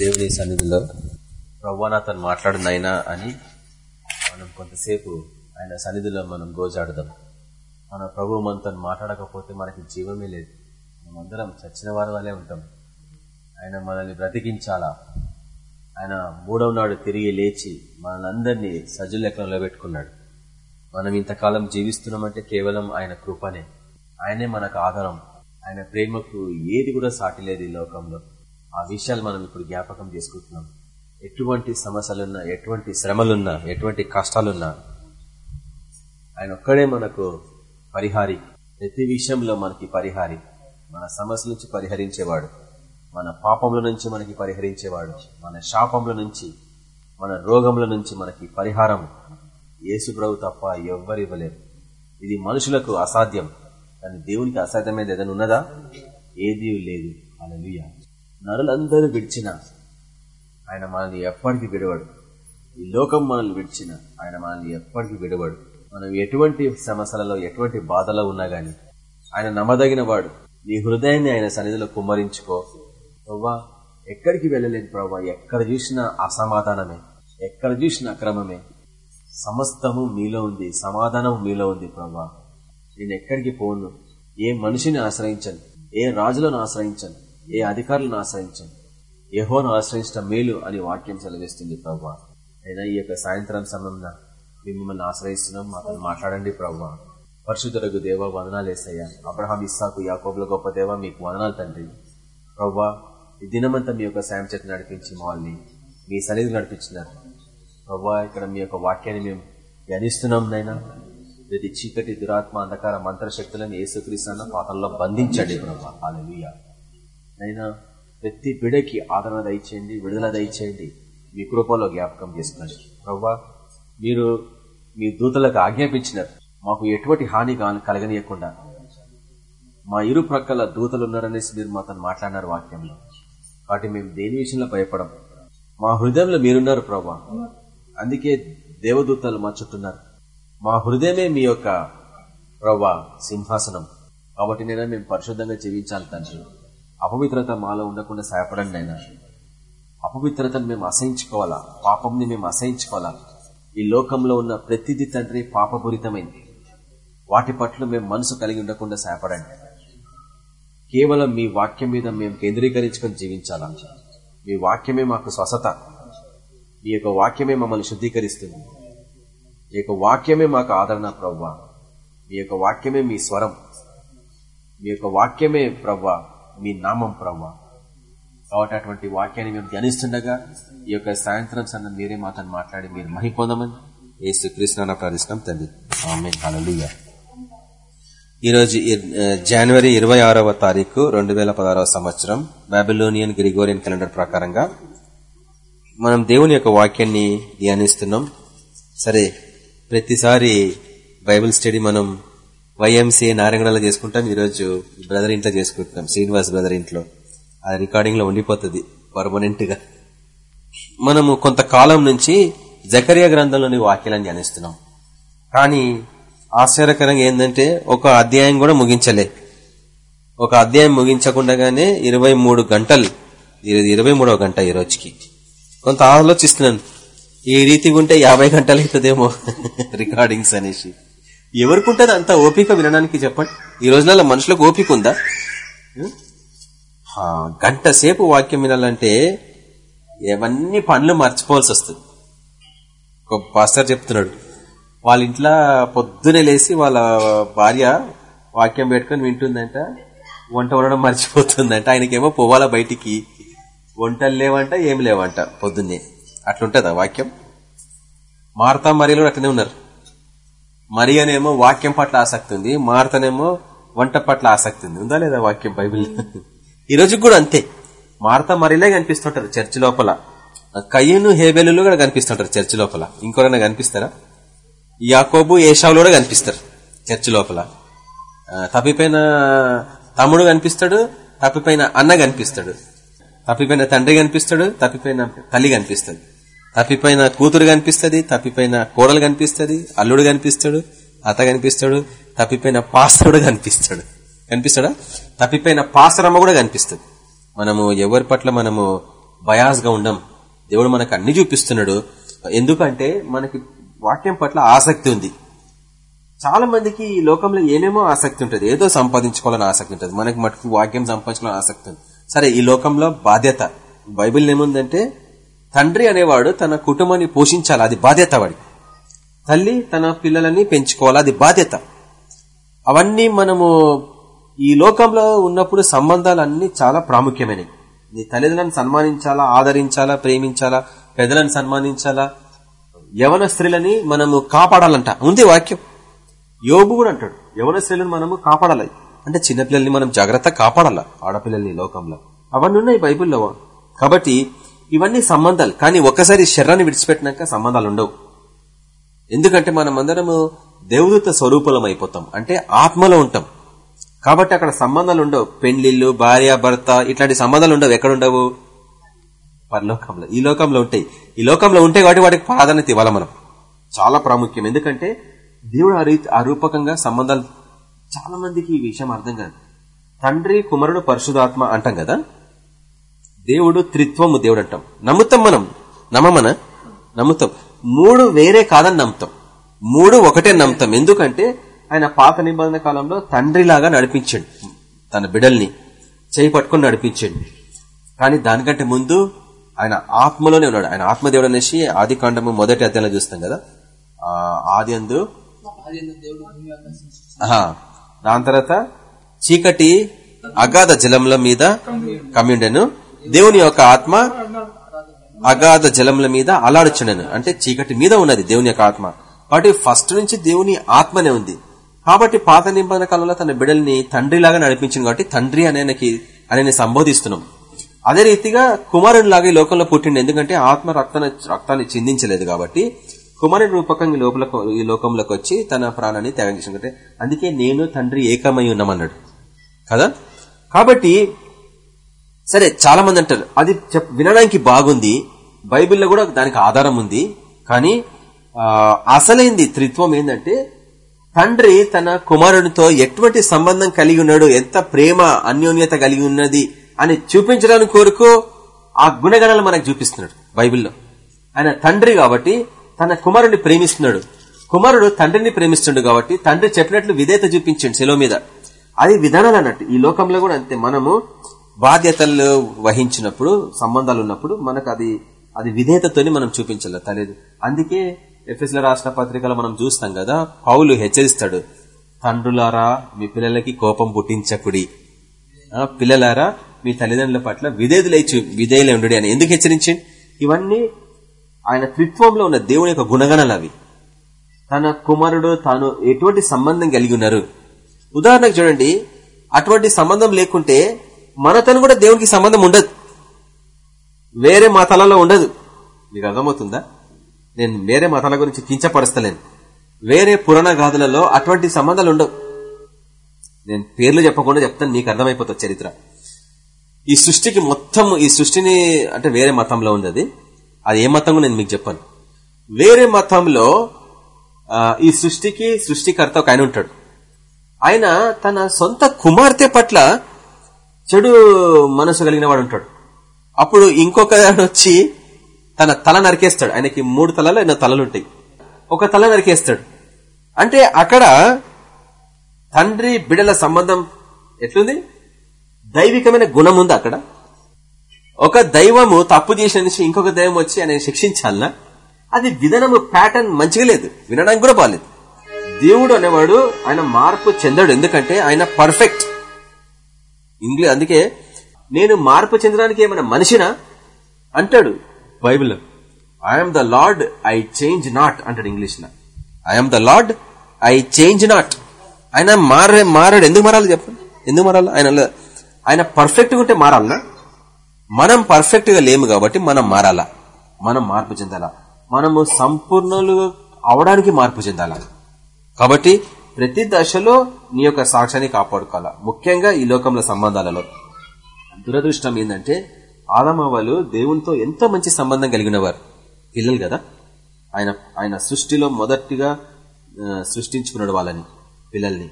దేవుని సన్నిధిలో ప్రవ్వా తను మాట్లాడినైనా అని మనం కొంతసేపు ఆయన సన్నిధిలో మనం గోజాడదాం. మన ప్రభు మనతో మాట్లాడకపోతే మనకి జీవమే లేదు. మనమందరం చచ్చిన వారి వల్లే ఉంటాం. ఆయన మనల్ని బ్రతికించాలా? ఆయన మూడవ నాడు తిరిగి లేచి మనందరినీ సజ్జు లెక్కలో పెట్టుకున్నాడు. మనం ఇంతకాలం జీవిస్తున్నామంటే కేవలం ఆయన కృపనే. ఆయనే మనకు ఆధారం. ఆయన ప్రేమకు ఏది కూడా సాటి లేదు ఈ లోకంలో. ఆ విషయాలు మనం ఇప్పుడు జ్ఞాపకం చేసుకుంటున్నాం. ఎటువంటి సమస్యలున్నా ఎటువంటి శ్రమలున్నా ఎటువంటి కష్టాలున్నా ఆయన ఒక్కడే మనకు పరిహారి. ప్రతి విషయంలో మనకి పరిహారి. మన సమస్యల నుంచి పరిహరించేవాడు. మన పాపముల నుంచి మనకి పరిహరించేవాడు. మన శాపముల నుంచి మన రోగముల నుంచి మనకి పరిహారం. యేసుప్రభు తప్ప ఎవ్వరు ఇవ్వలేరు. ఇది మనుషులకు అసాధ్యం. కానీ దేవునికి అసాధ్యమైనది ఏదైనా ఉన్నదా? ఏదీ లేదు. అలా నరులందరూ విడిచిన ఆయన మనల్ని ఎప్పటికీ విడవడు. ఈ లోకం మనల్ని విడిచిన ఆయన మనల్ని ఎప్పటికీ విడవడు. మనం ఎటువంటి సమస్యలలో ఎటువంటి బాధలో ఉన్నా గాని ఆయన నమ్మదగిన వాడు నీ హృదయాన్ని ఆయన సన్నిధిలో కుమ్మరించుకో. ప్రవ్వా ఎక్కడికి వెళ్ళలేదు ప్రవ్వా ఎక్కడ చూసినా అసమాధానమే. ఎక్కడ చూసినా అక్రమమే. సమస్తము మీలో ఉంది సమాధానం మీలో ఉంది ప్రవ్వా. నేను ఎక్కడికి పోను? ఏ మనిషిని ఆశ్రయించను? ఏ రాజులను ఆశ్రయించను? ఏ అధికారులను ఆశ్రయించండి? యహోను ఆశ్రయించడం మేలు అని వాక్యం సెలవిస్తుంది ప్రవ్వా అయినా ఈ యొక్క సాయంత్రం సమయంలో మేము మిమ్మల్ని ఆశ్రయిస్తున్నాం. మాతో మాట్లాడండి ప్రవ్వా పరిశుద్ధులకు దేవ వదనాలు వేసయ్యా అబ్రహాం ఇస్సాకు యాకోబుల గొప్ప దేవ మీకు వదనాలు తండ్రి. ప్రవ్వా ఈ దినమంతా మీ యొక్క సాయం చెట్టు నడిపించి మమ్మల్ని మీ సన్నిధి నడిపించినారు. ప్రవ్వా ఇక్కడ మీ యొక్క వాక్యాన్ని మేము ధ్యానిస్తున్నాం నైనా. ప్రతి చీకటి దురాత్మ అంధకార మంత్రశక్తులను ఏసుక్రీస్తున్న పాత్రలో బంధించండి ప్రభా. హాలలుయ నైనా ప్రతి బిడకి ఆదరణ దయచేయండి విడుదల దయచేయండి. మీ కృపలో జ్ఞాపకం చేసుకోండి ప్రవ్వా మీరు మీ దూతలకు ఆజ్ఞాపించినారు. మాకు ఎటువంటి హాని కలగనీయకుండా. మా ఇరు ప్రక్కల దూతలు ఉన్నారనేసి మీరు మాతో మాట్లాడినారు వాక్యంలో. కాబట్టి మేము దేని విషయంలో భయపడం? మా హృదయంలో మీరున్నారు ప్రభా అందుకే దేవదూతలు మా చుట్టున్నారు. మా హృదయమే మీ యొక్క ప్రభా సింహాసనం. కాబట్టి నేను మేము పరిశుద్ధంగా జీవించాలి తండ్రి. అపవిత్రత మాలో ఉండకుండా సహాయపడండి అయినా అపవిత్రతను మేము అసహించుకోవాలా? పాపంని మేము అసహించుకోవాలా? ఈ లోకంలో ఉన్న ప్రతిదీ తండ్రి పాపపూరితమైంది వాటి పట్ల మేము మనసు కలిగి ఉండకుండా సహాయపడండి. కేవలం మీ వాక్యం మీద మేము కేంద్రీకరించుకొని జీవించాలా? మీ వాక్యమే మాకు స్వసత మీ యొక్క వాక్యమే మమ్మల్ని శుద్ధీకరిస్తుంది. మీ యొక్క వాక్యమే మాకు ఆదరణ ప్రవ్వా. మీ యొక్క వాక్యమే మీ స్వరం. మీ యొక్క వాక్యమే ప్రవ్వా మీ నామం ప్రవ్వా. కాబట్టి అటువంటి వాక్యాన్ని మేము ధ్యానిస్తుండగా ఈ యొక్క సాయంత్రం సన్న మీరే మాతో మాట్లాడి మీరు మహి ఏ ఏసు కృష్ణ ప్రార్థిస్తాం తండ్రి. ఆమె హలలుయ ఈరోజు జనవరి ఇరవై ఆరవ తారీఖు రెండు వేల పదహారవ సంవత్సరం బాబిలోనియన్ గ్రిగోరియన్ క్యాలెండర్ ప్రకారంగా మనం దేవుని యొక్క వాక్యాన్ని ధ్యానిస్తున్నాం. సరే ప్రతిసారి బైబిల్ స్టడీ మనం వైఎంసీఏ నారాయణలో చేసుకుంటాం ఈరోజు బ్రదర్ ఇంట్లో చేసుకుంటున్నాం శ్రీనివాస్ బ్రదర్ ఇంట్లో. అది రికార్డింగ్లో ఉండిపోతుంది పర్మనెంట్గా మనము కొంతకాలం నుంచి జకరియా గ్రంథంలోని వాక్యాలను ధ్యానిస్తున్నాం. కానీ ఆశ్చర్యకరంగా ఏంటంటే ఒక అధ్యాయం కూడా ముగించలే. ఒక అధ్యాయం ముగించకుండానే ఇరవై మూడు గంటలు ఇరవై మూడవ గంట ఈ రోజుకి. కొంత ఆలోచిస్తున్నాను ఈ రీతిగా ఉంటే యాభై గంటలు అవుతుందేమో రికార్డింగ్స్ అనేసి. ఎవరికి అంత ఓపిక వినడానికి చెప్పండి? ఈ రోజున మనుషులకు ఓపిక ఉందా? గంట సేపు వాక్యం వినాలంటే ఇవన్నీ పనులు మర్చిపోవాల్సి వస్తుంది. ఒక పాస్టర్ చెప్తున్నాడు వాళ్ళ ఇంట్లో పొద్దునే లేచి వాళ్ళ భార్య వాక్యం పెట్టుకుని వింటుందంట వంట వండడం మర్చిపోతుందంట ఆయనకేమో పోవాలా బయటికి వంటలు లేవంట ఏం లేవంట పొద్దున్నే. అట్లుంటుందా వాక్యం? మార్తా మరియలు అట్లనే ఉన్నారు. మరియనేమో వాక్యం పట్ల ఆసక్తి ఉంది మార్తనేమో వంట పట్ల ఆసక్తి ఉంది. ఉందా లేదా వాక్యం బైబిల్? ఈ రోజు కూడా అంతే. మార్త మరిలే కనిపిస్తుంటారు చర్చి లోపల. కయ్యను హేబెలు కూడా కనిపిస్తుంటారు చర్చి లోపల. ఇంకోరైనా కనిపిస్తారా? యాకోబు ఏషావులు కూడా కనిపిస్తారు చర్చి లోపల. తప్పిపోయిన తమ్ముడు కనిపిస్తాడు తప్పిపోయిన అన్న కనిపిస్తాడు. తప్పిపోయిన తండ్రి కనిపిస్తాడు తప్పిపోయిన తల్లి కనిపిస్తుంది తప్పిపోయిన కూతురు కనిపిస్తుంది తప్పిపోయిన కోడలు కనిపిస్తుంది అల్లుడు కనిపిస్తాడు అత్త కనిపిస్తాడు తప్పిపోయిన పాస్టరుడు కనిపిస్తాడు. కనిపిస్తాడా? తప్పిపోయిన పాసరమ్మ కూడా కనిపిస్తుంది. మనము ఎవరి పట్ల మనము బయాస్గా ఉండం దేవుడు మనకు అన్ని చూపిస్తున్నాడు. ఎందుకంటే మనకి వాక్యం పట్ల ఆసక్తి ఉంది. చాలా మందికి ఈ లోకంలో ఏమేమో ఆసక్తి ఉంటుంది. ఏదో సంపాదించుకోవాలని ఆసక్తి ఉంటుంది. మనకి మటుకు వాక్యం సంపాదించుకోవాలని ఆసక్తి ఉంది. సరే ఈ లోకంలో బాధ్యత బైబిల్ ఏముందంటే తండ్రి అనేవాడు తన కుటుంబాన్ని పోషించాలి. అది బాధ్యత వాడి. తల్లి తన పిల్లలని పెంచుకోవాలి. అది బాధ్యత. అవన్నీ మనము ఈ లోకంలో ఉన్నప్పుడు సంబంధాలన్నీ చాలా ప్రాముఖ్యమైనవి. నీ తల్లిదండ్రులను సన్మానించాలా ఆదరించాలా ప్రేమించాలా పెద్దలను సన్మానించాలా? యవన స్త్రీలని మనము కాపాడాలంట. ఉంది వాక్యం. యోబు కూడా అంటాడు యవన స్త్రీలను మనము కాపాడాలి. అంటే చిన్నపిల్లల్ని మనం జాగ్రత్త కాపాడాలా? ఆడపిల్లల్ని లోకంలో. అవన్నీ ఉన్నాయి బైబిల్లో. కాబట్టి ఇవన్నీ సంబంధాలు. కానీ ఒక్కసారి శరీరాన్ని విడిచిపెట్టినాక సంబంధాలు ఉండవు. ఎందుకంటే మనం అందరము దేవదూత స్వరూపలం అయిపోతాం. అంటే ఆత్మలో ఉంటాం. కాబట్టి అక్కడ సంబంధాలు ఉండవు. పెళ్ళిళ్ళు భార్య భర్త ఇట్లాంటి సంబంధాలు ఉండవు. ఎక్కడ ఉండవు? పరలోకంలో. ఈ లోకంలో ఉంటాయి. ఈ లోకంలో ఉంటే కాబట్టి వాటికి ప్రాధాన్యత ఇవ్వాలి మనం. చాలా ప్రాముఖ్యం. ఎందుకంటే దేవుడు ఆ రీతి రూపకంగా సంబంధాలు చాలా మందికి ఈ విషయం అర్థం కాదు. తండ్రి కుమారుడు పరిశుధాత్మ అంటాం కదా? దేవుడు త్రిత్వము దేవుడు అంటాం నమ్ముతాం మనం? నమ్మమన? నమ్ముతాం. మూడు వేరే కాదని నమ్ముతాం. మూడు ఒకటే నమ్ముతాం. ఎందుకంటే ఆయన పాత నిబంధన కాలంలో తండ్రిలాగా నడిపించాడు. తన బిడల్ని చేయి పట్టుకుని నడిపించాడు. కానీ దానికంటే ముందు ఆయన ఆత్మలోనే ఉన్నాడు. ఆయన ఆత్మదేవుడు అనేసి ఆది కాండము మొదటి అధ్యాయంలో చూస్తాం కదా. ఆది అందు? దాని తర్వాత చీకటి అగాధ జలముల మీద కమ్యుండెను. దేవుని యొక్క ఆత్మ అగాధ జలముల మీద అలాడుచుండను అంటే చీకటి మీద ఉన్నది దేవుని యొక్క ఆత్మ. కాబట్టి ఫస్ట్ నుంచి దేవుని ఆత్మనే ఉంది. కాబట్టి పాత నిబంధన కాలంలో తన బిడల్ని తండ్రిలాగా నడిపించింది కాబట్టి తండ్రి అనేకి అని సంబోధిస్తున్నాం. అదే రీతిగా కుమారునిలాగా ఈ లోకంలో పుట్టిండు. ఎందుకంటే ఆత్మ రక్తాన్ని రక్తాన్ని చిందించలేదు కాబట్టి కుమారుని రూపకంగా ఈ లోపల ఈ లోకంలోకి వచ్చి తన ప్రాణాన్ని త్యాగం చేసిన అందుకే నేను తండ్రి ఏకమై ఉన్నామన్నాడు. కదా? కాబట్టి సరే చాలా మంది అంటారు అది చెప్ వినడానికి బాగుంది బైబిల్లో కూడా దానికి ఆధారం ఉంది కానీ అసలైంది త్రిత్వం ఏంటంటే తండ్రి తన కుమారునితో ఎటువంటి సంబంధం కలిగి ఉన్నాడు ఎంత ప్రేమ అన్యోన్యత కలిగి ఉన్నది అని చూపించడానికి కోరుకు ఆ గుణగణాలు మనకు చూపిస్తున్నాడు బైబిల్లో. ఆయన తండ్రి కాబట్టి తన కుమారుని ప్రేమిస్తున్నాడు. కుమారుడు తండ్రిని ప్రేమిస్తున్నాడు కాబట్టి తండ్రి చెప్పినట్లు విధేయత చూపించండి సెలవు మీద. అది విధానాలు అన్నట్టు. ఈ లోకంలో కూడా అంతే. మనము బాధ్యతలు వహించినప్పుడు సంబంధాలు ఉన్నప్పుడు మనకు అది అది విధేయతతోని మనం చూపించాలి. తలేదు అందుకే ఎఫ్ఎస్ల రాసిన పత్రికలో మనం చూస్తాం కదా పౌలు హెచ్చరిస్తాడు తండ్రులారా మీ పిల్లలకి కోపం పుట్టించకుడి. పిల్లలారా మీ తల్లిదండ్రుల పట్ల విధేయులై విధేయులై ఉండు అని ఎందుకు హెచ్చరించండి ఇవన్నీ ఆయన త్రిత్వంలో ఉన్న దేవుని యొక్క గుణగణాలు అవి. తన కుమారుడు తాను ఎటువంటి సంబంధం కలిగి ఉన్నారు? ఉదాహరణకు చూడండి అటువంటి సంబంధం లేకుంటే మనతను కూడా దేవునికి సంబంధం ఉండదు. వేరే మతాలలో ఉండదు. మీకు అర్థమవుతుందా? నేను వేరే మతాల గురించి కించపరుస్తలేను. వేరే పురాణ గాథలలో అటువంటి సంబంధాలు ఉండవు. నేను పేర్లు చెప్పకుండా చెప్తాను నీకు అర్థమైపోతుంది చరిత్ర. ఈ సృష్టికి మొత్తం ఈ సృష్టిని అంటే వేరే మతంలో ఉంది అది అది ఏ మతంలో నేను మీకు చెప్పాను. వేరే మతంలో ఈ సృష్టికి సృష్టికర్త ఒక ఆయన ఉంటాడు. ఆయన తన సొంత కుమార్తె పట్ల చెడు మనసు కలిగిన వాడు ఉంటాడు. అప్పుడు ఇంకొక వచ్చి తన తల నరికేస్తాడు. ఆయనకి మూడు తలలు ఎన్నో తలలు ఉంటాయి. ఒక తల నరికేస్తాడు. అంటే అక్కడ తండ్రి బిడల సంబంధం ఎట్లుంది? దైవికమైన గుణం ఉంది అక్కడ. ఒక దైవము తప్పు చేసిన ఇంకొక దైవం వచ్చి ఆయన శిక్షించాలనా? అది విధానము ప్యాటర్న్ మంచిగా లేదు. వినడానికి కూడా బాగాలేదు దేవుడు అనేవాడు ఆయన మార్పు చెందాడు. ఎందుకంటే ఆయన పర్ఫెక్ట్ ఇంగ్లీష్ అందుకే నేను మార్పు చెందడానికి ఏమైనా మనిషినా? అంటాడు బైబిల్లో. I'm the lord I change not అంటాడు ఇంగ్లీష్లో I'm the lord I change not ఆయన మారే మారాడు. ఎందుకు మారాలి చెప్పండి? ఎందుకు మారాలి? ఆయన ఆయన పర్ఫెక్ట్గా ఉంటే మారాలనా? మనం పర్ఫెక్ట్గా లేము కాబట్టి మనం మారాలా? మనం మార్పు చెందాలా? మనము సంపూర్ణులు అవడానికి మార్పు చెందాలా? కాబట్టి ప్రతి దశలో నీ యొక్క సాక్ష్యాన్ని కాపాడుకోవాలా? ముఖ్యంగా ఈ లోకంలో సంబంధాలలో. దురదృష్టం ఏంటంటే ఆదమవ్వలు దేవునితో ఎంతో మంచి సంబంధం కలిగిన వారు పిల్లలు కదా? ఆయన ఆయన సృష్టిలో మొదటిగా సృష్టించుకున్నాడు వాళ్ళని పిల్లల్ని.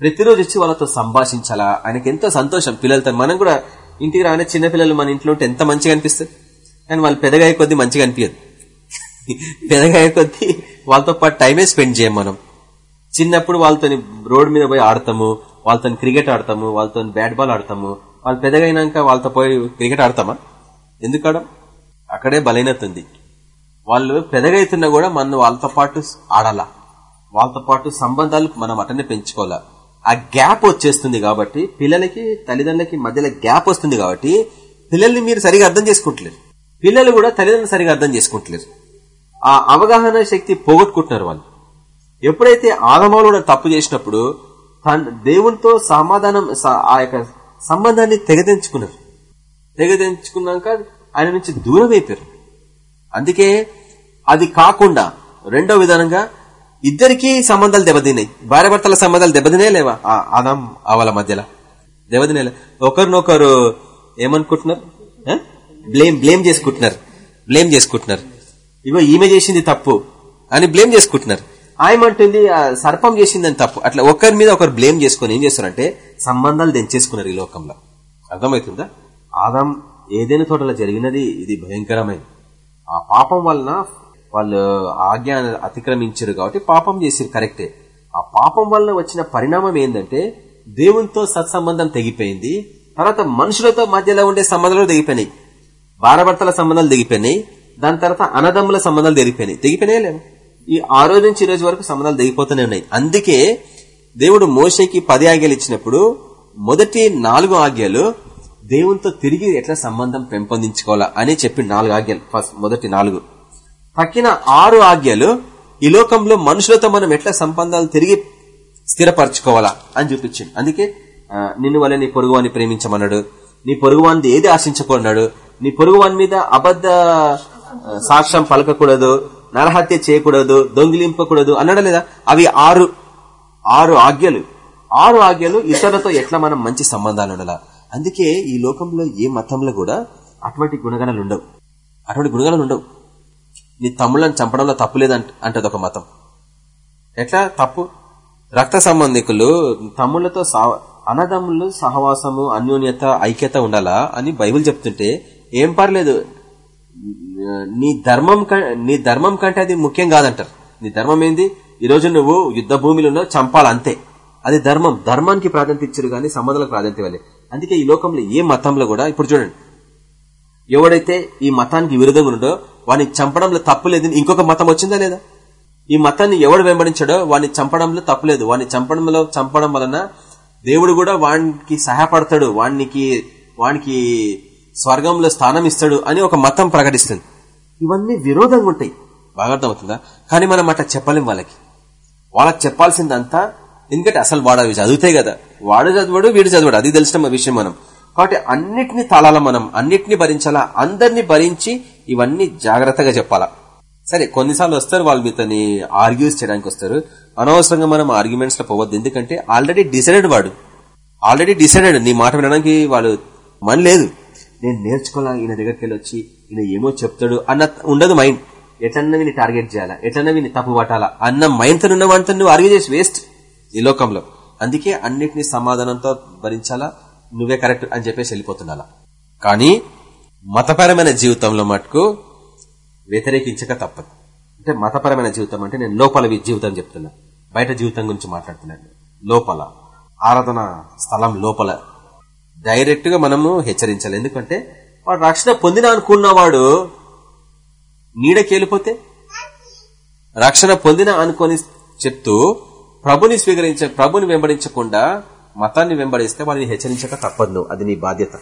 ప్రతిరోజు వచ్చి వాళ్ళతో సంభాషించాలా? ఆయనకి ఎంతో సంతోషం. పిల్లలతో మనం కూడా ఇంటికి రాని చిన్నపిల్లలు మన ఇంట్లో ఉంటే ఎంత మంచిగా అనిపిస్తుంది? కానీ వాళ్ళు పెద్దగా కొద్దీ మంచిగా అనిపించదు పెద్దగా కొద్దీ వాళ్ళతో పాటు టైమే స్పెండ్ చేయం మనం. చిన్నప్పుడు వాళ్ళతో రోడ్ మీద పోయి ఆడతాము వాళ్ళతో క్రికెట్ ఆడతాము వాళ్ళతో బ్యాట్ బాల్ ఆడతాము. వాళ్ళు పెద్దగైనాక వాళ్ళతో పోయి క్రికెట్ ఆడతామా? ఎందుకు ఆడం అక్కడే బలహీనత ఉంది వాళ్ళు పెదగైతున్నా కూడా మనం వాళ్ళతో పాటు ఆడాలా? వాళ్ళతో పాటు సంబంధాలు మనం అటనే పెంచుకోవాలా? ఆ గ్యాప్ వచ్చేస్తుంది కాబట్టి పిల్లలకి తల్లిదండ్రులకి మధ్యలో గ్యాప్ వస్తుంది కాబట్టి పిల్లల్ని మీరు సరిగా అర్థం చేసుకుంటలేరు. పిల్లలు కూడా తల్లిదండ్రులు సరిగా అర్థం చేసుకుంటలేరు. ఆ అవగాహన శక్తి పోగొట్టుకుంటున్నారు వాళ్ళు. ఎప్పుడైతే ఆదమాలు తప్పు చేసినప్పుడు తన దేవునితో సమాధానం స- ఆ యొక్క సంబంధాన్ని తెగదెంచుకున్నారు. తెగదెంచుకున్నాక ఆయన నుంచి దూరం అయిపోయారు. అందుకే అది కాకుండా రెండో విధానంగా ఇద్దరికి సంబంధాలు దెబ్బతిన్నాయి. భార్యాభర్తల సంబంధాలు దెబ్బతినే లేవా? ఆ ఆదాం ఆవల మధ్యలో దెబ్బతినే ఒకరినొకరు ఏమనుకుంటున్నారు? బ్లేమ్ బ్లేమ్ చేసుకుంటున్నారు. బ్లేమ్ చేసుకుంటున్నారు. ఇగో ఈమె చేసింది తప్పు అని బ్లేమ్ చేసుకుంటున్నారు. ఆయమంటుంది ఆ సర్పం చేసిందని తప్పు. అట్లా ఒకరి మీద ఒకరు బ్లేమ్ చేసుకొని ఏం చేస్తారంటే సంబంధాలు తెంచేసుకున్నారు ఈ లోకంలో. అర్థమవుతుందా? ఆదాం ఏదైనా తోటలో జరిగినది ఇది భయంకరమైనది. ఆ పాపం వలన వాళ్ళు ఆజ్ఞ అతిక్రమించారు కాబట్టి పాపం చేసారు కరెక్టే. ఆ పాపం వలన వచ్చిన పరిణామం ఏంటంటే దేవునితో సత్సంబంధం తెగిపోయింది తర్వాత మనుషులతో మధ్యలో ఉండే సంబంధాలు తెగిపోయినాయి. భారభర్తల సంబంధాలు తెగిపోయినాయి దాని తర్వాత అనదమ్ముల సంబంధాలు తెగిపోయినాయి. తెగిపోయినాయి లేవు? ఈ ఆ రోజు నుంచి ఈ రోజు వరకు సంబంధాలు తెగిపోతూనే ఉన్నాయి. అందుకే దేవుడు మోషేకి పది ఆజ్ఞలు ఇచ్చినప్పుడు మొదటి నాలుగు ఆజ్ఞలు దేవునితో తిరిగి ఎట్లా సంబంధం పెంపొందించుకోవాలా అని చెప్పి నాలుగు ఆజ్ఞలు. ఫస్ట్ మొదటి నాలుగు. తక్కిన ఆరు ఆజ్ఞలు ఈ లోకంలో మనుషులతో మనం ఎట్లా సంబంధాలు తిరిగి స్థిరపరచుకోవాలా అని చూపించింది. అందుకే నిన్ను వల్ల నీ పొరుగువాన్ని ప్రేమించమన్నాడు. నీ పొరుగువాన్ని ఏది ఆశించకూడన్నాడు నీ పొరుగువాని మీద అబద్ధ సాక్ష్యం పలకకూడదు. నరహత్య చేయకూడదు దొంగిలింపకూడదు అన్నాడా లేదా? అవి ఆరు ఆరు ఆజ్ఞలు. ఆరు ఆజ్ఞలు ఇతరులతో ఎట్లా మనం మంచి సంబంధాలు ఉండాలా? అందుకే ఈ లోకంలో ఏ మతంలో కూడా అటువంటి గుణగణాలు ఉండవు. అటువంటి గుణగణాలు ఉండవు. నీ తమ్ముళ్ళని చంపడంలో తప్పు లేదంట అంటది ఒక మతం. ఎట్లా? తప్పు. రక్త సంబంధికులు తమ్ముళ్ళతో సా- అన్నదమ్ములు సహవాసము అన్యోన్యత ఐక్యత ఉండాలా అని బైబిల్ చెప్తుంటే ఏం పర్లేదు. నీ ధర్మం క- నీ ధర్మం కంటే అది ముఖ్యం కాదంటారు. నీ ధర్మం ఏంది? ఈ రోజు నువ్వు యుద్ధ భూమిలో చంపాలి అంతే అది ధర్మం. ధర్మానికి ప్రాధాన్యత ఇచ్చారు కానీ సంబంధాలకు ప్రాధాన్యత ఇవ్వాలి అందుకే ఈ లోకంలో ఏ మతంలో కూడా ఇప్పుడు చూడండి. ఎవడైతే ఈ మతానికి విరుద్ధంగా ఉండో వాడిని చంపడంలో తప్పు ఇంకొక మతం వచ్చిందా లేదా? ఈ మతాన్ని ఎవడు వెంబడించాడో వాడిని చంపడంలో తప్పులేదు వాడిని చంపడంలో చంపడం వలన దేవుడు కూడా వానికి సహాయపడతాడు. వానికి వానికి స్వర్గంలో స్థానం ఇస్తాడు అని ఒక మతం ప్రకటిస్తుంది. ఇవన్నీ విరోధంగా ఉంటాయి. బాగా అర్థమవుతుందా? కానీ మనం అట్లా చెప్పలేం వాళ్ళకి. వాళ్ళకి చెప్పాల్సిందంతా ఎందుకంటే అసలు వాడు అవి చదువుతాయి కదా. వాడు చదివాడు వీడు చదివాడు. అది తెలిసిన విషయం మనం. కాబట్టి అన్నిటిని తాళాల మనం అన్నిటిని భరించాలా? అందరినీ భరించి ఇవన్నీ జాగ్రత్తగా చెప్పాలా? సరే కొన్నిసార్లు వస్తారు వాళ్ళు మీతోని ఆర్గ్యూస్ చేయడానికి వస్తారు. అనవసరంగా మనం ఆర్గ్యుమెంట్స్లో పోవద్దు. ఎందుకంటే ఆల్రెడీ డిసైడెడ్ వాడు. Already decided. నీ మాట వినడానికి వాళ్ళు మన లేదు. నేను నేర్చుకోవాలా? ఈయన దగ్గరికి వెళ్ళి వచ్చి ఈయన ఏమో చెప్తాడు అన్న ఉండదు మైండ్ ఎట్లన్నా వీని టార్గెట్ చేయాలా? ఎట్లన్నా వీని తప్పు పట్టాలా? అన్న మైండ్తో ఉన్నవంతా నువ్వు ఆర్గ్యూ చేసి వేస్ట్ ఈ లోకంలో. అందుకే అన్నిటినీ సమాధానంతో భరించాలా? నువ్వే కరెక్ట్ అని చెప్పేసి వెళ్ళిపోతుండాలా కానీ మతపరమైన జీవితంలో మటుకు వ్యతిరేకించక తప్పదు. అంటే మతపరమైన జీవితం అంటే నేను లోపల జీవితం చెప్తున్నా. బయట జీవితం గురించి మాట్లాడుతున్నాను. లోపల. ఆరాధన స్థలం లోపల. డైరెక్ట్గా మనము హెచ్చరించాలి. ఎందుకంటే వాడు రక్షణ పొందిన అనుకున్నవాడు నీడకి వెళ్ళిపోతే రక్షణ పొందిన అనుకొని చెప్తూ ప్రభుని స్వీకరించ ప్రభుని వెంబడించకుండా మతాన్ని వెంబడిస్తే వాడిని హెచ్చరించక తప్పదు. అది నీ బాధ్యత.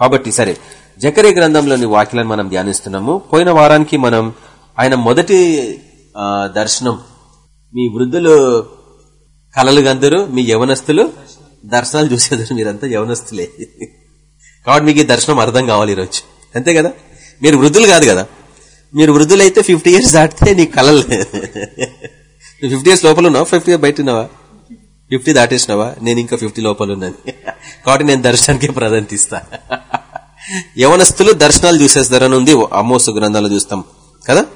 కాబట్టి సరే జకరే గ్రంథంలోని వాక్యాలను మనం ధ్యానిస్తున్నాము. పోయిన వారానికి మనం ఆయన మొదటి దర్శనం మీ వృద్ధులు కలలు గందరు మీ యవనస్తులు దర్శనాలు చూసేదారు మీరంతా యవనస్తులే. కాబట్టి మీకు ఈ దర్శనం అర్థం కావాలి ఈరోజు. అంతే కదా? మీరు వృద్ధులు కాదు కదా? మీరు వృద్ధులైతే ఫిఫ్టీ ఇయర్స్ దాటితే నీ కలలు. నువ్వు ఫిఫ్టీ ఇయర్స్ లోపల ఉన్నావా? ఫిఫ్టీ బయట ఉన్నావా? ఫిఫ్టీ దాటేసినావా? నేను ఇంకా ఫిఫ్టీ లోపల ఉన్నాను. కాబట్టి నేను దర్శనానికి ప్రాధాన్యత ఇస్తా. యవనస్తులు దర్శనాలు చూసేస్తారని ఉంది. అమ్మోసు గ్రంథాలు చూస్తాం. కదా?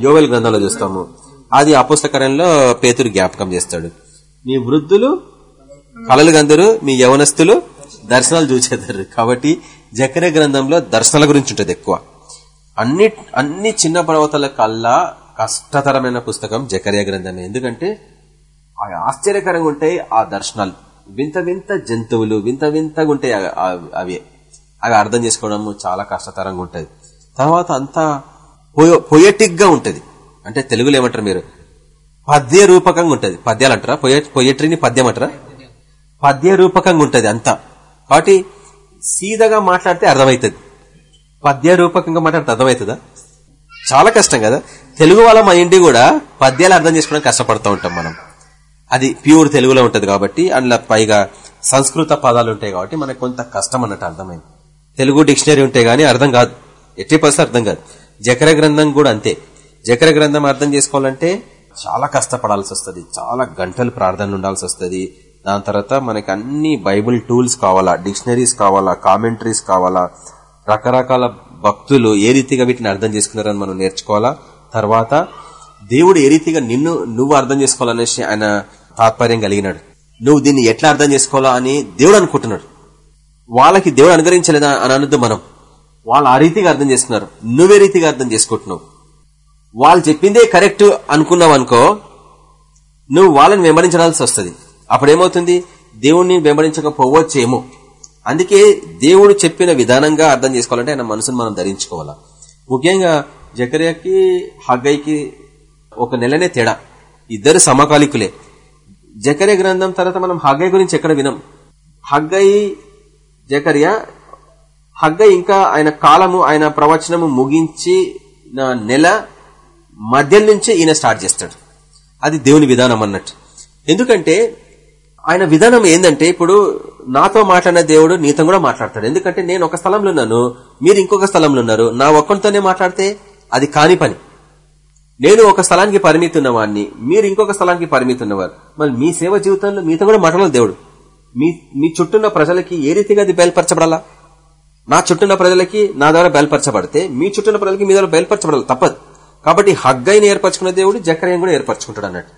యోవెల్ గ్రంథాలు చూస్తాము. అది అపుస్తకరంలో పేతురు జ్ఞాపకం చేస్తాడు. మీ వృద్ధులు కళలు అందరూ మీ యవనస్తులు దర్శనాలు చూసేదారు కాబట్టి జకర గ్రంథంలో దర్శనాల గురించి ఉంటుంది ఎక్కువ. అన్ని అన్ని చిన్న పర్వతాల కల్లా కష్టతరమైన పుస్తకం జకరియా గ్రంథమే. ఎందుకంటే అవి ఆశ్చర్యకరంగా ఉంటాయి ఆ దర్శనాలు. వింత వింత జంతువులు వింత వింతగా ఉంటాయి అవి- అవి- అవి. అర్థం చేసుకోవడం చాలా కష్టతరంగా ఉంటుంది. తర్వాత అంతా పొయటిక్గా ఉంటుంది. అంటే తెలుగులో ఏమంటారు మీరు? పద్య రూపకంగా ఉంటుంది. పద్యాలు అంటారా? పొయట్రీని పద్యం అంటారా? పద్య రూపకంగా ఉంటుంది అంతా. కాబట్టి సీదగా మాట్లాడితే అర్థమవుతుంది పద్య రూపకంగా మాట్లాడితే అర్థమవుతుందా చాలా కష్టం కదా. తెలుగు వాళ్ళ మా ఇంటి కూడా పద్యాలు అర్థం చేసుకోవడం కష్టపడుతూ ఉంటాం మనం. అది ప్యూర్ తెలుగులో ఉంటుంది కాబట్టి అందులో పైగా సంస్కృత పదాలు ఉంటాయి కాబట్టి మనకు కొంత కష్టం అన్నట్టు అర్థమైంది. తెలుగు డిక్షనరీ ఉంటే గానీ అర్థం కాదు. ఎట్టి పరిస్థితి అర్థం కాదు. జకర గ్రంథం కూడా అంతే. జకర గ్రంథం అర్థం చేసుకోవాలంటే చాలా కష్టపడాల్సి వస్తుంది. చాలా గంటలు ప్రార్థనలు ఉండాల్సి వస్తుంది. దాని తర్వాత మనకి అన్ని బైబుల్ టూల్స్ కావాలా డిక్షనరీస్ కావాలా కామెంటరీస్ కావాలా రకరకాల భక్తులు ఏ రీతిగా వీటిని అర్థం చేసుకున్నారని మనం నేర్చుకోవాలా? తర్వాత దేవుడు ఏ రీతిగా నిన్ను నువ్వు అర్థం చేసుకోవాలనేసి ఆయన తాత్పర్యం కలిగినాడు. నువ్వు దీన్ని ఎట్లా అర్థం చేసుకోవాలా అని దేవుడు అనుకుంటున్నాడు. వాళ్ళకి దేవుడు అనుగ్రహించలేదా అని అనొద్దు మనం. వాళ్ళు ఆ రీతిగా అర్థం చేసుకున్నారు. నువ్వే రీతిగా అర్థం చేసుకుంటున్నావు. వాళ్ళు చెప్పిందే కరెక్ట్ అనుకున్నావు అనుకో నువ్వు వాళ్ళని వెంబడించాల్సి వస్తుంది. అప్పుడేమవుతుంది? దేవుణ్ణి వెంబడించకపోవచ్చేమో. అందుకే దేవుడు చెప్పిన విధానంగా అర్థం చేసుకోవాలంటే ఆయన మనసును మనం ధరించుకోవాలా. ముఖ్యంగా జకర్యాకి హగ్గైకి ఒక నెలనే తేడా. ఇద్దరు సమకాలికులే. జకర్య గ్రంథం తర్వాత మనం హగ్గై గురించి ఎక్కడ వినం? హగ్గై జకర్య హగ్గై ఇంకా ఆయన కాలము ఆయన ప్రవచనము ముగించి నెల మధ్య నుంచి ఈయన స్టార్ట్ చేస్తాడు. అది దేవుని విధానం అన్నట్టు. ఎందుకంటే ఆయన విధానం ఏంటంటే ఇప్పుడు నాతో మాట్లాడిన దేవుడు నీతో కూడా మాట్లాడతాడు. ఎందుకంటే నేను ఒక స్థలంలో ఉన్నాను మీరు ఇంకొక స్థలంలో ఉన్నారు. నా ఒక్కరితోనే మాట్లాడితే అది కాని పని. నేను ఒక స్థలానికి పరిమితి ఉన్నవాడిని మీరు ఇంకొక స్థలానికి పరిమితి ఉన్నవారు. మరి మీ సేవ జీవితంలో మీతో కూడా మాట్లాడాలి దేవుడు. మీ మీ చుట్టూన్న ప్రజలకి ఏ రీతిగా అది బయలుపరచబడాలా? నా చుట్టూన్న ప్రజలకి నా ద్వారా బయలుపరచబడితే మీ చుట్టూన్న ప్రజలకి మీ ద్వారా బయలుపరచబడాలి తప్పదు. కాబట్టి హగ్గైని ఏర్పరచుకున్న దేవుడు జకర్యను కూడా ఏర్పరచుకుంటాడు అన్నట్టు.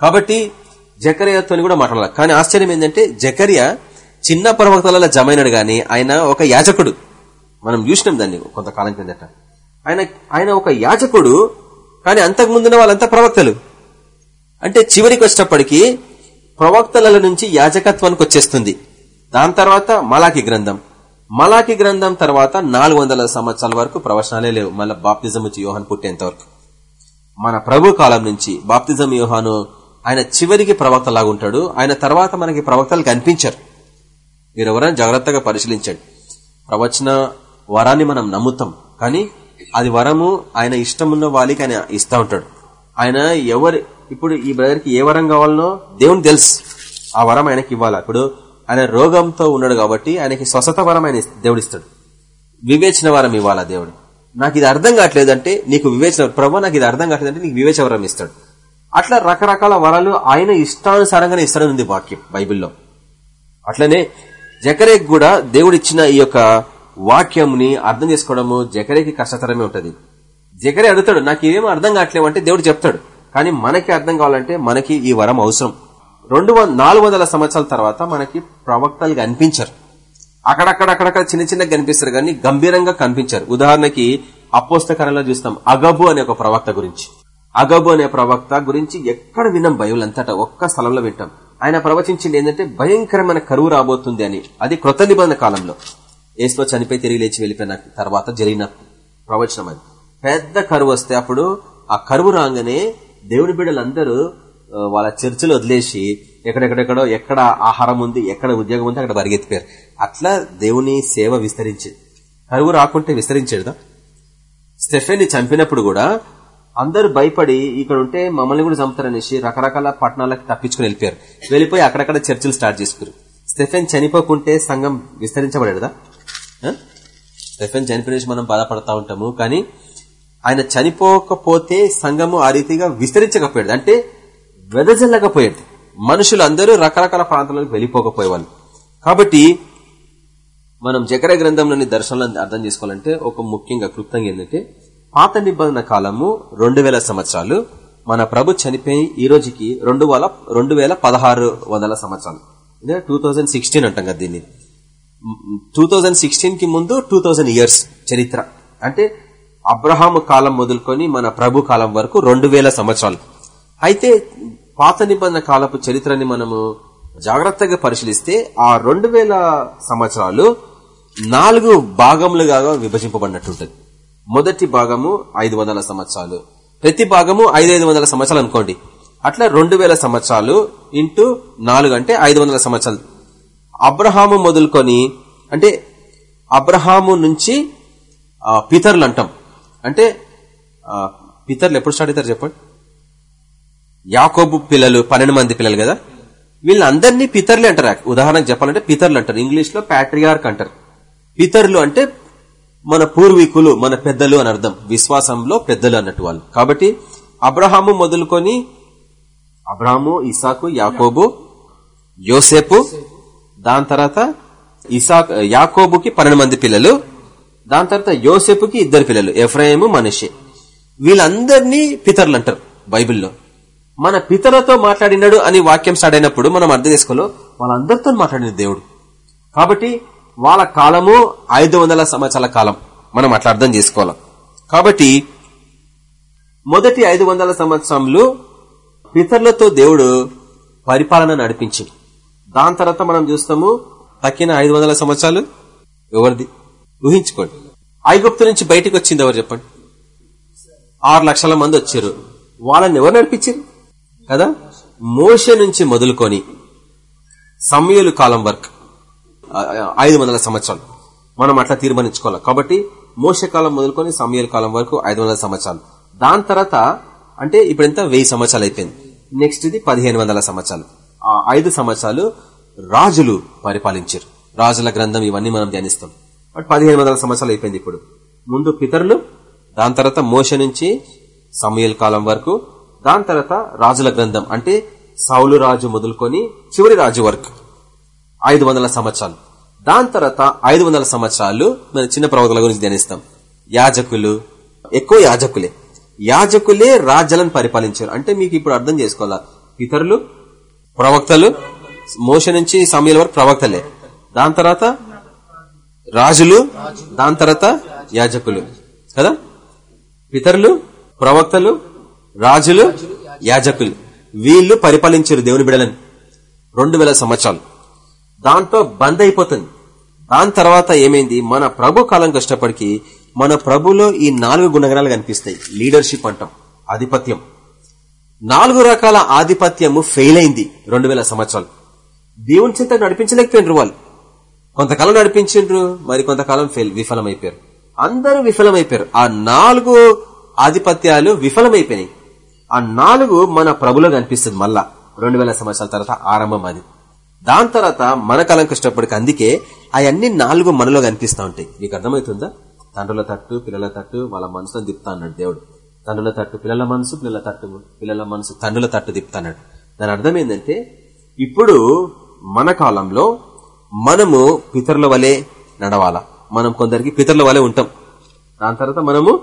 కాబట్టి జకర్యతో కూడా మాట్లాడాలి. కానీ ఆశ్చర్యం ఏంటంటే జకర్య చిన్న పర్వతాలలో జమైనడు గాని ఆయన ఒక యాజకుడు. మనం చూసినాం దాన్ని కొంతకాలం కిందట ఆయన ఆయన ఒక యాజకుడు కానీ అంతకు ముందున్న వాళ్ళంతా ప్రవక్తలు. అంటే చివరికి వచ్చేటప్పటికి ప్రవక్తల నుంచి యాజకత్వానికి వచ్చేస్తుంది. దాని తర్వాత మలాకి గ్రంథం. మలాకి గ్రంథం తర్వాత నాలుగు వందల సంవత్సరాల వరకు ప్రవచనాలే లేవు. మళ్ళీ బాప్తిజం వచ్చి యోహాన్ పుట్టేంత వరకు. మన ప్రభు కాలం నుంచి బాప్తిజం యోహాను ఆయన చివరికి ప్రవక్త ఉంటాడు. ఆయన తర్వాత మనకి ప్రవక్తలు కనిపించరు. మీరు ఎవరైనా జాగ్రత్తగా పరిశీలించండి. ప్రవచన వరాన్ని మనం నమ్ముతాం. కానీ అది వరము ఆయన ఇష్టమున్న వాళ్ళకి ఆయన ఇస్తా ఉంటాడు. ఆయన ఎవరు ఇప్పుడు ఈ బ్రదర్కి ఏ వరం కావాలనో దేవుని తెలుసు. ఆ వరం ఆయనకి ఇవ్వాలా? ఇప్పుడు ఆయన రోగంతో ఉన్నాడు కాబట్టి ఆయనకి స్వస్థత వరం ఆయన దేవుడిస్తాడు వివేచన వరం ఇవ్వాలా దేవుడు? నాకు ఇది అర్థం కావట్లేదంటే నీకు వివేచన ప్రభు నాకు ఇది అర్థం కావట్లేదంటే నీకు వివేచ వరం ఇస్తాడు. అట్లా రకరకాల వరాలు ఆయన ఇష్టానుసారంగానే ఇస్తాడని వాక్యం బైబిల్లో. అట్లనే జకరేకి కూడా దేవుడిచ్చిన ఈ యొక్క వాక్యంని అర్థం చేసుకోవడము జకరేకి కష్టతరమే ఉంటుంది. జకరే అడుగుతాడు నాకు ఏమో అర్థం కావట్లేవు అంటే దేవుడు చెప్తాడు. కానీ మనకి అర్థం కావాలంటే మనకి ఈ వరం అవసరం. రెండు నాలుగు వందల సంవత్సరాల తర్వాత మనకి ప్రవక్తలు కనిపించరు. అక్కడక్కడక్కడక్కడ చిన్న చిన్న కనిపిస్తారు కానీ గంభీరంగా కనిపించారు. ఉదాహరణకి అపోస్తకరంలో చూస్తాం అగబు అనే ఒక ప్రవక్త గురించి. అగబు అనే ప్రవక్త గురించి ఎక్కడ విన్నాం బైబుల్ ఒక్క స్థలంలో వింటాం. ఆయన ప్రవచించింది ఏంటంటే భయంకరమైన కరువు రాబోతుంది అని. అది క్రొత్త నిబంధన కాలంలో. ఏసులో చనిపోయి తిరిగి లేచి వెళ్ళిపోయిన తర్వాత జరిగిన ప్రవచనం అది. పెద్ద కరువు వస్తే అప్పుడు ఆ కరువు రాగానే దేవుని బిడ్డలందరూ వాళ్ళ చర్చలు వదిలేసి ఎక్కడెక్కడెక్కడో ఎక్కడ ఆహారం ఉంది ఎక్కడ ఉద్యోగం ఉంది అక్కడ పరిగెత్తిపోయారు. అట్లా దేవుని సేవ విస్తరించింది కరువు రాకుంటే విస్తరించేదా? స్టెఫెన్ చంపినప్పుడు కూడా అందరూ భయపడి ఇక్కడ ఉంటే మమ్మల్ని కూడా చంపుతారనేసి రకరకాల పట్టణాలకు తప్పించుకుని వెళ్ళిపోయారు. వెళ్ళిపోయి అక్కడక్కడ చర్చలు స్టార్ట్ చేసుకున్నారు. స్టెఫెన్ చనిపోకుంటే సంఘం విస్తరించబడేదా స్టెఫెన్ చనిపోయిన మనం బాధపడతా ఉంటాము. కానీ ఆయన చనిపోకపోతే సంఘము ఆ రీతిగా విస్తరించకపోయాడు అంటే వెదజల్లకపోయాడు మనుషులు అందరూ రకరకాల ప్రాంతాలకు వెళ్ళిపోకపోయేవాళ్ళు. కాబట్టి మనం జకర గ్రంథంలోని దర్శనాలను అర్థం చేసుకోవాలంటే ఒక ముఖ్యంగా క్లుప్తంగా ఏంటంటే పాత నిబంధన కాలము రెండు వేల సంవత్సరాలు మన ప్రభు చనిపోయి ఈ రోజుకి రెండు వేల రెండు వేల పదహారు వందల సంవత్సరాలు. ఇదే టూ థౌజండ్ సిక్స్టీన్ అంటాం కదా దీన్ని. టూ థౌజండ్ సిక్స్టీన్కి ముందు టూ థౌజండ్ ఇయర్స్ చరిత్ర. అంటే అబ్రహాము కాలం మొదలుకొని మన ప్రభు కాలం వరకు రెండు వేల సంవత్సరాలు. అయితే పాత నిబంధన కాలపు చరిత్రని మనము జాగ్రత్తగా పరిశీలిస్తే ఆ రెండు వేల సంవత్సరాలు నాలుగు భాగములుగా విభజింపబడినట్టు ఉంటుంది. మొదటి భాగము ఐదు వందల సంవత్సరాలు. ప్రతి భాగము ఐదు వందల సంవత్సరాలు అనుకోండి. అట్లా రెండు వేల సంవత్సరాలు ఇంటూ నాలుగు అంటే ఐదు వందల సంవత్సరాలు. అబ్రహాము మొదలుకొని అంటే అబ్రహాము నుంచి పితరులు అంటాం. అంటే పితరులు ఎప్పుడు స్టార్ట్ అవుతారు చెప్పండి? యాకోబు పిల్లలు పన్నెండు మంది పిల్లలు కదా? వీళ్ళందరినీ పితరులు అంటారు. ఉదాహరణకు చెప్పాలంటే పితరులు అంటారు. ఇంగ్లీష్లో ప్యాట్రియార్క్ అంటారు. పితరులు అంటే మన పూర్వీకులు మన పెద్దలు అని అర్థం. విశ్వాసంలో పెద్దలు అన్నట్టు వాళ్ళు. కాబట్టి అబ్రహాము మొదలుకొని అబ్రహాము ఇసాకు యాకోబు యోసేపు దాని తర్వాత ఇసాక్ యాకోబుకి పన్నెండు మంది పిల్లలు దాని తర్వాత యోసేపుకి ఇద్దరు పిల్లలు ఎఫ్రాయిము మనిషి వీళ్ళందరినీ పితరులు అంటారు బైబిల్లో. మన పితరులతో మాట్లాడినాడు అని వాక్యం స్టార్ట్ అయినప్పుడు మనం అర్థం చేసుకోలో వాళ్ళందరితో మాట్లాడిన దేవుడు. కాబట్టి వాళ్ళ కాలము ఐదు వందల సంవత్సరాల కాలం. మనం అట్లా అర్థం చేసుకోవాలి. కాబట్టి మొదటి ఐదు వందల సంవత్సరంలో పితరులతో దేవుడు పరిపాలన నడిపించింది దాని తర్వాత మనం చూస్తాము తక్కిన ఐదు వందల సంవత్సరాలు ఎవరిది? ఊహించుకోండి. ఐగుప్తు నుంచి బయటికి వచ్చింది ఎవరు చెప్పండి? ఆరు లక్షల మంది వచ్చారు. వాళ్ళని ఎవరు నడిపించారు? కదా? మోష నుంచి మొదలుకొని సమయలు కాలం వరకు. ఐదు వందల సంవత్సరాలు. మనం అట్లా తీర్మానించుకోవాలి. కాబట్టి మోసకాలం మొదలుకొని సమయల కాలం వరకు ఐదు వందల సంవత్సరాలు. దాని తర్వాత అంటే ఇప్పుడెంత వెయ్యి సంవత్సరాలు అయిపోయింది. నెక్స్ట్ ఇది పదిహేను వందల సంవత్సరాలు. ఆ ఐదు సంవత్సరాలు రాజులు పరిపాలించారు. రాజుల గ్రంథం ఇవన్నీ మనం ధ్యానిస్తాం. బట్ పదిహేను వందల సంవత్సరాలు అయిపోయింది ఇప్పుడు. ముందు పితరులు దాని తర్వాత మోస నుంచి సమయల్ కాలం వరకు దాని తర్వాత రాజుల గ్రంథం అంటే సౌలు రాజు మొదలుకొని చివరి రాజు వరకు. ఐదు వందల సంవత్సరాలు. దాని తర్వాత ఐదు వందల సంవత్సరాలు మన చిన్న ప్రవక్తల గురించి ధ్యానిస్తాం. యాజకులు ఎక్కువ యాజకులే. యాజకులే రాజ్యాలను పరిపాలించారు. అంటే మీకు ఇప్పుడు అర్థం చేసుకోవాలా? ఇతరులు ప్రవక్తలు మోస నుంచి సమయాల వరకు ప్రవక్తలే. దాని తర్వాత రాజులు దాని తర్వాత యాజకులు. కదా? పితరులు ప్రవక్తలు రాజులు యాజకులు. వీళ్ళు పరిపాలించారు దేవుని బిడలని. రెండు వేల సంవత్సరాలు. దాంతో బంద్ అయిపోతుంది. దాని తర్వాత ఏమైంది? మన ప్రభు కాలం కష్టపడికి మన ప్రభులో ఈ నాలుగు గుణగణాలు కనిపిస్తాయి. లీడర్షిప్ అంటాం. ఆధిపత్యం. నాలుగు రకాల ఆధిపత్యము ఫెయిల్ అయింది రెండు వేల సంవత్సరాలు. దేవుని చింత నడిపించలేకపోయినరు వాళ్ళు. కొంతకాలం నడిపించిండ్రు మరి కొంతకాలం ఫెయిల్ విఫలమైపోయారు. అందరూ విఫలమైపోయారు. ఆ నాలుగు ఆధిపత్యాలు విఫలమైపోయినాయి. ఆ నాలుగు మన ప్రభులో కనిపిస్తుంది మళ్ళా. రెండు వేల సంవత్సరాల తర్వాత ఆరంభం అది. దాని తర్వాత మన కాలం కష్టపడికి అందుకే అవన్నీ నాలుగు మనలో కనిపిస్తా ఉంటాయి. మీకు అర్థమవుతుందా? తండ్రుల తట్టు పిల్లల తట్టు వాళ్ళ మనసులో తిప్పుతా అన్నాడు దేవుడు. తండ్రుల తట్టు పిల్లల మనసు పిల్లల తట్టు పిల్లల మనసు తండ్రుల తట్టు తిప్పుతాడు దాని అర్థం ఏంటంటే ఇప్పుడు మన కాలంలో మనము పితరుల వలె నడవాలా? మనం కొందరికి పితరుల వలె ఉంటాం. దాని తర్వాత మనము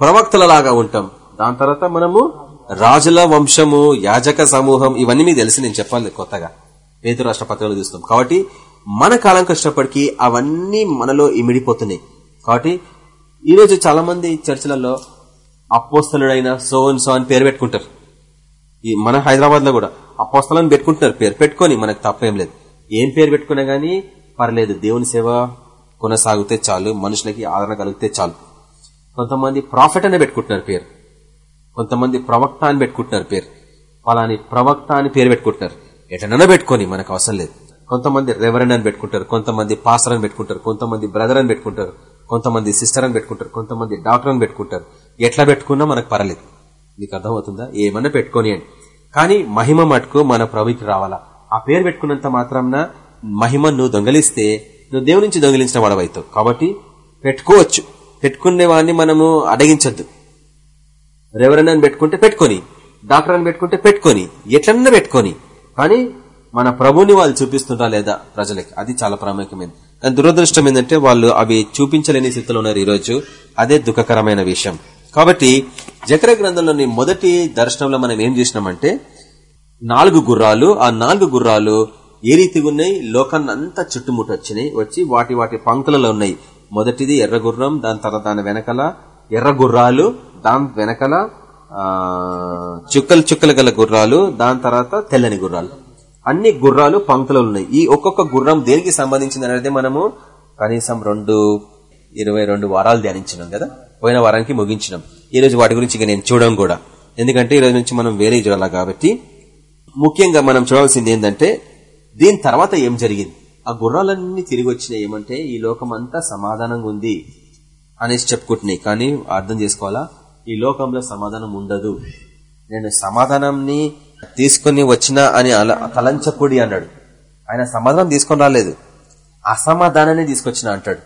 ప్రవక్తలలాగా ఉంటాం. దాని తర్వాత మనము రాజుల వంశము యాజక సమూహం ఇవన్నీ మీకు తెలిసి నేను చెప్పాలి కొత్తగా. పేదరు రాష్ట్ర పత్రికలు చూస్తాం కాబట్టి మన కాలం కష్టపడికి అవన్నీ మనలో ఇమిడిపోతున్నాయి. కాబట్టి ఈ రోజు చాలా మంది చర్చిలలో అపోస్తలుడైన సో అండ్ సో అని పేరు పెట్టుకుంటారు. ఈ మన హైదరాబాద్లో కూడా అపోస్తలని పెట్టుకుంటున్నారు. పేరు పెట్టుకొని మనకు తప్పేం లేదు. ఏం పేరు పెట్టుకున్నా గానీ పర్లేదు. దేవుని సేవ కొనసాగితే చాలు. మనుషులకి ఆదరణ కలిగితే చాలు. కొంతమంది ప్రాఫిట్ అనే పెట్టుకుంటున్నారు పేరు. కొంతమంది ప్రవక్త అని పెట్టుకుంటున్నారు పేరు. వాళ్ళని ప్రవక్త అని పేరు పెట్టుకుంటున్నారు. ఎటనన్నా పెట్టుకొని మనకు అవసరం లేదు. కొంతమంది రెవరెండ్ అని పెట్టుకుంటారు కొంతమంది పాస్టర్ అని పెట్టుకుంటారు కొంతమంది బ్రదర్ అని పెట్టుకుంటారు కొంతమంది సిస్టర్ అని పెట్టుకుంటారు కొంతమంది డాక్టర్ అని పెట్టుకుంటారు. ఎట్లా పెట్టుకున్నా మనకు పర్లేదు మీకు అర్థమవుతుందా? ఏమన్నా పెట్టుకొని అని కానీ మహిమ మటుకు మన ప్రభుకి రావాలా? ఆ పేరు పెట్టుకున్నంత మాత్రాన మహిమ నువ్వు దొంగలిస్తే నువ్వు దేవుని నుంచి దొంగిలించిన వాడవైతావు. కాబట్టి పెట్టుకోవచ్చు. పెట్టుకునే వాడిని మనము అడగించద్దు. రెవరెండ్ అని పెట్టుకుంటే పెట్టుకొని డాక్టర్ అని పెట్టుకుంటే పెట్టుకొని ఎట్లన్నా పెట్టుకొని కానీ మన ప్రభుని వాళ్ళు చూపిస్తుంటా లేదా ప్రజలకి? అది చాలా ప్రాముఖ్యమైనది. కానీ దురదృష్టం ఏంటంటే వాళ్ళు అవి చూపించలేని స్థితిలో ఉన్నారు ఈరోజు. అదే దుఃఖకరమైన విషయం. కాబట్టి జకర గ్రంథంలోని మొదటి దర్శనంలో మనం ఏం చేసినామంటే నాలుగు గుర్రాలు ఆ నాలుగు గుర్రాలు ఏ రీతిగా ఉన్నాయి? లోకాన్నంతా చుట్టుముట్టు వచ్చినాయి. వచ్చి వాటి వాటి పంక్తులలో ఉన్నాయి. మొదటిది ఎర్ర గుర్రం దాని తర్వాత దాని వెనకల ఎర్ర గుర్రాలు దాని వెనకల చుక్కలు చుక్కలు గల గుర్రాలు దాని తర్వాత తెల్లని గుర్రాలు. అన్ని గుర్రాలు పంక్తులు ఉన్నాయి. ఈ ఒక్కొక్క గుర్రం దేనికి సంబంధించింది అనేది మనము కనీసం రెండు ఇరవై రెండు వారాలు ధ్యానించినాం కదా? పోయిన వారానికి ముగించినాం. ఈ రోజు వాటి గురించి ఇక నేను చూడడం కూడా. ఎందుకంటే ఈ రోజు నుంచి మనం వేరే చూడాలి కాబట్టి ముఖ్యంగా మనం చూడాల్సింది ఏంటంటే దీని తర్వాత ఏం జరిగింది? ఆ గుర్రాలన్నీ తిరిగి వచ్చినాయి. ఏమంటే ఈ లోకం అంతా సమాధానంగా ఉంది అనేసి చెప్పుకుంటున్నాయి. కానీ అర్థం చేసుకోవాలా? ఈ లోకంలో సమాధానం ఉండదు. నేను సమాధానంని తీసుకుని వచ్చిన అని అల- తలంచకుడి అన్నాడు. ఆయన సమాధానం తీసుకొని రాలేదు. అసమాధానాన్ని తీసుకొచ్చిన అంటాడు.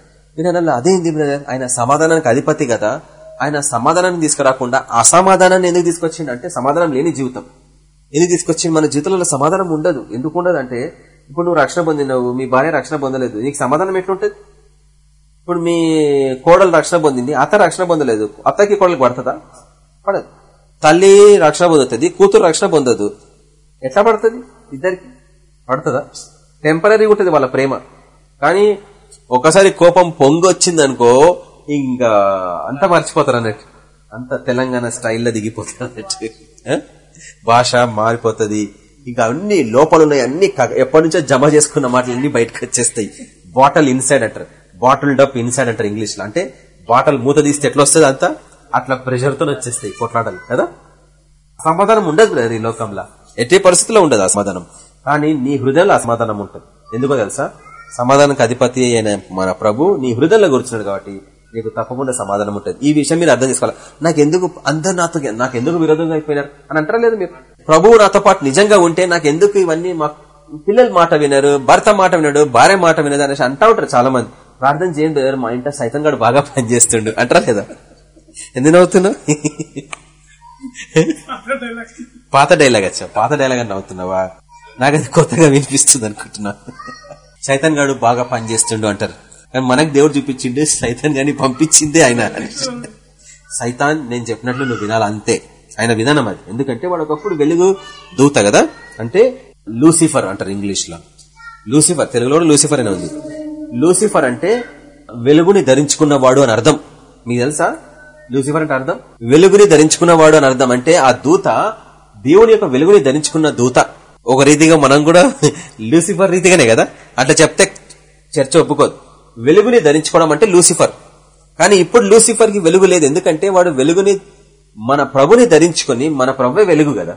నేను అన్నా అదేంది బ్రదర్? ఆయన సమాధానానికి అధిపతి కదా. ఆయన సమాధానాన్ని తీసుకురాకుండా అసమాధానాన్ని ఎందుకు తీసుకొచ్చిండు? అంటే సమాధానం లేని జీవితం. ఎందుకు తీసుకొచ్చింది మన జీవితంలో సమాధానం ఉండదు. ఎందుకు ఉండదు అంటే ఇప్పుడు నువ్వు రక్షణ పొందినవు మీ భార్య రక్షణ పొందలేదు. నీకు సమాధానం ఎట్లుంటది? ఇప్పుడు మీ కోడలు రక్షణ పొందింది అత్త రక్షణ పొందలేదు. అత్తకి కోడలు పడుతుందా? పడదు. తల్లి రక్షణ పొందుతుంది కూతురు రక్షణ పొందదు. ఎట్లా పడుతుంది? ఇద్దరికి. పడుతుందా? టెంపరీ ఉంటుంది వాళ్ళ ప్రేమ. కానీ ఒకసారి కోపం పొంగొచ్చింది అనుకో ఇంకా అంతా మర్చిపోతారు అన్నట్టు. అంత తెలంగాణ స్టైల్లో దిగిపోతారు అన్నట్టు. భాష మారిపోతుంది. ఇంకా అన్ని లోపాలున్నాయి అన్ని క- ఎప్పటి నుంచో జమ చేసుకున్న మాటలన్నీ బయటకు వచ్చేస్తాయి. బాటల్ ఇన్సైడ్ అంటారు. బాటిల్ డప్ ఇన్సైడ్ అంటారు ఇంగ్లీష్లో అంటే బాటిల్ మూత తీస్తే ఎట్లా వస్తుంది అంతా? అట్లా ప్రెషర్తో వచ్చేస్తాయి కొట్లాటలు కదా? సమాధానం ఉండదు బ్రదర్ ఈ లోకంలో. ఎట్టి పరిస్థితిలో ఉండదు అసమాధానం కానీ నీ హృదయంలో అసమాధానం ఉంటుంది. ఎందుకో తెలుసా? సమాధానానికి అధిపతి అయిన మన ప్రభు నీ హృదయంలో కూర్చున్నాడు కాబట్టి నీకు తప్పకుండా సమాధానం ఉంటుంది. ఈ విషయం మీరు అర్థం చేసుకోవాలి. నాకు ఎందుకు అందరు నాతో నాకు ఎందుకు విరోధంగా అయిపోయినారు? అని అంటారా లేదు మీరు? ప్రభువు నాతో పాటు నిజంగా ఉంటే నాకు ఎందుకు ఇవన్నీ మా పిల్లల మాట వినరు భర్త మాట వినడు భార్య మాట వినదు అనేసి అంటా ఉంటారు చాలా మంది ప్రార్థన చేయండి బ్రదర్ మా ఇంట సైతం గడు బాగా పనిచేస్తుండు. అంటారా లేదా? ఎందుకు నవ్వుతున్నావు? పాత డైలాగ్ వచ్చా పాత డైలాగ్ అని నవ్వుతున్నావా? నాకు అది కొత్తగా వినిపిస్తుంది అనుకుంటున్నా. సైతాన్ గాడు బాగా పనిచేస్తుండు అంటారు. కానీ మనకు దేవుడు చూపించిండు సైతాన్ గాని పంపించిందే ఆయన. సైతాన్ నేను చెప్పినట్లు నువ్వు వినాలి అంతే. ఆయన విధానం అది. ఎందుకంటే వాడు ఒకప్పుడు వెలుగు దూత కదా? అంటే లూసిఫర్ అంటారు ఇంగ్లీష్లో లూసిఫర్ తెలుగులో కూడా లూసిఫర్ అనే ఉంది. లూసిఫర్ అంటే వెలుగుని ధరించుకున్నవాడు అని అర్థం. మీకు తెలుసా? లూసిఫర్ అంటే అర్థం? వెలుగుని ధరించుకున్నవాడు అని అర్థం అంటే ఆ దూత దేవుని యొక్క వెలుగుని ధరించుకున్న దూత. ఒక రీతిగా మనం కూడా లూసిఫర్ రీతిగానే కదా? అట్లా చెప్తే చర్చ ఒప్పుకోదు. వెలుగుని ధరించుకోవడం అంటే లూసిఫర్. కానీ ఇప్పుడు లూసిఫర్కి వెలుగు లేదు. ఎందుకంటే వాడు వెలుగుని మన ప్రభుని ధరించుకొని మన ప్రభువే వెలుగు కదా?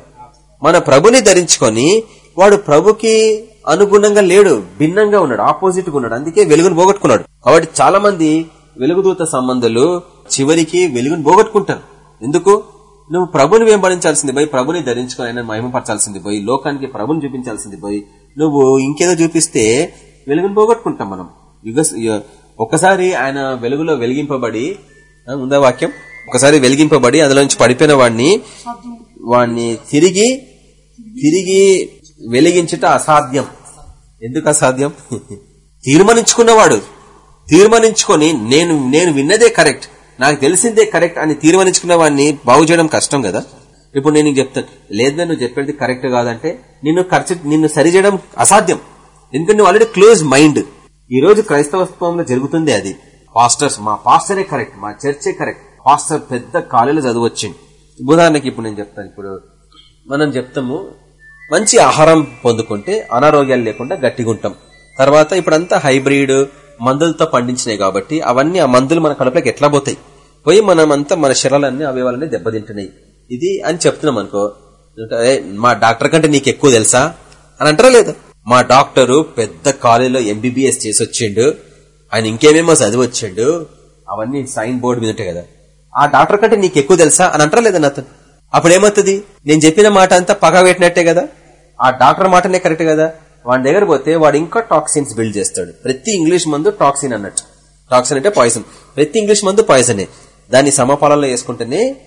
మన ప్రభుని ధరించుకొని వాడు ప్రభుకి అనుగుణంగా లేడు భిన్నంగా ఉన్నాడు ఆపోజిట్గా ఉన్నాడు. అందుకే వెలుగును పోగొట్టుకున్నాడు. కాబట్టి చాలా మంది వెలుగుదూత సంబంధాలు చివరికి వెలుగును పోగొట్టుకుంటారు. ఎందుకు? నువ్వు ప్రభుని వెంబడించాల్సింది పోయి ప్రభుని ధరించుకొని ఆయన మహిమపరచాల్సింది పోయి లోకానికి ప్రభుని చూపించాల్సింది పోయి నువ్వు ఇంకేదో చూపిస్తే వెలుగును పోగొట్టుకుంటాం మనం. యుగ ఒక్కసారి ఆయన వెలుగులో వెలిగింపబడి ఉందా వాక్యం? ఒకసారి వెలిగింపబడి అందులోంచి పడిపోయిన వాడిని వాడిని తిరిగి తిరిగి వెలిగించుట అసాధ్యం. ఎందుకు అసాధ్యం? తీర్మానించుకున్నవాడు. తీర్మానించుకొని నేను నేను విన్నదే కరెక్ట్. నాకు తెలిసిందే కరెక్ట్ అని తీర్మానించుకున్న వాడిని బాగు చేయడం కష్టం కదా? ఇప్పుడు నేను చెప్తాను. లేదా నువ్వు చెప్పేది కరెక్ట్ కాదంటే నిన్ను ఖర్చు నిన్ను సరి చేయడం అసాధ్యం. ఎందుకంటే నువ్వు ఆల్రెడీ క్లోజ్ మైండ్ ఈ రోజు క్రైస్తవత్వంలో జరుగుతుంది అది. పాస్టర్స్ మా పాస్టరే కరెక్ట్ మా చర్చే కరెక్ట్. పాస్టర్ పెద్ద కాలేజీలో వచ్చింది. ఉదాహరణకి ఇప్పుడు నేను చెప్తాను. ఇప్పుడు మనం చెప్తాము మంచి ఆహారం పొందుకుంటే అనారోగ్యాలు లేకుండా గట్టిగా ఉంటాం. తర్వాత ఇప్పుడంతా హైబ్రిడ్ మందులతో పండించినాయి కాబట్టి అవన్నీ ఆ మందులు మన కడుపులోకి ఎట్లా పోతాయి? పోయి మనం అంతా మన శరీరాలన్నీ అవయవాలన్నీ దెబ్బతింటున్నాయి. ఇది అని చెప్తున్నాం అనుకో మా డాక్టర్ కంటే నీకు ఎక్కువ తెలుసా? అని అంటారా లేదు? మా డాక్టరు పెద్ద కాలేజీలో ఎంబీబీఎస్ చేసి వచ్చిండు. ఆయన ఇంకేమేమో చదివి వచ్చిండు. అవన్నీ సైన్ బోర్డు మీద ఉంటాయి కదా. ఆ డాక్టర్ కంటే నీకు ఎక్కువ తెలుసా? అని అంటారా లేదా అతను అప్పుడు ఏమవుతుంది నేను చెప్పిన మాట అంతా పగ పెట్టినట్టే కదా? ఆ డాక్టర్ మాటనే కరెక్ట్ కదా? వాడి దగ్గర పోతే వాడు ఇంకా టాక్సిన్స్ బిల్డ్ చేస్తాడు. ప్రతి ఇంగ్లీష్ మందు టాక్సిన్ అన్నట్టు. టాక్సిన్ అంటే పాయిజన్. ప్రతి ఇంగ్లీష్ మందు పాయిజనే. దాన్ని సమపాలలో వేసుకుంటేనే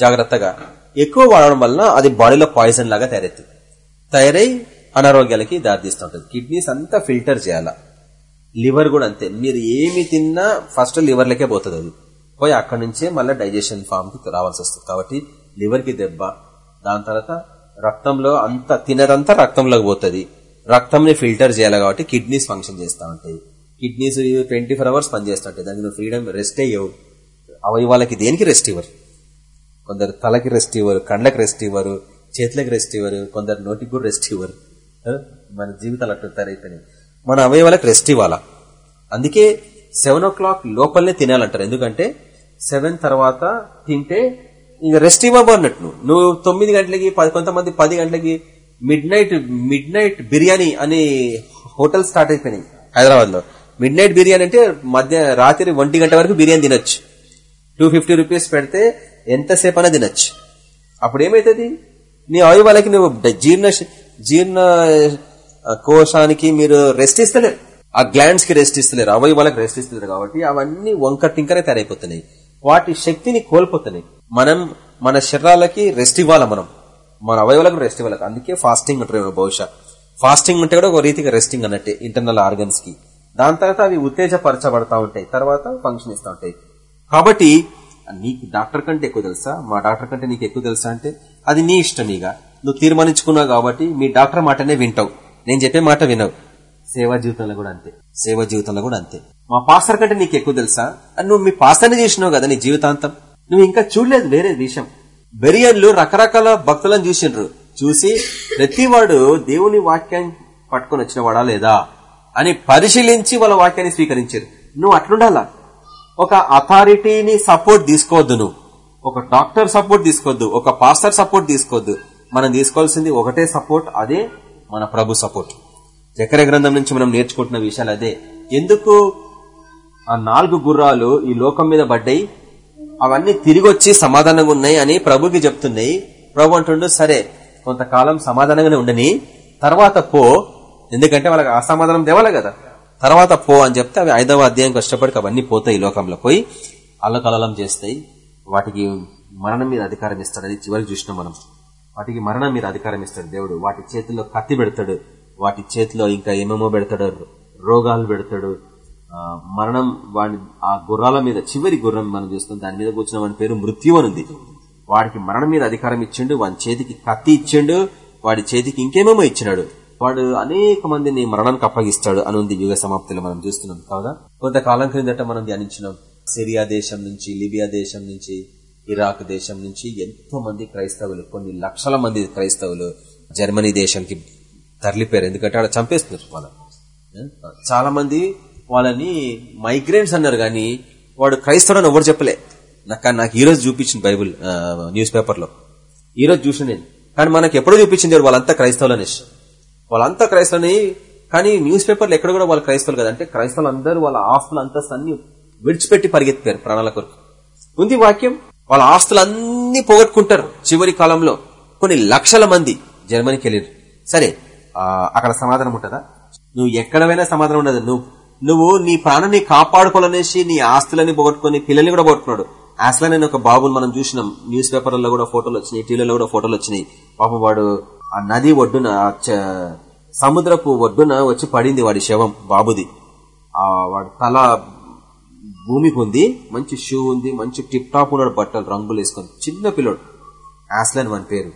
జాగ్రత్తగా. ఎక్కువ వాడడం వలన అది బాడీలో పాయిజన్ లాగా తయారవుతుంది తయారై అనారోగ్యాలకి దారితీస్తుంటది. కిడ్నీస్ అంతా ఫిల్టర్ చేయాలా? లివర్ కూడా అంతే. మీరు ఏమి తిన్నా ఫస్ట్ లివర్లకే పోతుంది అది. పోయి అక్కడి నుంచే మళ్ళీ డైజెషన్ ఫామ్కి రావాల్సి వస్తుంది. కాబట్టి లివర్కి దెబ్బ. దాని తర్వాత రక్తంలో అంత తినదంతా రక్తంలోకి పోతుంది. రక్తంని ఫిల్టర్ చేయాలి కాబట్టి కిడ్నీస్ ఫంక్షన్ చేస్తూ ఉంటాయి. కిడ్నీస్ ట్వంటీ ఫోర్ అవర్స్ పనిచేస్తుంటాయి. దానికి నువ్వు ఫ్రీడమ్ రెస్ట్ అయ్యవు అవయవాలకి దేనికి రెస్ట్ ఇవ్వరు? కొందరు తలకి రెస్ట్ ఇవ్వరు కండ్లకు రెస్ట్ ఇవ్వరు చేతులకు రెస్ట్ ఇవ్వరు కొందరు నోటికి కూడా రెస్ట్ ఇవ్వరు. మన జీవితాలు అట్లా తయారైపోయినాయి. మన అవయవాలకు రెస్ట్ ఇవ్వాలా? అందుకే సెవెన్ ఓ క్లాక్ లోపలనే తినాలంటారు. ఎందుకంటే సెవెన్ తర్వాత తింటే ఇక రెస్ట్ ఇవ్వబోన్నట్టు నువ్వు. నువ్వు తొమ్మిది గంటలకి పది కొంతమంది పది గంటలకి midnight midnight biryani అని హోటల్ స్టార్ట్ అయిపోయినాయి హైదరాబాద్లో మిడ్ నైట్ బిర్యానీ అంటే మధ్య రాత్రి ఒంటి గంట వరకు బిర్యానీ తినొచ్చు. టూ ఫిఫ్టీ రూపీస్ పెడితే ఎంతసేపు అయినా తినొచ్చు. అప్పుడు ఏమైతుంది? నీ అవయవాలకి నువ్వు జీర్ణ జీర్ణ కోశానికి మీరు రెస్ట్ ఇస్తలేరు. ఆ గ్లాండ్స్కి రెస్ట్ ఇస్తలేరు. అవయవాలకు రెస్ట్ ఇస్తలేరు కాబట్టి అవన్నీ వంక టింకనే తయారైపోతున్నాయి. వాటి శక్తిని కోల్పోతున్నాయి మనం మన శరీరాలకి రెస్ట్ ఇవ్వాలి మనం? మన అవయవాలకు రెస్ట్ ఇవ్వాలి. అందుకే ఫాస్టింగ్ ఉంటారు బహుశా. ఫాస్టింగ్ ఉంటే కూడా ఒక రీతిగా రెస్టింగ్ అన్నట్టే ఇంటర్నల్ ఆర్గన్స్కి. దాని తర్వాత అవి ఉత్తేజపరచబడతా ఉంటాయి. తర్వాత ఫంక్షన్ ఇస్తూ ఉంటాయి. కాబట్టి నీకు డాక్టర్ కంటే ఎక్కువ తెలుసా? మా డాక్టర్ కంటే నీకు ఎక్కువ తెలుసా అంటే అది నీ ఇష్టం ఇక. నువ్వు తీర్మానించుకున్నావు కాబట్టి మీ డాక్టర్ మాటనే వింటావు. నేను చెప్పే మాట వినవు. సేవా జీవితంలో కూడా అంతే. సేవా జీవితంలో కూడా అంతే. మా పాస్టర్ కంటే నీకు ఎక్కువ తెలుసా? నువ్వు మీ పాస్టర్ని చేసినావు కదా నీ జీవితాంతం? నువ్వు ఇంకా చూడలేదు వేరే విషయం బెరియన్లు రకరకాల భక్తులను చూసిండ్రు. చూసి ప్రతివాడు దేవుని వాక్యాన్ని పట్టుకొని వచ్చిన వాడా లేదా అని పరిశీలించి వాళ్ళ వాక్యాన్ని స్వీకరించారు. నువ్వు అట్లుండాలా? ఒక అథారిటీని సపోర్ట్ తీసుకోవద్దు నువ్వు. ఒక డాక్టర్ సపోర్ట్ తీసుకోవద్దు. ఒక పాస్టర్ సపోర్ట్ తీసుకోవద్దు. మనం తీసుకోవాల్సింది ఒకటే సపోర్ట్ అదే మన ప్రభు సపోర్ట్ చక్ర గ్రంథం నుంచి మనం నేర్చుకుంటున్న విషయాలు అదే. ఎందుకు ఆ నాలుగు గుర్రాలు ఈ లోకం మీద పడ్డాయి. అవన్నీ తిరిగి వచ్చి సమాధానంగా ఉన్నాయి అని ప్రభుకి చెప్తున్నాయి. ప్రభు అంటుండు సరే కొంతకాలం సమాధానంగానే ఉండని తర్వాత పో. ఎందుకంటే వాళ్ళకి అసమాధానం దేవాలే కదా. తర్వాత పో అని చెప్తే అవి ఐదవ అధ్యాయం కష్టపడికి అవన్నీ పోతాయి లోకంలో పోయి అల్లకలలం చేస్తాయి. వాటికి మరణం మీద అధికారం ఇస్తాడు. అది చివరికి చూసినాం మనం. వాటికి మరణం మీద అధికారం ఇస్తాడు దేవుడు. వాటి చేతిలో కత్తి పెడతాడు. వాటి చేతిలో ఇంకా ఏమేమో పెడతాడు? రోగాలు పెడతాడు. మరణం వాడి ఆ గుర్రాల మీద చివరి గుర్రం మనం చూస్తాం దాని మీద కూర్చున్న వాడి పేరు మృత్యు అని ఉంది. వాడికి మరణం మీద అధికారం ఇచ్చిండు వాడి చేతికి కత్తి ఇచ్చిండు వాడి చేతికి ఇంకేమేమో ఇచ్చినాడు. వాడు అనేక మందిని మరణానికి అప్పగిస్తాడు అనుంది ఉంది యుగ సమాప్తిలో మనం చూస్తున్నాం కాదా కొంతకాలం క్రిందట మనం ధ్యానించినాం సిరియా దేశం నుంచి లిబియా దేశం నుంచి ఇరాక్ దేశం నుంచి ఎంతో మంది క్రైస్తవులు కొన్ని లక్షల మంది క్రైస్తవులు జర్మనీ దేశానికి తరలిపోయారు. ఎందుకంటే అక్కడ చంపేస్తున్నారు వాళ్ళని చాలా మంది వాళ్ళని మైగ్రేన్స్ అన్నారు కానీ వాడు క్రైస్తవుడు ఎవరు చెప్పలే. నాకు నాకు ఈరోజు చూపించింది బైబుల్ న్యూస్ పేపర్లో. ఈరోజు చూసిన నేను. కానీ మనకు ఎప్పుడో చూపించింది వాళ్ళంతా క్రైస్తవులు అనేసి వాళ్ళంతా క్రైస్తవుని కానీ న్యూస్ పేపర్లు ఎక్కడ కూడా వాళ్ళు క్రైస్తవులు కదా. అంటే క్రైస్తవులు అందరూ వాళ్ళ ఆస్తులు అంతా అన్ని విడిచిపెట్టి పరిగెత్తారు ప్రాణాల కొరకు. ఉంది వాక్యం? వాళ్ళ ఆస్తులు అన్ని పోగొట్టుకుంటారు చివరి కాలంలో. కొన్ని లక్షల మంది జర్మనీకి వెళ్ళారు సరే అక్కడ సమాధానం ఉంటుందా? నువ్వు ఎక్కడైనా సమాధానం ఉండదు. నువ్వు నువ్వు నీ ప్రాణాన్ని కాపాడుకోవాలనేసి నీ ఆస్తులని పోగొట్టుకుని పిల్లల్ని కూడా పోగొట్టుకున్నాడు. అసలు నేను ఒక బాబుని మనం చూసినాం. న్యూస్ పేపర్లలో కూడా ఫోటోలు వచ్చినాయి టీవీలలో కూడా ఫోటోలు వచ్చినాయి. పాపం వాడు ఆ నది ఒడ్డున సముద్రపు ఒడ్డున వచ్చి పడింది వాడి శవం బాబుది. ఆ వాడి తల భూమికి ఉంది మంచి షూ ఉంది మంచి టిప్ టాప్ ఉన్నాడు బట్టలు రంగులు వేసుకొని. చిన్న పిల్లోడు. యాస్లన్ వన్ పేరు.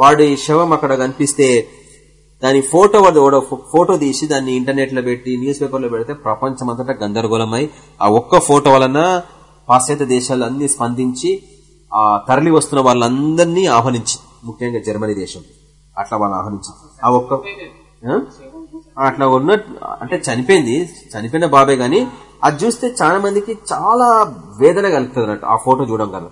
వాడి శవం అక్కడ కనిపిస్తే దాని ఫోటో వాడు ఫోటో తీసి దాన్ని ఇంటర్నెట్లో పెట్టి న్యూస్ పేపర్లో పెడితే ప్రపంచం అంతటా గందరగోళమై ఆ ఒక్క ఫోటో వలన పాశ్చాత్య దేశాలు అన్ని స్పందించి ఆ తరలి వస్తున్న వాళ్ళందరినీ ఆహ్వానించి ముఖ్యంగా జర్మనీ దేశం. అట్లా వాళ్ళు ఆహ్వానించి. ఆ ఒక్క? అట్లా ఉన్న అంటే చనిపోయింది చనిపోయిన బాబే గాని అది చూస్తే చాలా మందికి చాలా వేదన కలుగుతుంది ఆ ఫోటో చూడడం కదా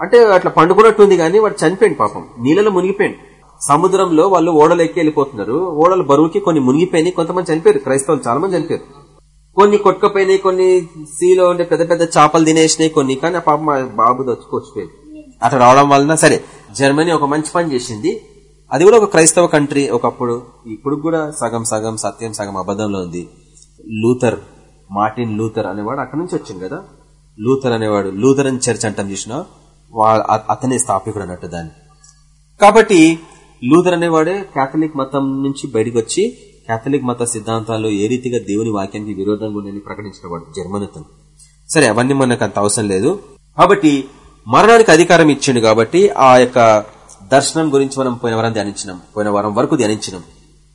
అంటే అట్లా పండుకున్నట్టుంది కానీ వాడు చనిపోయింది పాపం. నీళ్ళలో మునిగిపోయింది సముద్రంలో వాళ్ళు ఓడలు ఎక్కి వెళ్ళిపోతున్నారు. ఓడలు బరువుకి కొన్ని మునిగిపోయినాయి. కొంతమంది చనిపోయారు. క్రైస్తవులు చాలా మంది చనిపోయారు. కొన్ని కొట్టుకుపోయినాయి కొన్ని సీలో ఉండే పెద్ద పెద్ద చేపలు తినేసినాయి కొన్ని కానీ ఆ పాప మా బాబు దచ్చుకొచ్చిపోయింది అట్లా రావడం వలన సరే జర్మనీ ఒక మంచి పని చేసింది. అది కూడా ఒక క్రైస్తవ కంట్రీ ఒకప్పుడు. ఇప్పుడు కూడా సగం సగం సత్యం సగం అబద్ధంలో ఉంది. లూథర్ మార్టిన్ లూథర్ అనేవాడు అక్కడి నుంచి వచ్చింది కదా? లూథర్ అనేవాడు. లూథర్ అని చర్చ్ అంటాం చూసిన అతనే స్థాపికుడు అన్నట్టు దాన్ని. కాబట్టి లూథర్ అనేవాడే కేథలిక్ మతం నుంచి బయటకు వచ్చి కేథలిక్ మత సిద్ధాంతాలు ఏ రీతిగా దేవుని వాక్యానికి విరోధంగా ఉన్నాయని ప్రకటించిన వాడు జర్మన్ అతను సరే అవన్నీ మనకు అంత అవసరం లేదు. కాబట్టి మరణానికి అధికారం ఇచ్చిండు కాబట్టి ఆ యొక్క దర్శనం గురించి మనం పోయిన వారం ధ్యానించినాం. పోయిన వారం వరకు ధ్యానించినాం.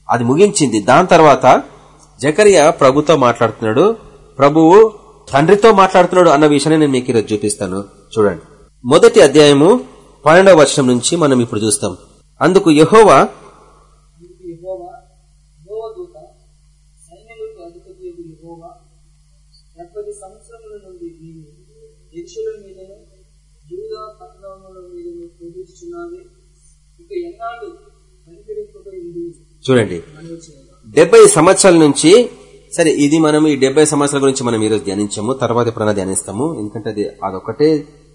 అది ముగించింది. దాని తర్వాత జకరియా ప్రభుతో మాట్లాడుతున్నాడు. ప్రభువు తండ్రితో మాట్లాడుతున్నాడు అన్న విషయాన్ని నేను మీకు ఈరోజు చూపిస్తాను. చూడండి. మొదటి అధ్యాయము పన్నెండవ వర్షం నుంచి మనం ఇప్పుడు చూస్తాం. అందుకు యహోవా చూడండి. డెబ్బై సంవత్సరాల నుంచి సరే ఇది మనం ఈ డెబ్బై సంవత్సరాల గురించి మనం ఈరోజు ధ్యానించాము తర్వాత ఎప్పుడైనా ధ్యానిస్తాము ఎందుకంటే అది అదొకటే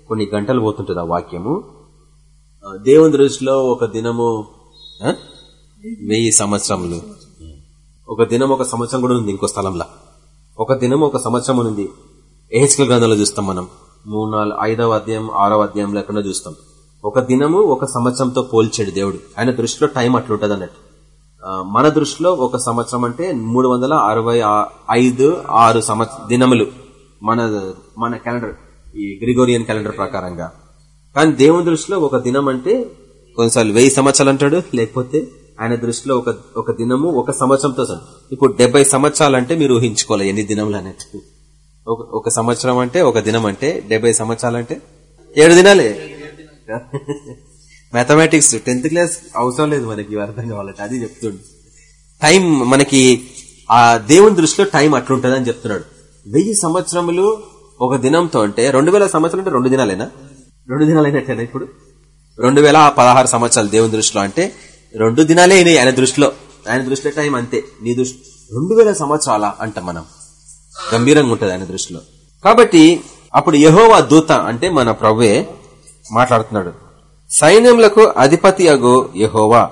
కొన్ని గంటలు పోతుంటుంది ఆ వాక్యము. దేవుని దృష్టిలో ఒక దినము వెయ్యి సంవత్సరములు. ఒక దినం ఒక సంవత్సరం కూడా ఉంది ఇంకో స్థలంలో. ఒక దినం ఒక సంవత్సరం ఉంది. ఏహెచ్కల్ గ్రంథంలో చూస్తాం మనం. మూడు నాలుగు ఐదవ అధ్యాయం ఆరవ అధ్యాయం లేకుండా చూస్తాం. ఒక దినము ఒక సంవత్సరంతో పోల్చాడు దేవుడు. ఆయన దృష్టిలో టైం అట్లుంటది అన్నట్టు. మన దృష్టిలో ఒక సంవత్సరం అంటే మూడు వందల అరవై ఐదు ఆరు సంవత్సర దినములు. మన మన క్యాలెండర్ ఈ గ్రిగోరియన్ క్యాలెండర్ ప్రకారంగా. కానీ దేవుని దృష్టిలో ఒక దినం అంటే కొన్నిసార్లు వెయ్యి సంవత్సరాలు అంటాడు లేకపోతే ఆయన దృష్టిలో ఒక ఒక దినము ఒక సంవత్సరంతో ఇప్పుడు డెబ్బై సంవత్సరాలు అంటే మీరు ఊహించుకోవాలి ఎన్ని దినములు అన్నట్టు ఒక ఒక సంవత్సరం అంటే ఒక దినం అంటే డెబ్బై సంవత్సరాలు అంటే ఏడు దినాలే. మ్యాథమెటిక్స్ టెన్త్ క్లాస్ అవసరం లేదు మనకి అర్థం కావాలంటే. అది చెప్తుండు. టైం మనకి ఆ దేవుని దృష్టిలో టైం అట్లుంటది అని చెప్తున్నాడు. వెయ్యి సంవత్సరములు ఒక దినంతో అంటే రెండు వేల సంవత్సరాలు అంటే రెండు దినాలేనా? రెండు దినాలైనట్టేనా ఇప్పుడు. రెండు వేల పదహారు సంవత్సరాలు దేవుని దృష్టిలో అంటే రెండు దినాలే అయినాయి ఆయన దృష్టిలో. ఆయన దృష్టిలో టైం అంతే. నీ దృష్టి రెండు వేల సంవత్సరాల అంట మనం. గంభీరంగా ఉంటుంది ఆయన దృష్టిలో. కాబట్టి అప్పుడు యహోవా దూత అంటే మన ప్రభువే మాట్లాడుతున్నాడు. సైన్యములకు అధిపతి అగు యహోవా.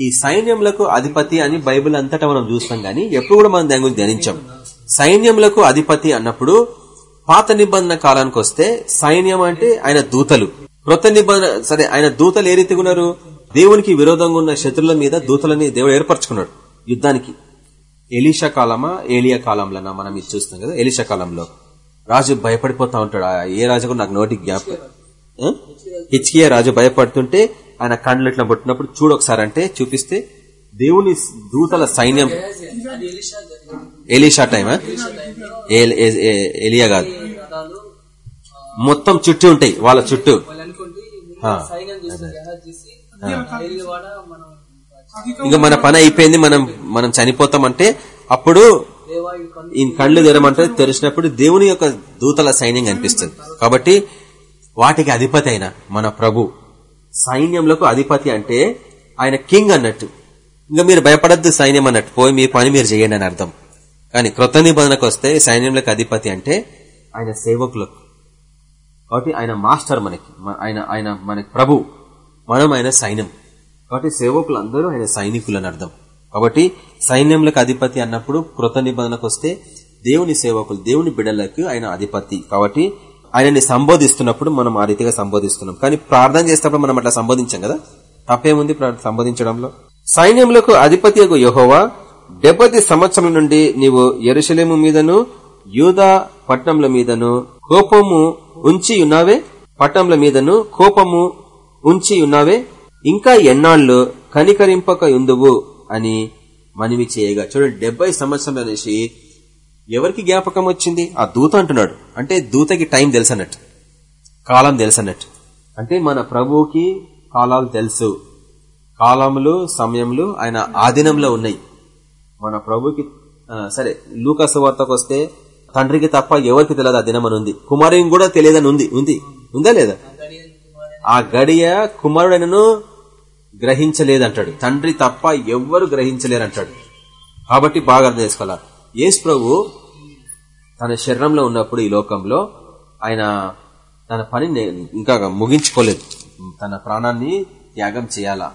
ఈ సైన్యములకు అధిపతి అని బైబిల్ అంతటా మనం చూస్తాం గానీ ఎప్పుడు కూడా మనం దాని గురించి ధ్యానించాం. సైన్యములకు అధిపతి అన్నప్పుడు పాత నిబంధన కాలానికి వస్తే సైన్యం అంటే ఆయన దూతలు. క్రొత్త నిబంధన సరే ఆయన దూతలు ఏ రీతిగా ఉన్నారు? దేవునికి విరోధంగా ఉన్న శత్రుల మీద దూతలని దేవుడు ఏర్పరచుకున్నాడు యుద్ధానికి. ఎలీషా కాలమా ఏలియా కాలంలోనా? మనం ఇది చూస్తాం కదా ఎలీషా కాలంలో. రాజు భయపడిపోతా ఉంటాడు. ఆ ఏ రాజు కూడా నాకు నోటి జ్ఞాపకం ఆ? హిచ్కియా రాజు భయపడుతుంటే ఆయన కండ్లు ఇట్లా పుట్టినప్పుడు చూడు అంటే చూపిస్తే దేవుని దూతల సైన్యం. ఎలిషా టైమా? ఎలియా కాదు. మొత్తం చుట్టూ ఉంటాయి వాళ్ళ చుట్టూ. ఇంకా మన పని అయిపోయింది మనం మనం చనిపోతామంటే అప్పుడు ఈ కళ్ళు తెరమంటే తెరిచినప్పుడు దేవుని యొక్క దూతల సైన్యం కనిపిస్తుంది. కాబట్టి వాటికి అధిపతి అయిన మన ప్రభు. సైన్యంలకు అధిపతి అంటే ఆయన కింగ్ అన్నట్టు. ఇంకా మీరు భయపడద్దు సైన్యం అన్నట్టు. పోయి మీ పని మీరు చేయండి అని అర్థం. కానీ క్రొత్త నిబంధనకు వస్తే సైన్యంలకు అధిపతి అంటే ఆయన సేవకులకు. కాబట్టి ఆయన మాస్టర్ మనకి. ఆయన ఆయన మనకి ప్రభు. మనం ఆయన సైన్యం. కాబట్టి సేవకులు అందరూ ఆయన సైనికులు అని అర్థం. కాబట్టి సైన్యంలకు అధిపతి అన్నప్పుడు కృత నిబంధనకు వస్తే దేవుని సేవకులు దేవుని బిడ్డలకు ఆయన అధిపతి. కాబట్టి ఆయనని సంబోధిస్తున్నప్పుడు మనం ఆ రీతిగా సంబోధిస్తున్నాం. కానీ ప్రార్థన చేసినప్పుడు మనం అట్లా సంబోధించాం కదా? తప్పేముంది సంబోధించడంలో? సైన్యములకు అధిపతి యహోవా డెబ్బది సంవత్సరం నుండి నీవు ఎరుశలేము మీదను యూదా పట్టణంల మీదను కోపము ఉంచి ఉన్నావే? పట్టణంల మీదను కోపము ఉంచి ఉన్నావే? ఇంకా ఎన్నాళ్ళు కనికరింపక ఉందువు అని మనవి చేయగా. చూడండి డెబ్బై సంవత్సరం అనేసి ఎవరికి జ్ఞాపకం వచ్చింది? ఆ దూత అంటున్నాడు. అంటే దూతకి టైం తెలుసన్నట్టు కాలం తెలుసన్నట్టు. అంటే మన ప్రభువుకి కాలాలు తెలుసు. కాలములు సమయములు ఆయన ఆధీనంలో ఉన్నాయి. మన ప్రభుకి సరే లూకాసు వార్తకు వస్తే తండ్రికి తప్ప ఎవరికి తెలియదు ఆ దినమని ఉంది కుమారుని కూడా తెలియదని ఉంది. ఉంది. ఉందా లేదా? ఆ గడియ కుమారుడైనను గ్రహించలేదంటాడు. తండ్రి తప్ప ఎవ్వరు గ్రహించలేరంటాడు. కాబట్టి బాగా అర్థం చేసుకోవాలి? యేసు ప్రభు తన శరీరంలో ఉన్నప్పుడు ఈ లోకంలో ఆయన తన పని ఇంకా ముగించుకోలేదు. తన ప్రాణాన్ని త్యాగం చేయాలా?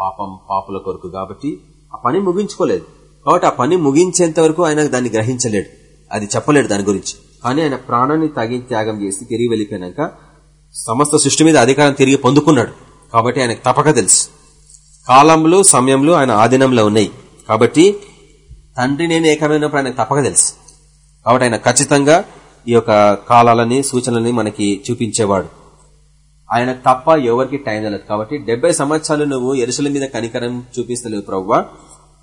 పాపం పాపుల కొరకు కాబట్టి ఆ పని ముగించుకోలేదు. కాబట్టి ఆ పని ముగించేంత వరకు ఆయన దాన్ని గ్రహించలేడు. అది చెప్పలేడు దాని గురించి. కానీ ఆయన ప్రాణాన్ని తగి త్యాగం చేసి తిరిగి వెళ్ళిపోయినాక సమస్త సృష్టి మీద అధికారం తిరిగి పొందుకున్నాడు. కాబట్టి ఆయనకు తప్పక తెలుసు. కాలంలో సమయంలో ఆయన ఆధీనంలో ఉన్నాయి. కాబట్టి తండ్రి నేను ఏకమైనప్పుడు ఆయనకు తప్పక తెలుసు. కాబట్టి ఆయన ఖచ్చితంగా ఈ యొక్క కాలాలని సూచనలని మనకి చూపించేవాడు. ఆయన తప్ప ఎవరికి టైం తెలియదు కాబట్టి డెబ్బై సంవత్సరాలు నువ్వు ఎరుసల మీద కనికరం చూపిస్తలేవు ప్రవ్వా.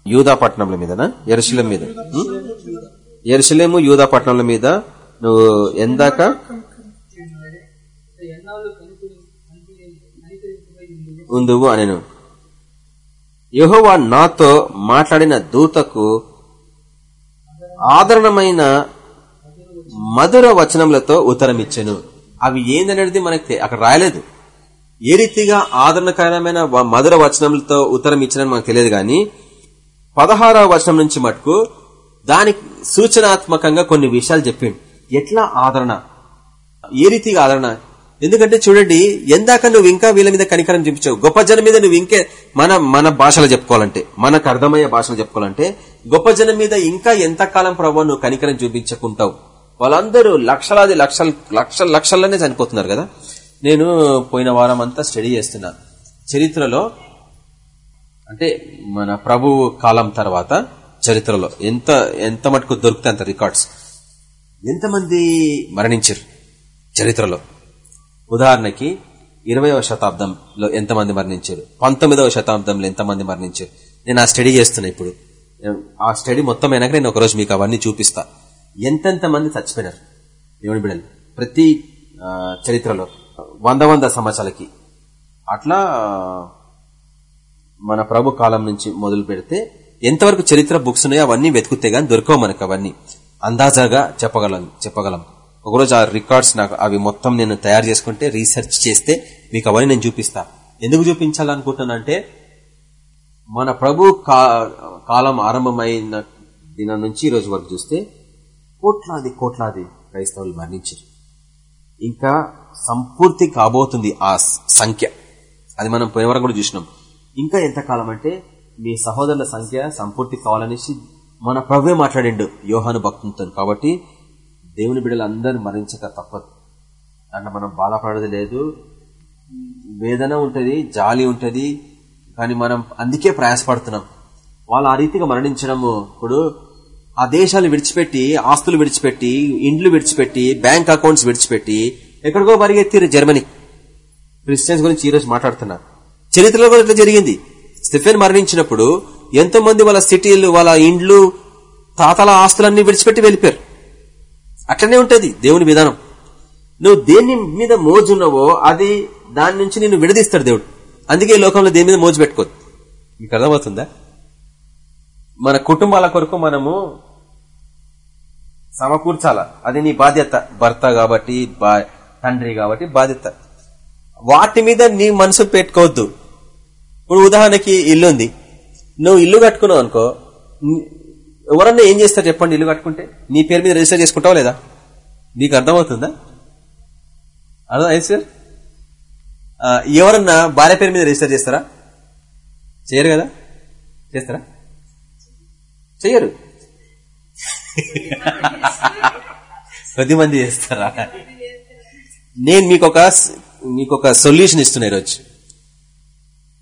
యూదా పట్టణంల మీదనా? ఎరుశలేం మీద? ఎరుశలేము యూదా. పట్టణంల మీద నువ్వు ఎందాక? ఉందువు అనెను. యెహోవా నాతో మాట్లాడిన దూతకు ఆదరణమైన మధుర వచనములతో ఉత్తరమిచ్చెను. అవి ఏందనేది మనకి అక్కడ రాయలేదు. ఏ రీతిగా ఆదరణకరమైన మధుర వచనములతో ఉత్తరం ఇచ్చినని మనకు తెలియదు గాని పదహారవ వర్షం నుంచి మటుకు దానికి సూచనాత్మకంగా కొన్ని విషయాలు చెప్పిండు. ఎట్లా ఆదరణ? ఏ రీతిగా ఆదరణ? ఎందుకంటే చూడండి ఎందాక నువ్వు ఇంకా వీళ్ళ మీద కనికరం చూపించావు. గొప్ప జనం మీద నువ్వు ఇంకే మన మన భాషలో చెప్పుకోవాలంటే మనకు అర్థమయ్యే భాషలో చెప్పుకోవాలంటే గొప్ప జనం మీద ఇంకా ఎంతకాలం ప్రభావ నువ్వు కనికరం చూపించకుంటావు? వాళ్ళందరూ లక్షలాది లక్షల లక్షల లక్షల్లోనే చనిపోతున్నారు కదా? నేను పోయిన వారం అంతా స్టడీ చేస్తున్నా. చరిత్రలో అంటే మన ప్రభు కాలం తర్వాత చరిత్రలో ఎంత ఎంత మటుకు దొరుకుతాయి అంత రికార్డ్స్? ఎంతమంది మరణించారు చరిత్రలో? ఉదాహరణకి ఇరవయవ శతాబ్దంలో ఎంతమంది మరణించారు పంతొమ్మిదవ శతాబ్దంలో ఎంతమంది మరణించారు నేను ఆ స్టడీ చేస్తున్నా ఇప్పుడు. ఆ స్టడీ మొత్తం అయినాక నేను ఒకరోజు మీకు అవన్నీ చూపిస్తా. ఎంతెంత మంది చచ్చిపోయినారు? దేవుని బిడ్డలు ప్రతి చరిత్రలో వంద వంద సంవత్సరాలకి. అట్లా మన ప్రభు కాలం నుంచి మొదలు పెడితే ఎంతవరకు చరిత్ర బుక్స్ ఉన్నాయో అవన్నీ వెతుకుతే గానీ దొరకవు మనకు అవన్నీ. అందాజాగా చెప్పగలం చెప్పగలం. ఒకరోజు ఆ రికార్డ్స్ నాకు అవి మొత్తం నేను తయారు చేసుకుంటే రీసెర్చ్ చేస్తే మీకు అవన్నీ నేను చూపిస్తా. ఎందుకు చూపించాలనుకుంటున్నానంటే మన ప్రభు కా- కాలం ఆరంభమైన దినం నుంచి ఈరోజు వరకు చూస్తే కోట్లాది కోట్లాది క్రైస్తవులు మరణించారు. ఇంకా సంపూర్తి కాబోతుంది ఆ సంఖ్య. అది మనం పోయిన వరకు కూడా చూసినాం. ఇంకా ఎంతకాలం అంటే మీ సహోదరుల సంఖ్య సంపూర్తి కావాలనేసి మన ప్రభువే మాట్లాడిండు యోహాను భక్తులతో కాబట్టి దేవుని బిడ్డలందరూ మరించక తప్పదు. అన్న మనం బాధపడేది లేదు. వేదన ఉంటుంది జాలి ఉంటుంది కానీ మనం అందుకే ప్రయాసపడుతున్నాం. వాళ్ళు ఆ రీతిగా మరణించడము ఇప్పుడు ఆ దేశాలు విడిచిపెట్టి ఆస్తులు విడిచిపెట్టి ఇండ్లు విడిచిపెట్టి బ్యాంక్ అకౌంట్స్ విడిచిపెట్టి ఎక్కడికో పరిగెత్తిరు జర్మనీ. క్రిస్టియన్స్ గురించి ఈరోజు మాట్లాడుతున్నారు. మాట్లాడుతున్నా చరిత్రలో కూడా ఇట్లా జరిగింది. స్టిఫెన్ మరణించినప్పుడు ఎంతో మంది వాళ్ళ సిటీలు వాళ్ళ ఇండ్లు తాతల ఆస్తులన్నీ విడిచిపెట్టి వెళ్ళిపోయారు. అట్లనే ఉంటుంది దేవుని విధానం. నువ్వు దేని మీద మోజున్నావో అది దాని నుంచి నిన్ను విడదీస్తాడు దేవుడు. అందుకే ఈ లోకంలో దేని మీద మోజు పెట్టుకోదు మీకు అర్థమవుతుందా? మన కుటుంబాల కొరకు మనము సమకూర్చాల? అది నీ బాధ్యత. భర్త కాబట్టి తండ్రి కాబట్టి బాధ్యత. వాటి మీద నీ మనసు పెట్టుకోవద్దు. ఇప్పుడు ఉదాహరణకి ఇల్లు ఉంది నువ్వు ఇల్లు కట్టుకున్నావు అనుకో ఎవరన్నా ఏం చేస్తారు చెప్పండి ఇల్లు కట్టుకుంటే? నీ పేరు మీద రిజిస్టర్ చేసుకుంటావా లేదా? నీకు అర్థమవుతుందా? అర్థం అయింది సార్? ఎవరన్నా భార్య పేరు మీద రిజిస్టర్ చేస్తారా? చేయరు కదా? చేస్తారా? చెయ్యరు. కొద్ది మంది చేస్తారా? నేను మీకు ఒక మీకు ఒక సొల్యూషన్ ఇస్తున్నా ఈరోజు.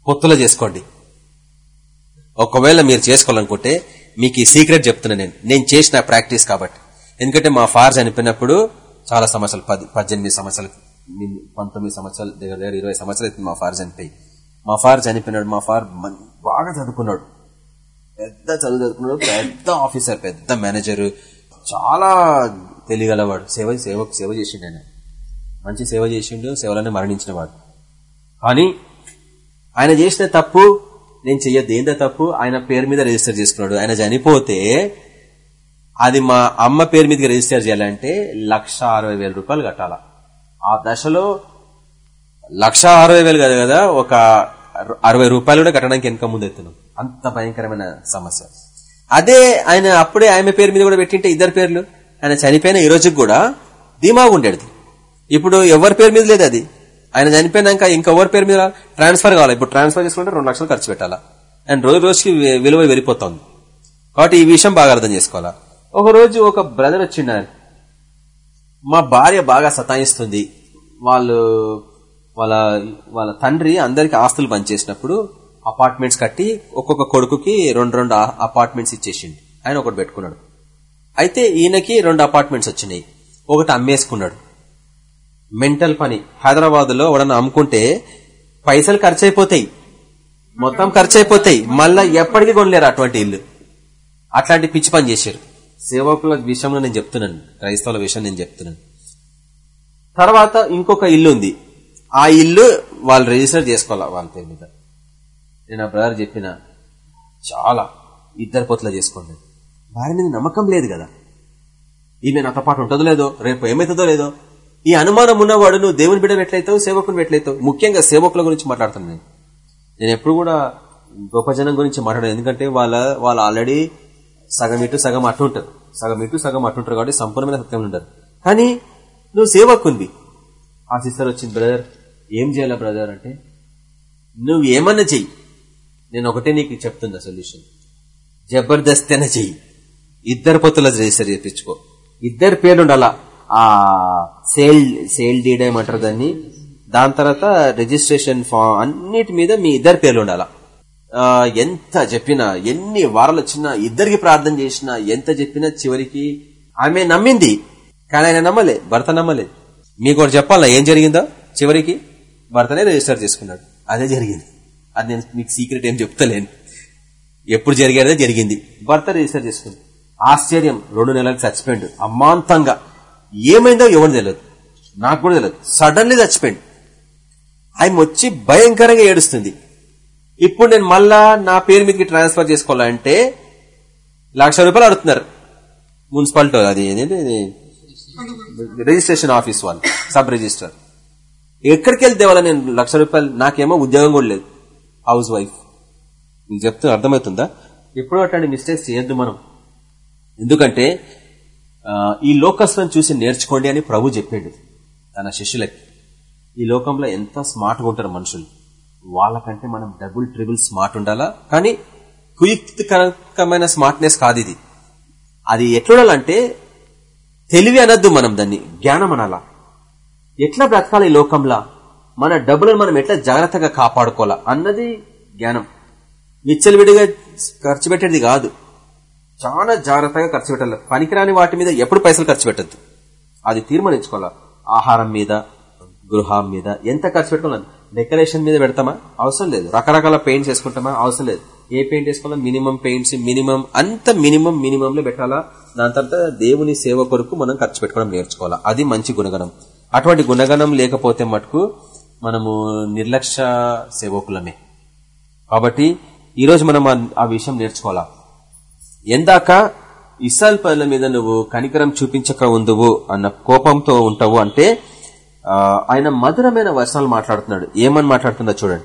కొత్తలో చేసుకోండి. ఒకవేళ మీరు చేసుకోవాలనుకుంటే మీకు ఈ సీక్రెట్ చెప్తున్నా నేను. నేను చేసిన ప్రాక్టీస్ కాబట్టి. ఎందుకంటే మా ఫార్జ్ చనిపోయినప్పుడు చాలా సంవత్సరాలు పది పద్దెనిమిది సంవత్సరాలు పంతొమ్మిది సంవత్సరాలు దగ్గర దగ్గర ఇరవై సంవత్సరాలు అవుతుంది మా ఫార్ చనిపోయి. మా ఫార్ చనిపోయినాడు మా ఫార్ బాగా చదువుకున్నాడు. పెద్ద చదువు చదువుకున్నాడు పెద్ద ఆఫీసర్ పెద్ద మేనేజరు. చాలా తెలియగలవాడు. సేవ సేవ సేవ చేసిండు ఆయన. మంచి సేవ చేసిండు సేవలనే మరణించిన వాడు. కానీ ఆయన చేసిన తప్పు నేను చెయ్యొద్దు. ఏందో తప్పు? ఆయన పేరు మీద రిజిస్టర్ చేసుకున్నాడు. ఆయన చనిపోతే అది మా అమ్మ పేరు మీదకి రిజిస్టర్ చేయాలంటే లక్ష అరవై రూపాయలు కట్టాల? ఆ దశలో లక్ష అరవై వేలు కదా కదా ఒక అరవై రూపాయలు కూడా కట్టడానికి వెనక ముందు ఎత్తున్నాం. అంత భయంకరమైన సమస్య. అదే ఆయన అప్పుడే ఆమె పేరు మీద కూడా పెట్టింటే ఇద్దరు పేర్లు. ఆయన చనిపోయిన ఈ రోజుకి కూడా ధీమాగా ఉండేది. ఇప్పుడు ఎవరి పేరు మీద లేదు అది. ఆయన చనిపోయినాక ఇంకెవరి పేరు మీద ట్రాన్స్ఫర్ కావాలి. ఇప్పుడు ట్రాన్స్ఫర్ చేసుకుంటే రెండు లక్షలు ఖర్చు పెట్టాలా? అండ్ రోజు రోజుకి విలువ వెళ్ళిపోతుంది. కాబట్టి ఈ విషయం బాగా అర్థం చేసుకోవాలా? ఒక రోజు ఒక బ్రదర్ వచ్చిండారు మా భార్య బాగా సతాయిస్తుంది. వాళ్ళు వాళ్ళ వాళ్ళ తండ్రి అందరికి ఆస్తులు పనిచేసినప్పుడు అపార్ట్మెంట్స్ కట్టి ఒక్కొక్క కొడుకుకి రెండు రెండు అపార్ట్మెంట్స్ ఇచ్చేసిండు. ఆయన ఒకటి పెట్టుకున్నాడు. అయితే ఈయనకి రెండు అపార్ట్మెంట్స్ వచ్చినాయి. ఒకటి అమ్మేసుకున్నాడు. మెంటల్ పని. హైదరాబాద్లో ఎవడన్నా అమ్ముకుంటే పైసలు ఖర్చు అయిపోతాయి మొత్తం ఖర్చు అయిపోతాయి మళ్ళా ఎప్పటికీ కొనలేరు అటువంటి ఇల్లు. అట్లాంటి పిచ్చి పని చేశారు. సేవకుల విషయంలో నేను చెప్తున్నాను. క్రైస్తవుల విషయం నేను చెప్తున్నాను. తర్వాత ఇంకొక ఇల్లు ఉంది. ఆ ఇల్లు వాళ్ళు రిజిస్టర్ చేసుకోవాలా వాళ్ళ పేరు మీద? నేను ఆ బ్రదర్ చెప్పిన చాలా ఇద్దరు పొత్తులు చేసుకోండి. వారి మీద నమ్మకం లేదు కదా. ఈమె నాతో పాటు ఉంటుందో లేదో రేపు ఏమవుతుందో లేదో ఈ అనుమానం ఉన్నవాడు నువ్వు దేవుని బిడ్డను ఎట్లయితావు సేవకుని ఎట్లయితావు? ముఖ్యంగా సేవకుల గురించి మాట్లాడుతున్నాను నేను. నేను ఎప్పుడు కూడా గొప్ప జనం గురించి మాట్లాడాను. ఎందుకంటే వాళ్ళ వాళ్ళు ఆల్రెడీ సగం ఇటు సగం అటు ఉంటారు. సగం ఇటు సగం అటు ఉంటారు కాబట్టి సంపూర్ణమైన సత్యం ఉంటారు. కానీ నువ్వు సేవకుంది ఆ సిస్టర్ వచ్చింది బ్రదర్ ఏం చేయాలా బ్రదర్? అంటే నువ్వు ఏమన్నా చెయ్యి. నేను ఒకటే నీకు చెప్తున్నా సొల్యూషన్. జబర్దస్త్ అయినా చెయ్యి. ఇద్దరు పొత్తుల రిజిస్టర్ చెప్పించుకో. ఇద్దరు పేర్లు ఉండాలా? ఆ సేల్ సేల్ డీడ్ ఏమంటారు దాన్ని? దాని తర్వాత రిజిస్ట్రేషన్ ఫామ్ అన్నిటి మీద మీ ఇద్దరు పేర్లు ఉండాల? ఎంత చెప్పినా ఎన్ని వారాలు వచ్చినా ఇద్దరికి ప్రార్థన చేసినా ఎంత చెప్పినా చివరికి ఆమె నమ్మింది. కానీ ఆయన నమ్మలే భర్త నమ్మలేదు మీకు ఒకటి చెప్పాలా ఏం జరిగిందో? చివరికి భర్తనే రిజిస్టర్ చేసుకున్నాడు. అదే జరిగింది. అది నేను మీకు సీక్రెట్ ఏం చెప్తలేను. ఎప్పుడు జరిగేదే జరిగింది. భర్త రిజిస్టర్ చేసుకుంది. ఆశ్చర్యం రెండు నెలలకు చచ్చిపోయాడు అమాంతంగా. ఏమైందో ఎవరు తెలియదు నాకు కూడా తెలియదు సడన్లీ చచ్చిపోయింది ఆయన వచ్చి భయంకరంగా ఏడుస్తుంది. ఇప్పుడు నేను మళ్ళా నా పేరు మీదకి ట్రాన్స్ఫర్ చేసుకోవాలంటే లక్ష రూపాయలు అడుగుతున్నారు. మున్సిపాలిటీ అది ఏంటి రిజిస్ట్రేషన్ ఆఫీస్ వాళ్ళు సబ్ రిజిస్టర్ ఎక్కడికి వెళ్తే వాళ్ళ నేను లక్ష రూపాయలు నాకేమో ఉద్యోగం కూడా లేదు. హౌస్ వైఫ్ నీకు చెప్తే అర్థమవుతుందా? ఎప్పుడో అట్లాంటి మిస్టేక్స్ చేయొద్దు మనం. ఎందుకంటే ఈ లోకస్లను చూసి నేర్చుకోండి అని ప్రభు చెప్పాడు. తన శిష్యులకి. ఈ లోకంలో ఎంత స్మార్ట్గా ఉంటారు మనుషులు? వాళ్ళకంటే మనం డబుల్ ట్రిబుల్ స్మార్ట్ ఉండాలా? కానీ కుయుక్తికరమైన స్మార్ట్నెస్ కాదు ఇది. అది ఎట్లుండాలంటే తెలివి అనద్దు మనం దాన్ని జ్ఞానం అనాలా? ఎట్లా బ్రతకాలి ఈ లోకంలో? మన డబ్బులను మనం ఎట్లా జాగ్రత్తగా కాపాడుకోవాలా? అన్నది జ్ఞానం. విచ్చలవిడిగా ఖర్చు పెట్టేది కాదు. చాలా జాగ్రత్తగా ఖర్చు పెట్టాలి. పనికిరాని వాటి మీద ఎప్పుడు పైసలు ఖర్చు పెట్టద్దు. అది తీర్మానించుకోవాలి? ఆహారం మీద గృహం మీద ఎంత ఖర్చు పెట్టుకోవాలి డెకరేషన్ మీద పెడతామా? అవసరం లేదు. రకరకాల పెయింట్స్ వేసుకుంటామా? అవసరం లేదు. ఏ పెయింట్ వేసుకోవాలా? మినిమం పెయింట్స్ మినిమం అంత మినిమం మినిమం లో పెట్టాలా? దాని తర్వాత దేవుని సేవ కొరకు మనం ఖర్చు పెట్టుకోవడం నేర్చుకోవాలా? అది మంచి గుణగణం. అటువంటి గుణగణం లేకపోతే మటుకు మనము నిర్లక్ష్య సేవకులమే. కాబట్టి ఈరోజు మనం ఆ- ఆ విషయం నేర్చుకోవాలా? ఎందాక ఇసాల్ పనుల మీద నువ్వు కనికరం చూపించక ఉందువు అన్న కోపంతో ఉంటావు అంటే ఆయన మధురమైన వర్షాలు మాట్లాడుతున్నాడు. ఏమని మాట్లాడుతుందో చూడండి.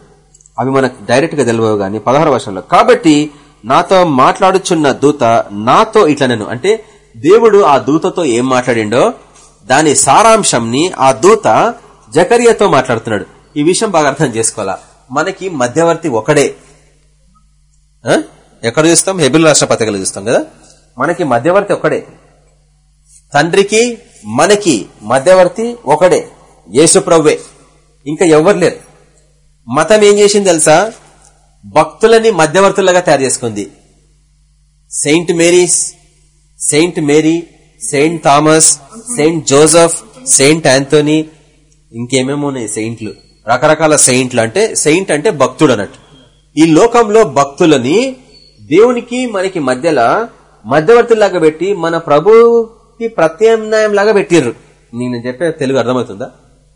అవి మనకు డైరెక్ట్గా తెలియవు గాని పదహారు వర్షంలో కాబట్టి నాతో మాట్లాడుచున్న దూత నాతో ఇట్లా నేను. అంటే దేవుడు ఆ దూతతో ఏం మాట్లాడిండో దాని సారాంశంని ఆ దూత జకరియాతో మాట్లాడుతున్నాడు. ఈ విషయం బాగా అర్థం చేసుకోవాలా? మనకి మధ్యవర్తి ఒకడే. ఎక్కడ చూస్తాం? హెబిల్ రాష్ట్ర పత్రికలు చూస్తాం కదా? మనకి మధ్యవర్తి ఒకడే తండ్రికి మనకి మధ్యవర్తి ఒకడే. యేసు ప్రవ్వే ఇంకా ఎవరు లేరు. మతం ఏం చేసింది తెలుసా? భక్తులని మధ్యవర్తులుగా తయారు చేసుకుంది. Saint Mary's saint Mary saint Thomas saint Joseph saint Anthony ఇంకేమేమో ఉన్నాయి సెయింట్లు? రకరకాల సెయింట్లు అంటే సెయింట్ అంటే భక్తుడు అన్నట్టు. ఈ లోకంలో భక్తులని దేవునికి మనకి మధ్యలో మధ్యవర్తుల్లాగా పెట్టి మన ప్రభుకి ప్రత్యామ్నాయం లాగా పెట్టిర్రు. నేను చెప్పే తెలుగు అర్థమవుతుందా?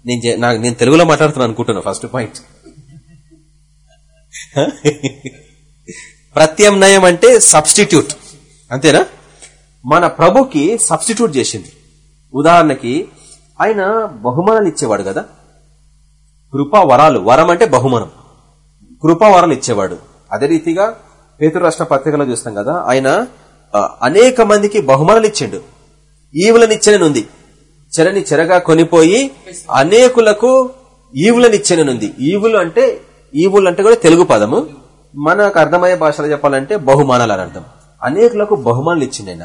నేను నేను తెలుగులో మాట్లాడుతున్నాను అనుకుంటున్నా ఫస్ట్ పాయింట్ ప్రత్యామ్నాయం అంటే సబ్స్టిట్యూట్ అంతేనా? మన ప్రభుకి సబ్స్టిట్యూట్ చేసింది. ఉదాహరణకి ఆయన బహుమానాలు ఇచ్చేవాడు కదా? కృపా వరాలు వరం అంటే బహుమానం. కృపా వరాలు ఇచ్చేవాడు. అదే రీతిగా పేతురు రాష్ట్ర పత్రికలో చూస్తాం కదా ఆయన అనేక మందికి బహుమానాలు ఇచ్చిండు. ఈవులనిచ్చననుంది చెరని చెరగా కొనిపోయి అనేకులకు ఈవులనిచ్చననుంది ఈవులు అంటే ఈవులు అంటే కూడా తెలుగు పదము. మనకు అర్థమయ్యే భాషలో చెప్పాలంటే బహుమానాలు అని అర్థం. అనేకులకు బహుమానాలు ఇచ్చిండు ఆయన.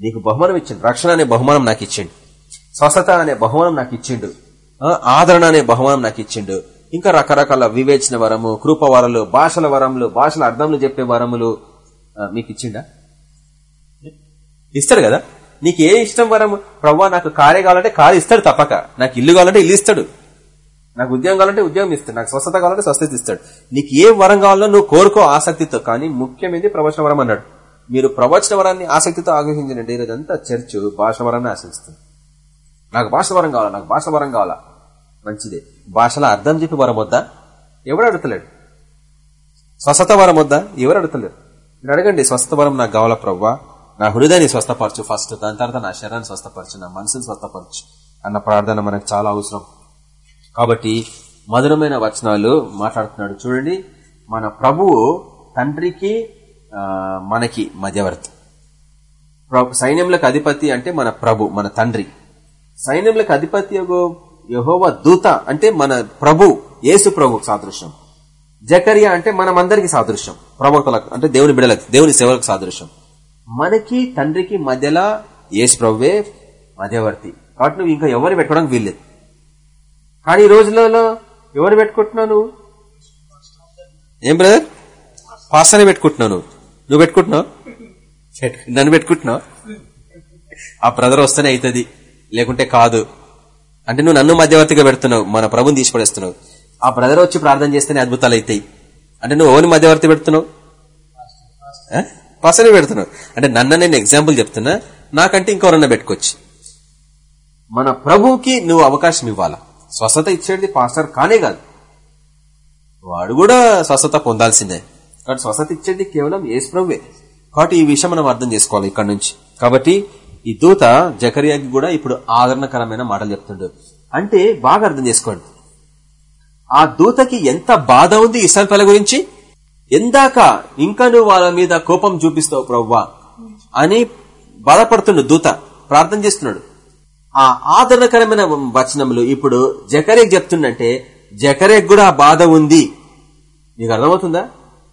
నీకు బహుమానం ఇచ్చిండు. రక్షణ అనే బహుమానం నాకు ఇచ్చిండు. స్వస్థత అనే బహుమానం నాకు ఇచ్చిండు. ఆదరణ అనే బహుమానం నాకు ఇచ్చిండు. ఇంకా రకరకాల వివేచన వరము కృప వరలు భాషల వరములు భాషల అర్థములు చెప్పే వరములు మీకు ఇచ్చిండా? ఇస్తాడు కదా? నీకు ఏ ఇష్టం వరం ప్రవ్వా నాకు కారే కావాలంటే కారు ఇస్తాడు తప్పక. నాకు ఇల్లు కావాలంటే ఇల్లు ఇస్తాడు. నాకు ఉద్యోగం కావాలంటే ఉద్యోగం ఇస్తాడు. నాకు స్వస్థత కావాలంటే స్వస్థత ఇస్తాడు. నీకు ఏ వరం కావాలో నువ్వు కోరుకో ఆసక్తితో. కానీ ముఖ్యమైనది ప్రవచన వరం అన్నాడు. మీరు ప్రవచన వరాన్ని ఆసక్తితో ఆగ్రహించండి ఈరోజు అంతా చర్చ్ భాష వరాన్ని ఆశిస్తుంది నాకు భాష వరం కావాలా? నాకు భాష వరం కావాలా? మంచిదే. భాషలో అర్థం చెప్పి వరం వద్దా ఎవడు అడుగుతలేడు? స్వస్థత వరం వద్దా ఎవరు అడుగుతలేరు? మీరు అడగండి స్వస్థత వరం నాకు కావాలా ప్రవ్వా నా హృదయాన్ని స్వస్థపరచు ఫస్ట్ దాని తర్వాత నా శరీరాన్ని స్వస్థపరచు నా మనసుని స్వస్థపరచు అన్న ప్రార్థన మనకు చాలా అవసరం. కాబట్టి మధురమైన వచనాలు మాట్లాడుతున్నాడు. చూడండి మన ప్రభువు తండ్రికి మనకి మధ్యవర్తి. ప్రభు- సైన్యములకు అధిపతి అంటే మన ప్రభు మన తండ్రి. సైన్యములకు అధిపతి యహోవ దూత అంటే మన ప్రభు యేసు ప్రభు సాదృశ్యం. జకరియా అంటే మనమందరికి సాదృశ్యం. ప్రవక్తలకు అంటే దేవుని బిడలకు దేవుని సేవలకు సాదృశ్యం. మనకి తండ్రికి మధ్యలో యేసు ప్రభువే మధ్యవర్తి. కాబట్టి నువ్వు ఇంకా ఎవరు పెట్టుకోవడానికి వీల్లేదు. కానీ ఈ రోజులలో ఎవరు పెట్టుకుంటున్నావు ఏం బ్రదర్? పాస్టర్ని పెట్టుకుంటున్నావు నువ్వు. నువ్వు పెట్టుకుంటున్నావు? పెట్టు- నన్ను పెట్టుకుంటున్నావు? ఆ బ్రదర్ వస్తేనే అవుతుంది లేకుంటే కాదు. అంటే నువ్వు నన్ను మధ్యవర్తిగా పెడుతున్నావు మన ప్రభుని తీసుకుపడేస్తున్నావు ఆ బ్రదర్ వచ్చి ప్రార్థన చేస్తేనే అద్భుతాలు అవుతాయి. అంటే నువ్వు ఓని మధ్యవర్తి పెడుతున్నావు? ఆ? పెడుతున్నావు. అంటే నన్ను నేను ఎగ్జాంపుల్ చెప్తున్నా నాకంటే ఇంకోరన్నా పెట్టుకోవచ్చు. మన ప్రభువుకి నువ్వు అవకాశం ఇవ్వాలా? స్వస్థత ఇచ్చేది పాస్టర్ కానే కాదు. వాడు కూడా స్వస్థత పొందాల్సిందే. కాబట్టి స్వస్థత ఇచ్చేది కేవలం యేసు ప్రభువే. కాబట్టి ఈ విషయం మనం అర్థం చేసుకోవాలి ఇక్కడ నుంచి. కాబట్టి ఈ దూత జకరియాకి కూడా ఇప్పుడు ఆదరణకరమైన మాటలు చెప్తుండ్రు అంటే బాగా అర్థం చేసుకోండి. ఆ దూతకి ఎంత బాధ ఉంది ఇస్రాయల్ గురించి? ఎందాక ఇంకా నువ్వు వాళ్ళ మీద కోపం చూపిస్తావు ప్రవ్వా అని బాధపడుతుండు దూత ప్రార్థన చేస్తున్నాడు. ఆ ఆదరణకరమైన వచనములు ఇప్పుడు జకరేక్ చెప్తుండంటే జకరేక్ కూడా ఆ బాధ ఉంది. నీకు అర్థమవుతుందా?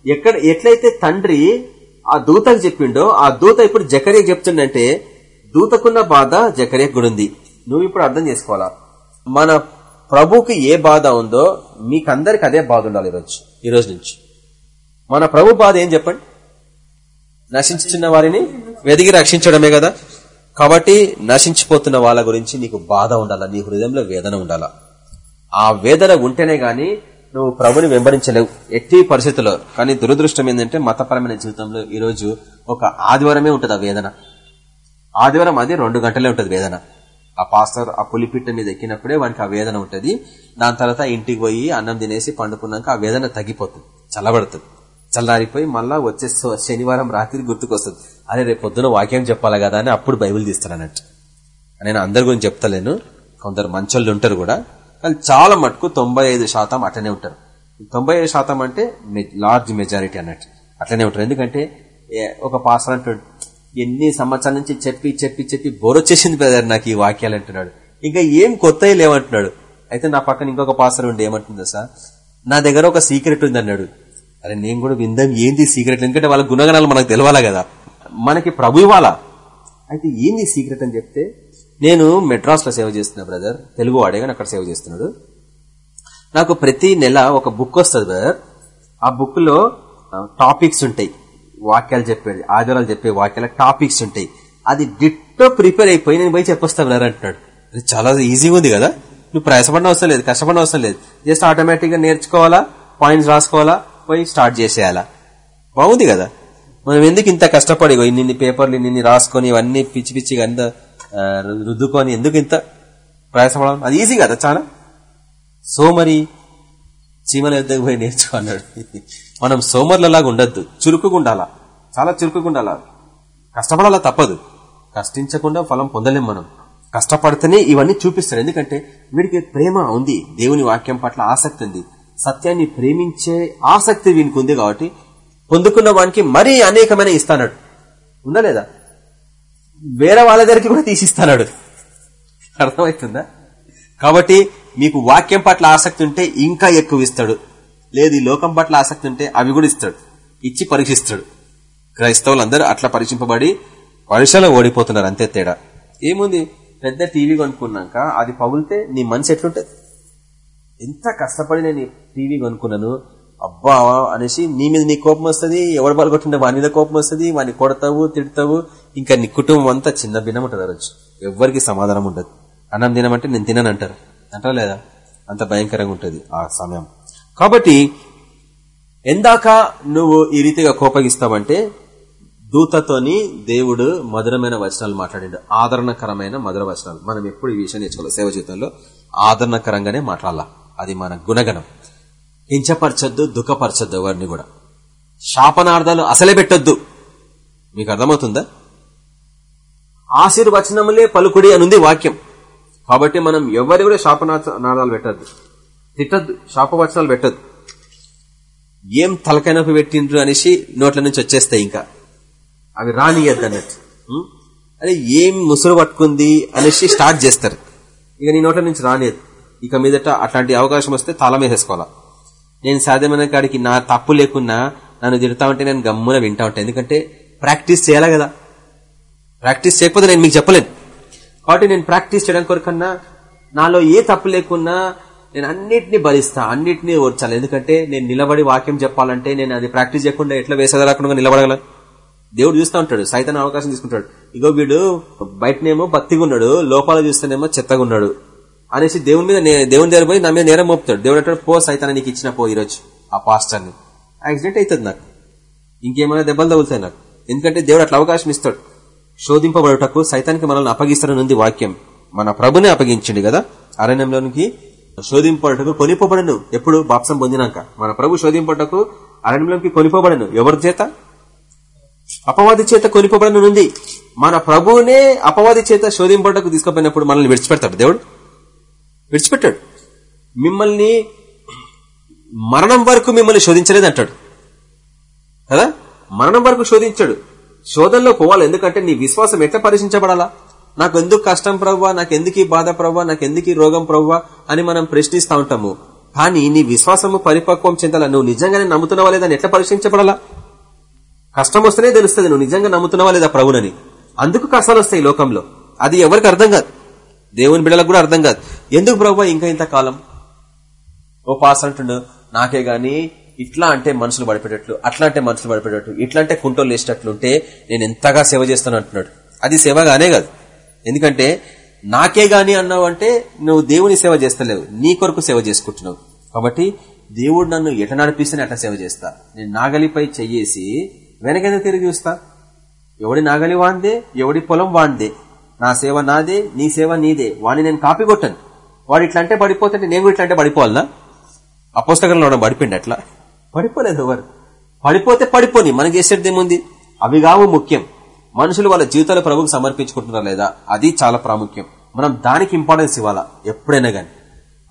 ఎక్కడ ఎట్లయితే తండ్రి ఆ దూతకు చెప్పిండో ఆ దూత ఇప్పుడు జకరేక్ చెప్తుండంటే దూతకున్న బాధ జకరే గుడుంది ఉంది నువ్వు ఇప్పుడు అర్థం చేసుకోవాలా? మన ప్రభుకి ఏ బాధ ఉందో మీకందరికి అదే బాధ ఉండాలి ఈరోజు ఈరోజు నుంచి. మన ప్రభు బాధ ఏం చెప్పండి? నశించుతున్న వారిని వెదిగి రక్షించడమే కదా? కాబట్టి నశించిపోతున్న వాళ్ళ గురించి నీకు బాధ ఉండాలా? నీ హృదయంలో వేదన ఉండాలా? ఆ వేదన ఉంటేనే గాని నువ్వు ప్రభుని వెంబడించలేవు. ఎట్టి పరిస్థితుల్లో. కానీ దురదృష్టం ఏంటంటే మతపరమైన జీవితంలో ఈరోజు ఒక ఆదివారమే ఉంటుంది ఆ వేదన. ఆదివారం అది రెండు గంటలే ఉంటుంది వేదన. ఆ పాస్టర్ ఆ పులిపిట్ట మీద ఎక్కినప్పుడే వానికి ఆ వేదన ఉంటుంది. దాని తర్వాత ఇంటికి పోయి అన్నం తినేసి పండుకున్నాక ఆ వేదన తగ్గిపోతుంది చల్లబడుతుంది. చల్లారిపోయి మళ్ళా వచ్చే శనివారం రాత్రి గుర్తుకొస్తుంది. అరే రేపు పొద్దున వాక్యం చెప్పాలి కదా అని అప్పుడు బైబిల్ తీస్తాను అన్నట్టు నేను అందరి గురించి చెప్తలేను కొందరు మంచోళ్ళు ఉంటారు కూడా కానీ చాలా మటుకు తొంభై ఐదు శాతం అట్లనే ఉంటారు. తొంభై ఐదు శాతం అంటే లార్జ్ మెజారిటీ అన్నట్టు అట్లనే ఉంటారు. ఎందుకంటే ఏ- ఒక పాస్టర్ అంటే ఎన్ని సంవత్సరాల నుంచి చెప్పి చెప్పి చెప్పి బోరొచ్చేసింది బ్రదర్ నాకు ఈ వాక్యాలు అంటున్నాడు. ఇంకా ఏం కొత్తవి లేవంటున్నాడు. అయితే నా పక్కన ఇంకొక పాస్టర్ ఉండి ఏమంటుందా సార్? నా దగ్గర ఒక సీక్రెట్ ఉంది అన్నాడు అరే నేను కూడా విందాం ఏంది సీక్రెట్ ఎందుకంటే వాళ్ళ గుణగణాలు మనకు తెలవాలా కదా? మనకి ప్రభు ఇవ్వాలా? అయితే ఏంది సీక్రెట్ అని చెప్తే నేను మెడ్రాస్లో సేవ చేస్తున్నా బ్రదర్ తెలుగు వాడే కానీ అక్కడ సేవ చేస్తున్నాడు. నాకు ప్రతి నెల ఒక బుక్ వస్తుంది బ్రదర్ ఆ బుక్లో టాపిక్స్ ఉంటాయి. వాక్యాలు చెప్పేది ఆధారాలు చెప్పే వాక్యాల టాపిక్స్ ఉంటాయి. అది డిట్టో ప్రిపేర్ అయిపోయి నేను పోయి చెప్పొస్తా బ్రదర్ అంటున్నాడు. అది చాలా ఈజీగా ఉంది కదా? నువ్వు ప్రయాసపడిన అవసరం లేదు కష్టపడిన అవసరం లేదు. జస్ట్ ఆటోమేటిక్గా నేర్చుకోవాలా పాయింట్స్ రాసుకోవాలా పోయి స్టార్ట్ చేసేయాలా? బాగుంది కదా? మనం ఎందుకు ఇంత కష్టపడి ఇన్ని పేపర్లు నిన్ను రాసుకొని ఇవన్నీ పిచ్చి పిచ్చిగా అంత రుద్దుకొని ఎందుకు ఇంత ప్రయాసపడాలి? అది ఈజీ కదా చాలా? సో మరి చీమల యుద్ధకు పోయి నేర్చుకో అన్నాడు. మనం సోమర్లలాగా ఉండద్దు. చురుకుగా ఉండాలా చాలా చురుకుగా ఉండాలా కష్టపడాలా తప్పదు. కష్టించకుండా ఫలం పొందలేం మనం. కష్టపడితేనే ఇవన్నీ చూపిస్తాడు ఎందుకంటే వీడికి ప్రేమ ఉంది. దేవుని వాక్యం పట్ల ఆసక్తి ఉంది. సత్యాన్ని ప్రేమించే ఆసక్తి వీనికి ఉంది కాబట్టి పొందుకున్న వానికి మరీ అనేకమైన ఇస్తానడు. ఉందా లేదా? వేరే వాళ్ళ దగ్గరికి కూడా తీసిస్తాడు అర్థమవుతుందా? కాబట్టి మీకు వాక్యం పట్ల ఆసక్తి ఉంటే ఇంకా ఎక్కువ ఇస్తాడు. లేదు ఈ లోకం పట్ల ఆసక్తి ఉంటే అవి కూడా ఇస్తాడు. ఇచ్చి పరీక్షిస్తాడు. క్రైస్తవులందరూ అట్లా పరీక్షింపబడి పరీక్షలో ఓడిపోతున్నారు అంతే తేడా. ఏముంది? పెద్ద టీవీ కొనుక్కున్నాక అది పగులితే నీ మనసు ఎట్లుంటది? ఎంత కష్టపడి నేను టీవీ కొనుక్కున్నాను? అబ్బా అనేసి నీ మీద నీ కోపం వస్తుంది ఎవడు పలుకొట్టిండే వాని మీద కోపం వస్తుంది వాడిని కొడతావు తిడతావు ఇంకా నీ కుటుంబం అంతా చిన్న భిన్నం ఉంటుంది రోజు. ఎవ్వరికి సమాధానం ఉండదు. అన్నం తినమంటే నేను తినను అంటారు అంటారా లేదా? అంత భయంకరంగా ఉంటుంది ఆ సమయం. కాబట్టి ఎందాక నువ్వు ఈ రీతిగా కోపగిస్తావంటే దూతతోని దేవుడు మధురమైన వచనాలు మాట్లాడిండు. ఆదరణకరమైన మధుర వచనాలు. మనం ఎప్పుడు ఈ విషయం నేర్చుకోవాలి? సేవ జీవితంలో ఆదరణకరంగానే మాట్లాడాల? అది మన గుణగణం. హించపరచొద్దు దుఃఖపరచొద్దు ఎవరిని కూడా. శాపనార్థాలు అసలే పెట్టొద్దు. మీకు అర్థమవుతుందా? ఆశీర్వచనములే పలుకుడి అనుంది వాక్యం. కాబట్టి మనం ఎవరి కూడా శాపనార్థాలు పెట్టద్దు. తిట్టద్దు శాపవచనాలు పెట్టద్దు. ఏం తలకైనప్పు పెట్టిండ్రు అనేసి నోట్ల నుంచి వచ్చేస్తాయి ఇంకా. అవి రానియద్దు అన్నట్టు. అదే ఏం ముసురు పట్టుకుంది అనేసి స్టార్ట్ చేస్తారు. ఇక నీ నోట్ల నుంచి రానియద్దు ఇక మీదట అట్లాంటి అవకాశం వస్తే తాళం వేసేసుకోవాలా. నేను సాధ్యమైన కాడికి నా తప్పు లేకున్నా నన్ను తిడతా ఉంటే నేను గమ్మున వింటా ఉంటాను ఎందుకంటే ప్రాక్టీస్ చేయాలా కదా? ప్రాక్టీస్ చేయకపోతే నేను మీకు చెప్పలేను. కాబట్టి నేను ప్రాక్టీస్ చేయడం కొరకన్నా నాలో ఏ తప్పు లేకున్నా నేను అన్నిటిని భరిస్తా అన్నిటినీ ఓర్చాలి. ఎందుకంటే నేను నిలబడి వాక్యం చెప్పాలంటే నేను అది ప్రాక్టీస్ చేయకుండా ఎట్లా వేసేదరాకుండా నిలబడగలను? దేవుడు చూస్తూ ఉంటాడు సైతాన్ని అవకాశం తీసుకుంటాడు. ఇగో వీడు బయటనేమో భక్తిగా ఉన్నాడు లోపాలు చూస్తేనేమో చెత్తగా ఉన్నాడు అనేసి దేవుని మీద దేవుని దగ్గర పోయి నా మీద నేరం మోపుతాడు. దేవుడు అంటాడు పో సైతాన్ని నీకు ఇచ్చిన పో ఈరోజు ఆ పాస్టర్ని. యాక్సిడెంట్ అవుతుంది నాకు. ఇంకేమైనా దెబ్బలు తగులుతాయి నాకు. ఎందుకంటే దేవుడు అట్లా అవకాశం ఇస్తాడు. శోధింపబడుటకు సైతానికి మనల్ని అప్పగిస్తారనుంది వాక్యం. మన ప్రభుని అప్పగించండి కదా? అరణ్యంలోనికి శోధింపటకు కొనిపోబడను. ఎప్పుడు? బాప్సం పొందినాక. మన ప్రభు శోధింపటకు అరణ్యంలోకి కొనిపోబడను. ఎవరి చేత? అపవాది చేత కొనిపోబడనుంది మన ప్రభువునే అపవాది చేత శోధింపటకు తీసుకుపోయినప్పుడు మనల్ని విడిచిపెడతాడు దేవుడు. విడిచిపెట్టాడు. మిమ్మల్ని మరణం వరకు మిమ్మల్ని శోధించలేదు అంటాడు. కదా? మరణం వరకు శోధించాడు. శోధనలో పోవాలి. ఎందుకంటే నీ విశ్వాసం ఎట్లా పరీక్షించబడాలా? నాకు ఎందుకు కష్టం ప్రవ్వా? నాకు ఎందుకు ఈ బాధ ప్రవ్వా? నాకు ఎందుకు ఈ రోగం ప్రవ్వా? అని మనం ప్రశ్నిస్తా ఉంటాము. కానీ నీ విశ్వాసము పరిపక్వం చెందాలా నువ్వు నిజంగానే నమ్ముతున్నావా లేదా అని ఎట్లా పరీక్షించబడాలా? కష్టం వస్తేనే తెలుస్తుంది నువ్వు నిజంగా నమ్ముతున్నావా లేదా ప్రభునని. అందుకు కష్టాలు వస్తాయి లోకంలో. అది ఎవరికి అర్థం కాదు. దేవుని బిడ్డలకు కూడా అర్థం కాదు. ఎందుకు ప్రభు ఇంకా ఇంత కాలం? ఓ పాస్ అంటుండు నాకే గాని ఇట్లా అంటే మనుషులు పడిపోయేటట్లు అట్లా అంటే మనుషులు పడిపోయేటట్టు ఇట్లా అంటే కుంటోలు వేసేటట్లుంటే నేను ఎంతగా సేవ చేస్తాను అంటున్నాడు. అది సేవగానే కాదు. ఎందుకంటే నాకే గాని అన్నావు అంటే నువ్వు దేవుని సేవ చేస్తలేవు. నీ కొరకు సేవ చేసుకుంటున్నావు. కాబట్టి దేవుడు నన్ను ఎట నడిపిస్తేనే అట్లా సేవ చేస్తా. నేను నాగలిపై చెయ్యేసి వెనకెంత తిరిగి చూస్తా? ఎవడి నాగలి వాందే ఎవడి పొలం వాందే నా సేవ నాదే నీ సేవ నీదే. వాడిని నేను కాపీ కొట్టాను వాడు ఇట్లా అంటే పడిపోతుంటే నేను కూడా ఇట్లా అంటే పడిపోవాలనా అపోస్తకంలో పడిపోయింది అట్లా? పడిపోలేదు ఎవరు? పడిపోతే పడిపోని. మనకి చేసేది ఏముంది? అవి కావు ముఖ్యం. మనుషులు వాళ్ళ జీవితాలు ప్రభుకు సమర్పించుకుంటున్నారా లేదా? అది చాలా ప్రాముఖ్యం. మనం దానికి ఇంపార్టెన్స్ ఇవ్వాలా? ఎప్పుడైనా గాని.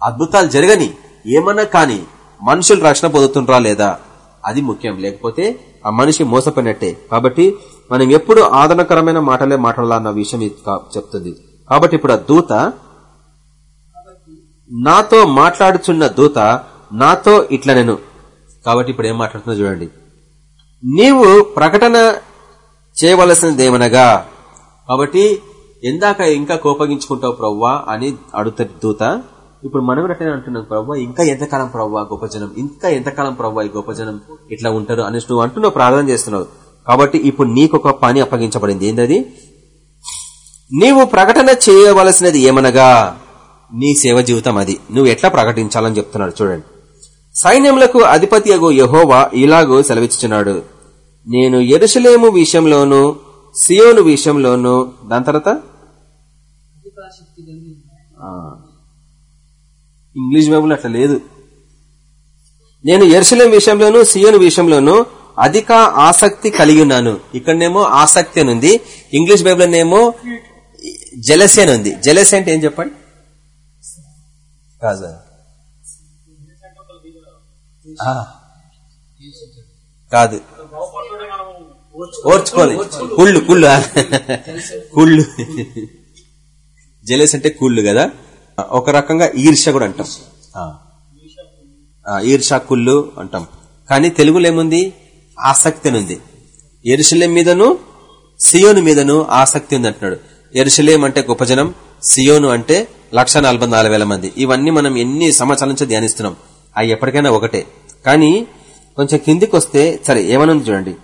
అద్భుతాలు జరగని ఏమన్నా కానీ మనుషులు రక్షణ పొందుతుంటారా లేదా? అది ముఖ్యం. లేకపోతే ఆ మనిషి మోసపోయినట్టే. కాబట్టి మనం ఎప్పుడు ఆదరణకరమైన మాటలే మాట్లాడాలన్న విషయం చెప్తుంది. కాబట్టి ఇప్పుడు ఆ దూత నాతో మాట్లాడుచున్న దూత నాతో ఇట్లా నేను. కాబట్టి ఇప్పుడు ఏం మాట్లాడుతున్నా చూడండి. నీవు ప్రకటన చేయవలసినదేమనగా కాబట్టి ఎందాక ఇంకా కోపగించుకుంటావు ప్రవ్వా అని అడుగుతాడు దూత. ఇప్పుడు మనం కూడా అంటున్నాం ప్రవ్వా ఇంకా ఎంతకాలం ప్రవ్వా గొప్ప జనం? ఇంకా ఎంతకాలం ప్రవ్వా ఈ గొప్ప జనం? ఇట్లా ఉంటారు? అని నువ్వు అంటున్నావు ప్రార్థన చేస్తున్నావు. కాబట్టి ఇప్పుడు నీకు ఒక పని అప్పగించబడింది. ఏంటది నీవు ప్రకటన చేయవలసినది ఏమనగా నీ సేవ జీవితం అది. నువ్వు ఎట్లా ప్రకటించాలని చెప్తున్నాడు చూడండి. సైన్యములకు అధిపతి అగు యహోవా ఇలాగూ సెలవిచ్చుచున్నాడు. నేను ఎరుసలేము విషయంలోను సియోను విషయంలోను దాని తర్వాత? ఇంగ్లీష్ బైబుల్ అట్లా లేదు. నేను ఎరుసలేం విషయంలోను సియోను విషయంలోను అధిక ఆసక్తి కలిగి ఉన్నాను. ఇక్కడనేమో ఆసక్తి అని ఉంది. ఇంగ్లీష్ బైబుల్ ఏమో జలసి అని ఉంది. జలసి అంటే ఏం చెప్పండి? కాదు కాదు. ఓర్చుకోవాలి. కుళ్ళు కుళ్ళు. కుళ్ళు. జెలస్ అంటే కుళ్ళు కదా? ఒక రకంగా ఈర్ష కూడా అంటాం. ఈర్ష కుళ్ళు అంటాం. కానీ తెలుగులో ఏముంది? ఆసక్తి ఉంది. ఎరుసలేం మీదను సియోను మీదను ఆసక్తి ఉంది అంటున్నాడు. ఎరుసలేం అంటే గొప్ప జనం సియోను అంటే లక్ష మంది. ఇవన్నీ మనం ఎన్ని సంవత్సరాల నుంచి ధ్యానిస్తున్నాం. అవి ఎప్పటికైనా ఒకటే. కానీ కొంచెం కిందికి వస్తే సరే ఏమనుంది చూడండి.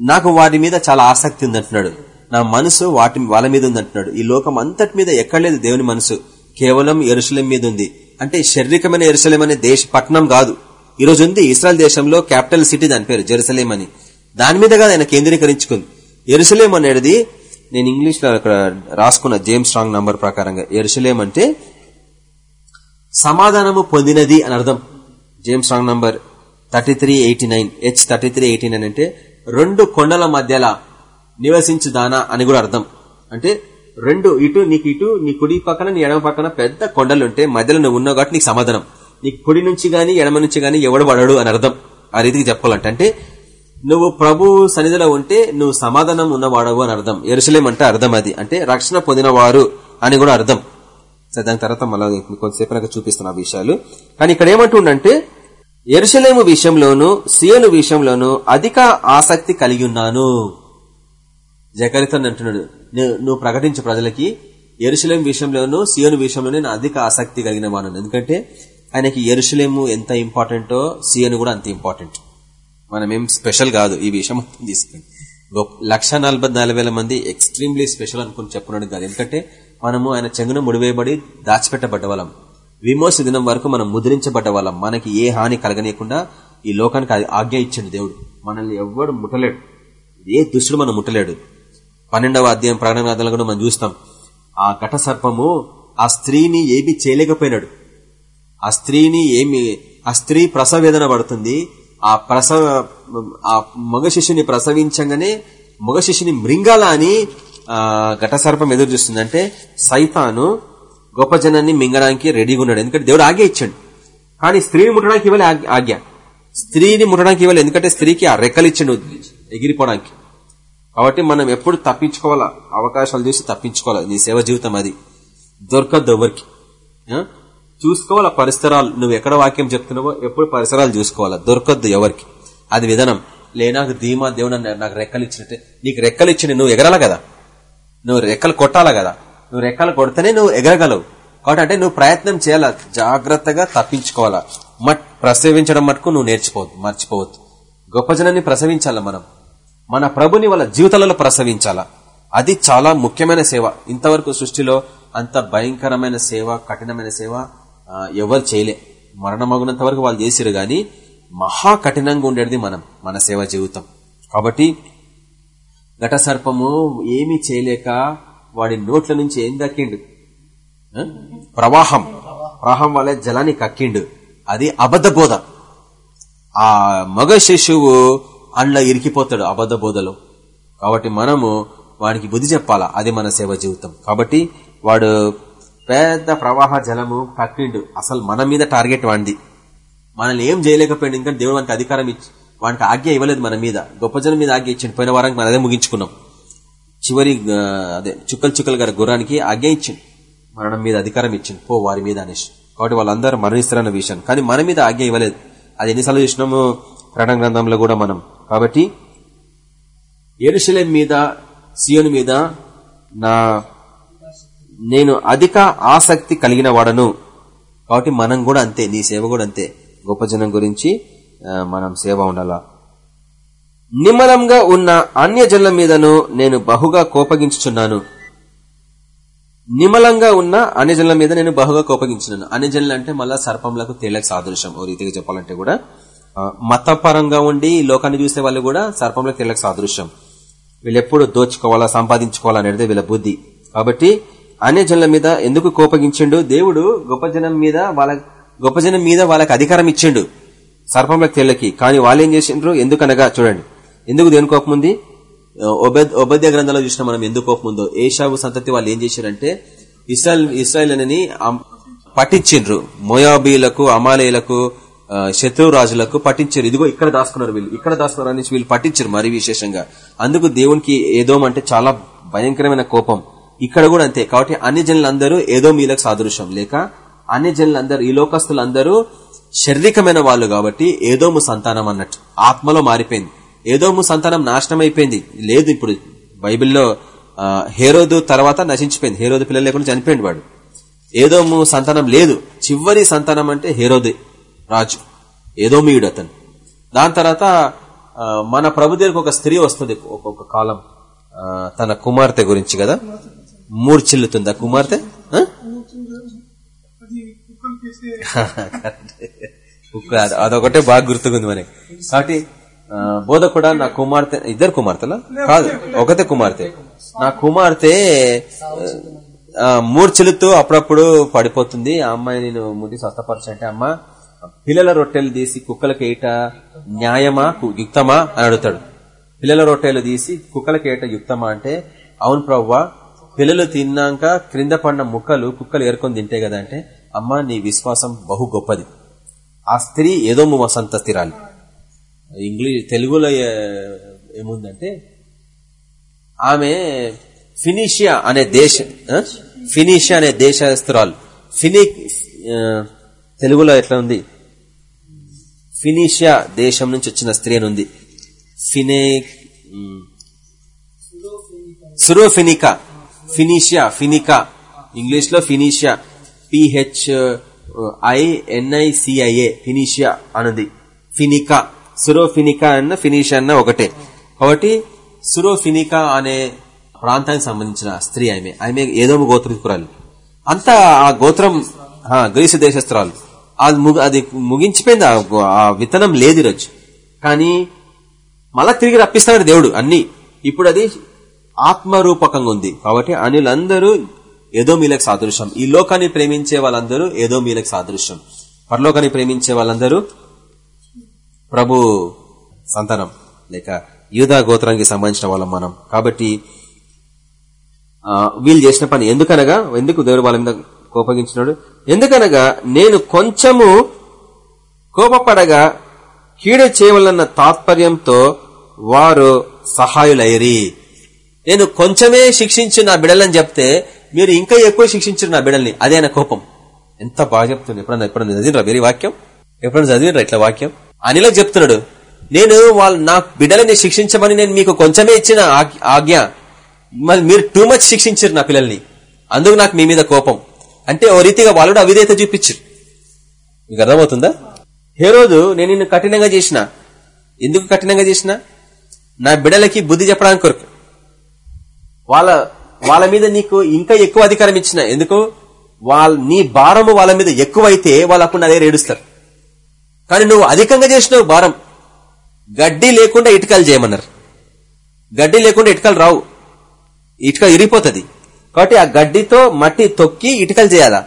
నాకు వాటి మీద చాలా ఆసక్తి ఉంది అంటున్నాడు నా మనసు వాటి వాళ్ళ మీద ఉంది అంటున్నాడు ఈ లోకం అంతటి మీద ఎక్కడ లేదు దేవుని మనసు. కేవలం ఎరుసలం మీద ఉంది. అంటే శారీరకమైన ఎరుసలేం అనే దేశ పట్టణం కాదు. ఈ రోజు ఉంది ఇస్రాయల్ దేశంలో క్యాపిటల్ సిటీ దాని పేరు జెరూసలేం అని. దాని మీద కాదు ఆయన కేంద్రీకరించుకుంది. ఎరుసలేం అనేది నేను ఇంగ్లీష్లో అక్కడ రాసుకున్న జేమ్స్ స్ట్రాంగ్ నంబర్ ప్రకారంగా ఎరుసలేం అంటే సమాధానము పొందినది అని అర్థం. James Strong number thirty three eighty nine H thirty three eighty nine అంటే రెండు కొండల మధ్యల నివసించు దానా అని కూడా అర్థం. అంటే రెండు ఇటు నీకు ఇటు నీ కుడి పక్కన నీ ఎడమ పక్కన పెద్ద కొండలు ఉంటే మధ్యలో నువ్వు ఉన్నావు కాబట్టి నీకు సమాధానం. నీకు కుడి నుంచి గాని ఎడమ నుంచి గాని ఎవడు పడడు అని అర్థం. ఆ రీతికి చెప్పాలంటే అంటే నువ్వు ప్రభు సన్నిధిలో ఉంటే నువ్వు సమాధానం ఉన్నవాడవు అని అర్థం. ఎరుసలేమంటే అర్థం అది. అంటే రక్షణ పొందినవారు అని కూడా అర్థం. సరే దాని తర్వాత మళ్ళీ కొద్దిసేపు చూపిస్తున్న ఆ విషయాలు. కానీ ఇక్కడ ఏమంటుండంటే ఎరుసలేము విషయంలోను సియోను విషయంలోను అధిక ఆసక్తి కలిగి ఉన్నాను జకరితో అంటున్నాడు "నువ్వు- నువ్వు ప్రకటించు ప్రజలకి ఎరుసలేం విషయంలోను సియోను విషయంలో నేను అధిక ఆసక్తి కలిగిన వాను ఎందుకంటే ఆయనకి ఎరుసలేము ఎంత ఇంపార్టెంటో సియోను కూడా అంత ఇంపార్టెంట్. మనం ఏం స్పెషల్ కాదు ఈ విషయం తీసుకుని. లక్ష నలభై నాలుగు వేల మంది ఎక్స్ట్రీమ్లీ స్పెషల్ అనుకుని చెప్పుకున్నాడు కాదు ఎందుకంటే మనము ఆయన చెంగున ముడివేయబడి దాచిపెట్టబడ్డ వాళ్ళం. విమోచ దినం వరకు మనం ముద్రించబడ్డ వాళ్ళం మనకి ఏ హాని కలగనీయకుండా ఈ లోకానికి ఆజ్ఞ ఇచ్చిండు దేవుడు. మనల్ని ఎవ్వడు ముట్టలేడు. ఏ దుష్టుడు మనం ముట్టలేడు. పన్నెండవ అధ్యాయం ప్రాణనాథాలు కూడా మనం చూస్తాం. ఆ ఘట సర్పము ఆ స్త్రీని ఏమీ చేయలేకపోయినాడు. ఆ స్త్రీని ఏమి ఆ స్త్రీ ప్రసవేదన పడుతుంది. ఆ ప్రసవ ఆ మగ శిష్యుని ప్రసవించగానే మగ శిష్యుని మృంగాల అని ఘట ఘటసర్పం ఎదురు చూస్తుంది అంటే సైతాను గొప్ప జనాన్ని మింగడానికి రెడీగా ఉన్నాడు. ఎందుకంటే దేవుడు ఆగే ఇచ్చాడు. కానీ స్త్రీని ముట్టడానికి ఇవ్వాలి ఆజ్ఞ- స్త్రీని ముట్టడానికి ఇవ్వాలి. ఎందుకంటే స్త్రీకి ఆ రెక్కలు ఇచ్చిండు ఎగిరిపోవడానికి. కాబట్టి మనం ఎప్పుడు తప్పించుకోవాలా? అవకాశాలు చూసి తప్పించుకోవాలి? నీ సేవ జీవితం అది. దొరకద్దు ఎవరికి. చూసుకోవాలా పరిసరాలు. నువ్వు ఎక్కడ వాక్యం చెప్తున్నావో ఎప్పుడు పరిసరాలు చూసుకోవాలా? దొరకద్దు ఎవరికి. అది విధానం. లే నాకు ధీమా దేవుడు నాకు రెక్కలు ఇచ్చినట్టే. నీకు రెక్కలు ఇచ్చిన నువ్వు ఎగరాల కదా? నువ్వు రెక్కలు కొట్టాలా కదా? నువ్వు రెక్కలు కొడితేనే నువ్వు ఎగరగలవు. కాబట్టి అంటే నువ్వు ప్రయత్నం చేయాలా? జాగ్రత్తగా తప్పించుకోవాలా? మట్ ప్రసవించడం మటుకు నువ్వు నేర్చుకోవద్దు మర్చిపోవద్దు. గొప్ప జనాన్ని ప్రసవించాలా మనం? మన ప్రభుని వాళ్ళ జీవితాలలో ప్రసవించాలా? అది చాలా ముఖ్యమైన సేవ. ఇంతవరకు సృష్టిలో అంత భయంకరమైన సేవ కఠినమైన సేవ ఎవరు చేయలే. మరణమగునంత వరకు వాళ్ళు చేసిరు గాని మహా కఠినంగా ఉండేది మనం మన సేవ జీవితం. కాబట్టి ఘట సర్పము ఏమీ చేయలేక వాడి నోట్ల నుంచి ఏం దక్కిండు? ప్రవాహం. ప్రవాహం వల్ల జలాన్ని కక్కిండు. అది అబద్ధ బోధ. ఆ మగ శిశువు అండ్ల ఇరికిపోతాడు అబద్ధ బోధలో. కాబట్టి మనము వాడికి బుద్ధి చెప్పాలా? అది మన సేవ జీవితం. కాబట్టి వాడు పెద్ద ప్రవాహ జలము కక్కిండు. అసలు మన మీద టార్గెట్ వాడింది మనల్ని ఏం చేయలేకపోయింది ఇంకా దేవుడు వానికి అధికారం ఇచ్చి వానికి ఆజ్ఞ ఇవ్వలేదు మన మీద. గొప్ప జనం మీద ఆజ్ఞ ఇచ్చిండు. పోయిన వారానికి మన అదే ముగించుకున్నాం. చివరి అదే చుక్కలు చుక్కలు గారి గుర్రానికి ఆజ్ఞ ఇచ్చింది మరణం మీద అధికారం ఇచ్చింది పో వారి మీద అనేసి. కాబట్టి వాళ్ళందరూ మరణిస్తారన్న విషయం. కానీ మన మీద ఆజ్ఞ ఇవ్వలేదు. అది ఎన్నిసార్లు చూసినాము? ప్రకటన గ్రంథంలో కూడా మనం. కాబట్టి ఎరుశలేం మీద సియోని మీద నా నేను అధిక ఆసక్తి కలిగిన వాడను. కాబట్టి మనం కూడా అంతే. నీ సేవ కూడా అంతే. గొప్ప జనం గురించి మనం సేవ ఉండాలా? నిమ్మలంగా ఉన్న అన్య జనుల మీదను నేను బహుగా కోపగించుచున్నాను. నిమలంగా ఉన్న అన్యజనుల మీద నేను బహుగా కోపగించున్నాను అన్యజనులు అంటే మళ్ళా సర్పంలకు తేలకు సాదృశ్యం. ఓ రీతిగా చెప్పాలంటే కూడా మతపరంగా ఉండి లోకాన్ని చూసే వాళ్ళు కూడా సర్పంలకు తేలకు సాదృశ్యం. వీళ్ళు ఎప్పుడు దోచుకోవాలా సంపాదించుకోవాలా అనేది వీళ్ళ బుద్ధి. కాబట్టి అన్యజనుల మీద ఎందుకు కోపగించిండు? దేవుడు గొప్ప జనం మీద వాళ్ళ గొప్ప జనం మీద వాళ్ళకి అధికారం ఇచ్చిండు సర్పంలకు తేళ్ళకి కానీ వాళ్ళు ఏం చేసిండ్రు? ఎందుకనగా చూడండి. ఎందుకు దేని కోపం ఉంది ఒబద్య గ్రంథంలో చూసిన మనం ఎందుకు కోపం ఉందో ఏషావు సంతతి వాళ్ళు ఏం చేశారంటే ఇస్రాయల్ ఇస్రాయల్ అని పట్టించిండ్రు. మోయాబీలకు అమాలేయులకు శత్రురాజులకు రాజులకు పట్టించారు ఇదిగో ఇక్కడ దాసుకున్నారు వీళ్ళు. ఇక్కడ దాసుకున్నారు అనేసి వీళ్ళు పట్టించారు మరి విశేషంగా. అందుకు దేవునికి ఏదో అంటే చాలా భయంకరమైన కోపం. ఇక్కడ కూడా అంతే. కాబట్టి అన్ని జనులందరూ ఏదో మీలకు సాదృశ్యం. లేక అన్ని జనులందరూ ఈ లోకస్తులందరూ శారీరకమైన వాళ్ళు కాబట్టి ఏదోము సంతానం అన్నట్టు. ఆత్మలో మారిపోయింది. ఏదోము సంతానం నాశనం అయిపోయింది లేదు ఇప్పుడు బైబిల్లో హేరోదు తర్వాత నశించిపోయింది. హేరోదు పిల్లలు లేకుండా చనిపోయింది వాడు. ఏదోము సంతానం లేదు. చివరి సంతానం అంటే హేరోదే రాజు. ఏదోమీయుడు అతను. దాని తర్వాత మన ప్రభు దగ్గరకు ఒక స్త్రీ వస్తుంది ఒక్కొక్క కాలం. తన కుమార్తె గురించి కదా? మూర్చిల్లుతుంది ఆ? కుమార్తె అదొకటే బాగా గుర్తుకుంది మనకి. కాబట్టి బోధ కూడా నా కుమార్తె ఇద్దరు కుమార్తెలా కాదు ఒకతే కుమార్తె నా కుమార్తె మూర్ఛలుతూ అప్పుడప్పుడు పడిపోతుంది ఆ అమ్మాయి నేను ముడి స్వస్థపరచంటే అమ్మ పిల్లల రొట్టెలు తీసి కుక్కలకి వేయట న్యాయమా కు- యుక్తమా అని అడుగుతాడు పిల్లల రొట్టెలు తీసి కుక్కలకి వేయట యుక్తమా అంటే అవును ప్రవ్వా పిల్లలు తిన్నాక క్రింద పడిన ముక్కలు కుక్కలు ఏరుకొని తింటే కదా అంటే అమ్మ నీ విశ్వాసం బహు గొప్పది ఆ స్త్రీ ఏదో వసంత స్థిరాలి ఇంగ్లీష్ తెలుగులో ఏముందంటే ఆమె ఫినిషియా అనే దేశ ఫినిషియా అనే దేశస్తురాలు ఫిని తెలుగులో ఎట్లా ఉంది? ఫినిషియా దేశం నుంచి వచ్చిన స్త్రీ అని ఉంది. ఫినే సురోఫినికా ఫినిషియా ఫినికా. ఇంగ్లీష్లో ఫినిషియా పిహెచ్ ఐఎన్ఐసిఐఏ ఫినిషియా అనుంది ఫినికా. సురోఫినికా అన్న ఫినిష్ అన్న ఒకటే. కాబట్టి సురోఫినికా అనే ప్రాంతానికి సంబంధించిన స్త్రీ ఆమె. ఆమె ఏదో గోత్రకురాలు అంతా ఆ గోత్రం గ్రీసు దేశస్తురాలు అది అది ముగించిపోయింది. ఆ విత్తనం లేదు ఈరోజు. కానీ మళ్ళా తిరిగి రప్పిస్తాడు దేవుడు అన్ని. ఇప్పుడు అది ఆత్మరూపకంగా ఉంది. కాబట్టి అనిలందరూ ఏదో మీలకు సాదృశ్యం. ఈ లోకాన్ని ప్రేమించే వాళ్ళందరూ ఏదో మీలకు సాదృశ్యం. పరలోకాన్ని ప్రేమించే వాళ్ళందరూ ప్రభు సంతానం లేక యూదా గోత్రానికి సంబంధించిన వాళ్ళం మనం. కాబట్టి వీళ్ళు చేసిన పని ఎందుకనగా ఎందుకు దేవుడు వాళ్ళ మీద కోపగించినాడు? ఎందుకనగా నేను కొంచెము కోపపడగా కీడు చేయవలన్న తాత్పర్యంతో వారు సహాయులైరి నేను కొంచెమే శిక్షించు నా బిడలని చెప్తే మీరు ఇంకా ఎక్కువ శిక్షించరు నా బిడల్ని. అదే కోపం. ఎంత బాగా చెప్తుంది ఎప్పుడన్నా ఎప్పుడన్నా చదివినరా వేరే వాక్యం? ఎప్పుడన్నా చదివినరా ఇట్లా వాక్యం? అనిలా చెప్తున్నాడు నేను వాళ్ళ నా బిడ్డలని శిక్షించమని నేను మీకు కొంచెమే ఇచ్చిన ఆజ్ఞ. మరి మీరు టూ మచ్ శిక్షించారు నా పిల్లల్ని. అందుకు నాకు మీ మీద కోపం. అంటే ఓ రీతిగా వాళ్ళు అవిధేత చూపించారు. మీకు అర్థమవుతుందా? హే రోజు నేను నిన్ను కఠినంగా చేసిన. ఎందుకు కఠినంగా చేసిన? నా బిడ్డలకి బుద్ధి చెప్పడానికి కొరకు. వాళ్ళ వాళ్ళ మీద నీకు ఇంకా ఎక్కువ అధికారం ఇచ్చిన. ఎందుకు? వాళ్ళ నీ భారము వాళ్ళ మీద ఎక్కువైతే వాళ్ళు అప్పుడు నా దగ్గర ఏడుస్తారు. కానీ నువ్వు అధికంగా చేసినావు భారం. గడ్డి లేకుండా ఇటుకలు చేయమన్నారు. గడ్డి లేకుండా ఇటుకలు రావు. ఇటుక ఇరిగిపోతుంది. కాబట్టి ఆ గడ్డితో మట్టి తొక్కి ఇటుకలు చేయాలా?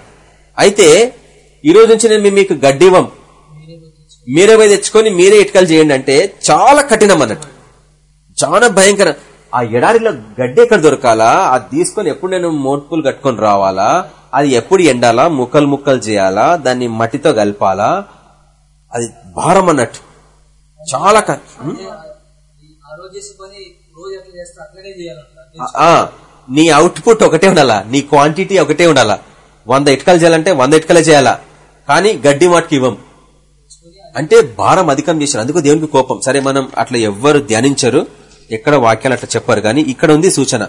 అయితే ఈ రోజు నుంచి నేను మీకు గడ్డి ఇవ్వం. మీరే పోయి తెచ్చుకొని మీరే ఇటుకలు చేయండి అంటే చాలా కఠినం అన్నట్టు. చాలా భయంకరం ఆ ఎడారిలో గడ్డి ఎక్కడ దొరకాలా? అది తీసుకొని ఎప్పుడు నేను మోట్పులు కట్టుకొని రావాలా? అది ఎప్పుడు ఎండాలా? ముక్కలు ముక్కలు చేయాలా? దాన్ని మట్టితో కలపాలా? అది భారం అన్నట్టు. చాలా నీ అవుట్పుట్ ఒకటే ఉండాలా? నీ క్వాంటిటీ ఒకటే ఉండాలా? వంద ఇటుకలు చేయాలంటే వంద ఇటుకలే చేయాలా? కానీ గడ్డి మాటకి ఇవ్వం. అంటే భారం అధికం చేశారు అందుకు దేవునికి కోపం. సరే మనం అట్లా ఎవ్వరు ధ్యానించరు. ఎక్కడ వాక్యాలు అట్లా చెప్పారు. కానీ ఇక్కడ ఉంది సూచన.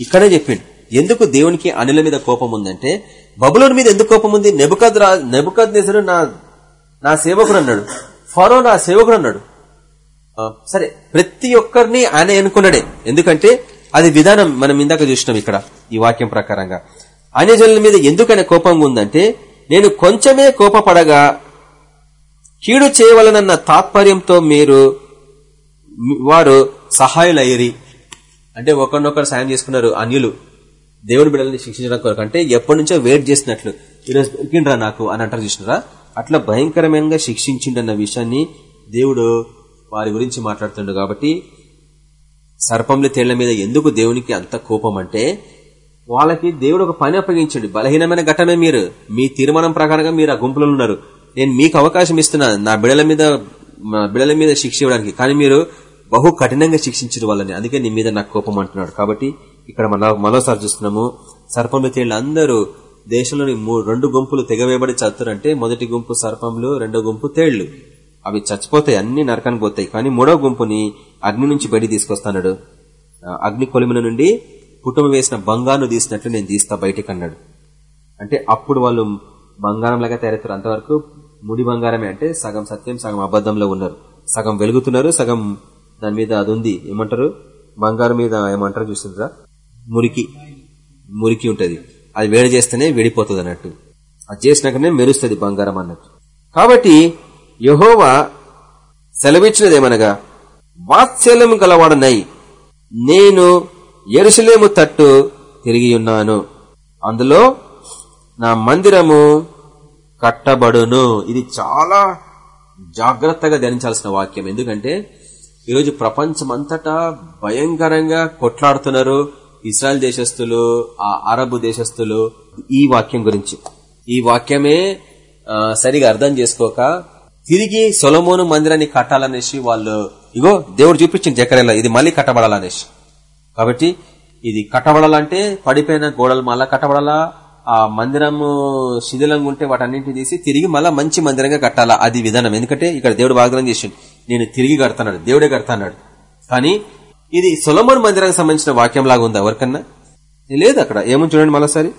ఇక్కడే చెప్పిండు. ఎందుకు దేవునికి అనిల మీద కోపం ఉందంటే బబులోని మీద ఎందుకు కోపం ఉంది? నెబుకద్ నెబుకద్ నా నా సేవకుడు అన్నాడు. ఫరో నా సేవకుడు అన్నాడు. సరే ప్రతి ఒక్కరిని ఆయన ఎన్నుకున్నాడే ఎందుకంటే అది విధానం మనం ఇందాక చూసినాం ఇక్కడ ఈ వాక్యం ప్రకారంగా. అన్యజనుల మీద ఎందుకనే కోపంగా ఉందంటే నేను కొంచెమే కోపపడగా కీడు చేయవలనన్న తాత్పర్యంతో మీరు వారు సహాయులయ్యరి. అంటే ఒకరినొకరు సాయం చేసుకున్నారు అన్యులు. దేవుడి బిడ్డల్ని శిక్షించడం కొరకు. అంటే ఎప్పటి నుంచో వెయిట్ చేసినట్లు ఈరోజు దొరికిండ్రా నాకు అని అంటారు చూసినారా? అట్లా భయంకరమైన శిక్షించిండన్న విషయాన్ని దేవుడు వారి గురించి మాట్లాడుతుండు కాబట్టి సర్పంల తేళ్ళ మీద ఎందుకు దేవునికి అంత కోపం అంటే వాళ్ళకి దేవుడు ఒక పని అప్పగించండి. బలహీనమైన ఘటమే మీరు. మీ తీర్మానం ప్రకారంగా మీరు ఆ గుంపులో ఉన్నారు. నేను మీకు అవకాశం ఇస్తున్నా. నా బిడల మీద బిడల మీద శిక్ష ఇవ్వడానికి. కానీ మీరు బహు కఠినంగా శిక్షించారు వాళ్ళని. అందుకే నీ మీద నాకు కోపం అంటున్నాడు. కాబట్టి ఇక్కడ మన మరోసారి చూస్తున్నాము. సర్పంల తేళ్ళు అందరూ దేశంలోని రెండు గుంపులు తెగవేయబడి చదువుతారంటే మొదటి గుంపు సర్పంలు రెండో గుంపు తేళ్ళు. అవి చచ్చిపోతాయి అన్ని నరకానికి పోతాయి. కానీ మూడో గుంపుని అగ్ని నుంచి బయట తీసుకొస్తాడు అగ్ని కొలిమిల నుండి కుటుంబం వేసిన బంగారం తీసినట్లు నేను తీస్తా బయటికి అన్నాడు. అంటే అప్పుడు వాళ్ళు బంగారం లాగా తయారవుతారు. అంతవరకు ముడి బంగారమే. అంటే సగం సత్యం సగం అబద్ధంలో ఉన్నారు. సగం వెలుగుతున్నారు సగం దాని మీద అది ఉంది. ఏమంటారు? బంగారం మీద ఏమంటారు చూసిండ్రా మురికి. మురికి ఉంటది. అది వేడి చేస్తేనే వేడిపోతుంది అన్నట్టు అది చేసినాకనే మెరుస్తుంది బంగారం అన్నట్టు. కాబట్టి యహోవా సెలవిచ్చినదేమనగా వాత్సల్యం గలవాడనై నేను ఎరుసలేము తట్టు తిరిగి ఉన్నాను అందులో నా మందిరము కట్టబడును. ఇది చాలా జాగ్రత్తగా ధ్యానించాల్సిన వాక్యం. ఎందుకంటే ఈరోజు ప్రపంచమంతటా భయంకరంగా కొట్లాడుతున్నారు. ఇస్రాయల్ దేశస్థులు ఆ అరబు దేశస్థులు ఈ వాక్యం గురించి. ఈ వాక్యమే సరిగా అర్థం చేసుకోక తిరిగి సొలమోను మందిరాన్ని కట్టాలనేసి వాళ్ళు ఇగో దేవుడు చూపించింది జకరేలా ఇది మళ్ళీ కట్టబడాలనేసి. కాబట్టి ఇది కట్టబడాలంటే పడిపోయిన గోడలు మళ్ళా కట్టబడాలా ఆ మందిరము శిథిలంగా ఉంటే వాటన్నింటిని తీసి తిరిగి మళ్ళా మంచి మందిరంగా కట్టాలా అది విధానం. ఎందుకంటే ఇక్కడ దేవుడు వాగ్దానం చేసిండు నేను తిరిగి కడతాడు దేవుడే కడతాడు కానీ ఇది సొలమోన్ మందిరానికి సంబంధించిన వాక్యం లాగా ఉంది ఎవరికన్నా? లేదు అక్కడ. ఏమని చూడండి మరోసారి.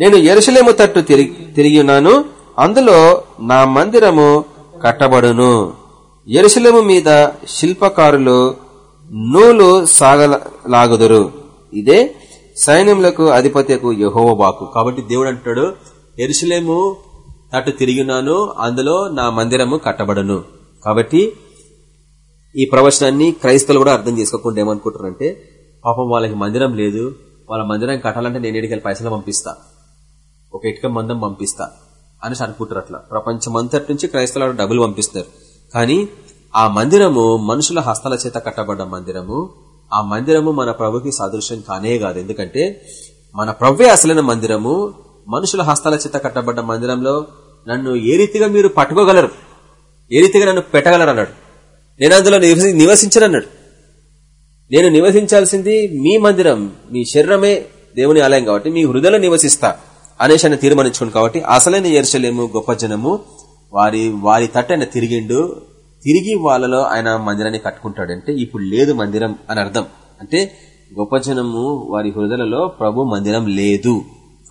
నేను ఎరుసలేము తట్టు తిరిగి తిరిగి ఉన్నాను. అందులో నా మందిరము కట్టబడును. ఎరుసలేము మీద శిల్పకారులు నూలు సాగలాగుదురు. ఇదే సైన్యములకు అధిపత్యకు యహోవబాకు కాబట్టి దేవుడు అంటాడు ఎరుసలేము తట్టు తిరిగినాను అందులో నా మందిరము కట్టబడను. కాబట్టి ఈ ప్రవచనాన్ని క్రైస్తవులు కూడా అర్థం చేసుకోకుండా ఏమనుకుంటారంటే పాపం వాళ్ళకి మందిరం లేదు వాళ్ళ మందిరం కట్టాలంటే నేను ఎడికెళ్ళి పైసలు పంపిస్తా. ఒక ఇటుక మందం పంపిస్తా అనేసి అనుకుంటారు అట్లా. ప్రపంచమంతటి నుంచి క్రైస్తవులు డబ్బులు పంపిస్తారు కానీ ఆ మందిరము మనుషుల హస్తాల చేత కట్టబడ్డ మందిరము ఆ మందిరము మన ప్రభుకి సాదృశ్యం కానే కాదు. ఎందుకంటే మన ప్రవ్వే అసలైన మందిరము మనుషుల హస్తాల చేత కట్టబడ్డ మందిరంలో నన్ను ఏ రీతిగా మీరు పట్టుకోగలరు? ఏ రీతిగా నన్ను పెట్టగలరు అన్నాడు నేను అందులో నివసి- నివసించనన్నాడు. నేను నివసించాల్సింది మీ మందిరం మీ శరీరమే దేవుని ఆలయం కాబట్టి మీ హృదయలో నివసిస్తా అనేసి ఆయన తీర్మానించుకోండి కాబట్టి అసలైన ఎరుసలేము గొప్ప జనము వారి వారి తట్టు ఆయన తిరిగిండు. తిరిగి వాళ్ళలో ఆయన మందిరాన్ని కట్టుకుంటాడు అంటే ఇప్పుడు లేదు మందిరం అని అర్థం. అంటే గొప్ప జనము వారి హృదయలలో ప్రభు మందిరం లేదు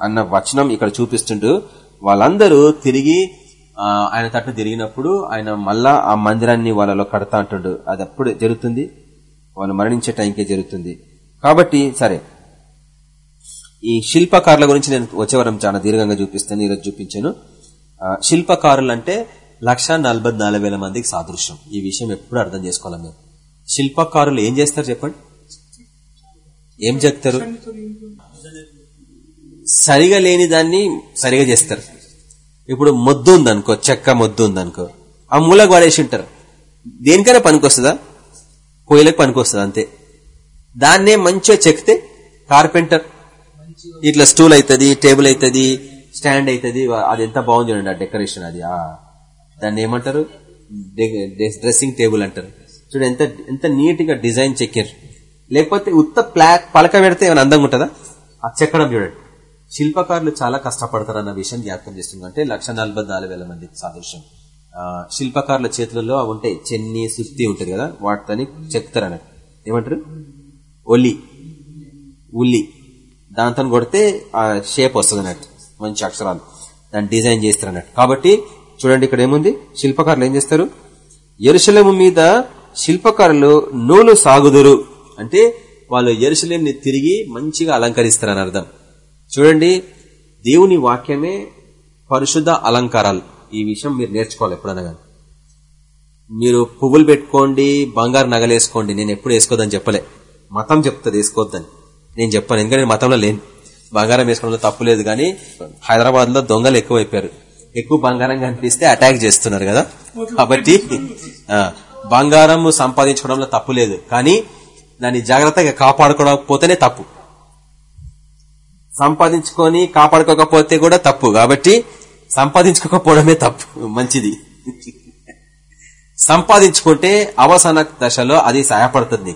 అన్న వచనం ఇక్కడ చూపిస్తుంటూ వాళ్ళందరూ తిరిగి ఆయన తట్టు తిరిగినప్పుడు ఆయన మళ్ళా ఆ మందిరాన్ని వాళ్ళలో కడతా అంటాడు. అది అప్పుడు జరుగుతుంది? వాళ్ళు మరణించే టైంకే జరుగుతుంది. కాబట్టి సరే. ఈ శిల్పకారుల గురించి నేను వచ్చేవరం చాలా దీర్ఘంగా చూపిస్తాను ఈరోజు చూపించాను. శిల్పకారులు అంటే లక్ష వేల మందికి సాదృశ్యం. ఈ విషయం ఎప్పుడు అర్థం చేసుకోవాలి మేము. శిల్పకారులు ఏం చేస్తారు చెప్పండి? ఏం చెప్తారు? సరిగా లేని దాన్ని సరిగా చేస్తారు. ఇప్పుడు మొద్దు ఉందనుకో చెక్క మొద్దు ఉందనుకో ఆ మూలకు పడేసి ఉంటారు. దేనికైనా పనికొస్తుందా? పొయ్యిలకు పనికొస్తుంది అంతే. దాన్నే మంచిగా చెక్కితే కార్పెంటర్ ఇట్లా స్టూల్ అవుతుంది టేబుల్ అవుతుంది స్టాండ్ అవుతుంది అది ఎంత బాగుంది చూడండి ఆ డెకరేషన్ అది ఆ. దాన్ని ఏమంటారు? డ్రెస్సింగ్ టేబుల్ అంటారు. చూడు ఎంత ఎంత నీట్గా డిజైన్ చెక్కారు. లేకపోతే ఉత్త ప్లాక్ పలక పెడితే ఏమైనా అందంగా ఉంటుందా? ఆ చెక్కడం చూడండి. శిల్పకారులు చాలా కష్టపడతారు అన్న విషయం జ్ఞాపకం చేస్తుంది. అంటే లక్ష వేల మందికి సాదృశ్యం. శిల్పకారుల చేతులలో అవి ఉంటాయి. చెన్ని సుత్తి ఉంటుంది కదా వాటితోని చెక్తారు అన్నట్టు. ఏమంటారు? ఒలి. ఉల్లి దాంతో కొడితే ఆ షేప్ వస్తుంది అన్నట్టు. మంచి అక్షరాలు. దాన్ని డిజైన్ చేస్తారు అన్నట్టు. కాబట్టి చూడండి ఇక్కడ ఏముంది? శిల్పకారులు ఏం చేస్తారు? ఎరుశలము మీద శిల్పకారులు నూలు సాగుదురు. అంటే వాళ్ళు ఎరుశలేంని తిరిగి మంచిగా అలంకరిస్తారు అని అర్థం. చూడండి దేవుని వాక్యమే పరిశుద్ధ అలంకారాలు. ఈ విషయం మీరు నేర్చుకోవాలి ఎప్పుడన్నా కానీ మీరు పువ్వులు పెట్టుకోండి బంగారు నగలేసుకోండి నేను ఎప్పుడు వేసుకోదని చెప్పలే. మతం చెప్తుంది వేసుకోవద్దని. నేను చెప్పాను ఎందుకంటే నేను మతంలో లేను. బంగారం వేసుకోవడంలో తప్పు లేదు కానీ హైదరాబాద్లో దొంగలు ఎక్కువైపోయారు. ఎక్కువ బంగారం కనిపిస్తే అటాక్ చేస్తున్నారు కదా. కాబట్టి బంగారం సంపాదించుకోవడంలో తప్పు లేదు. కానీ దాన్ని జాగ్రత్తగా కాపాడుకోకపోతేనే తప్పు. సంపాదించుకొని కాపాడుకోకపోతే కూడా తప్పు. కాబట్టి సంపాదించుకోకపోవడమే తప్పు. మంచిది. సంపాదించుకుంటే అవసాన దశలో అది సహాయపడుతుంది.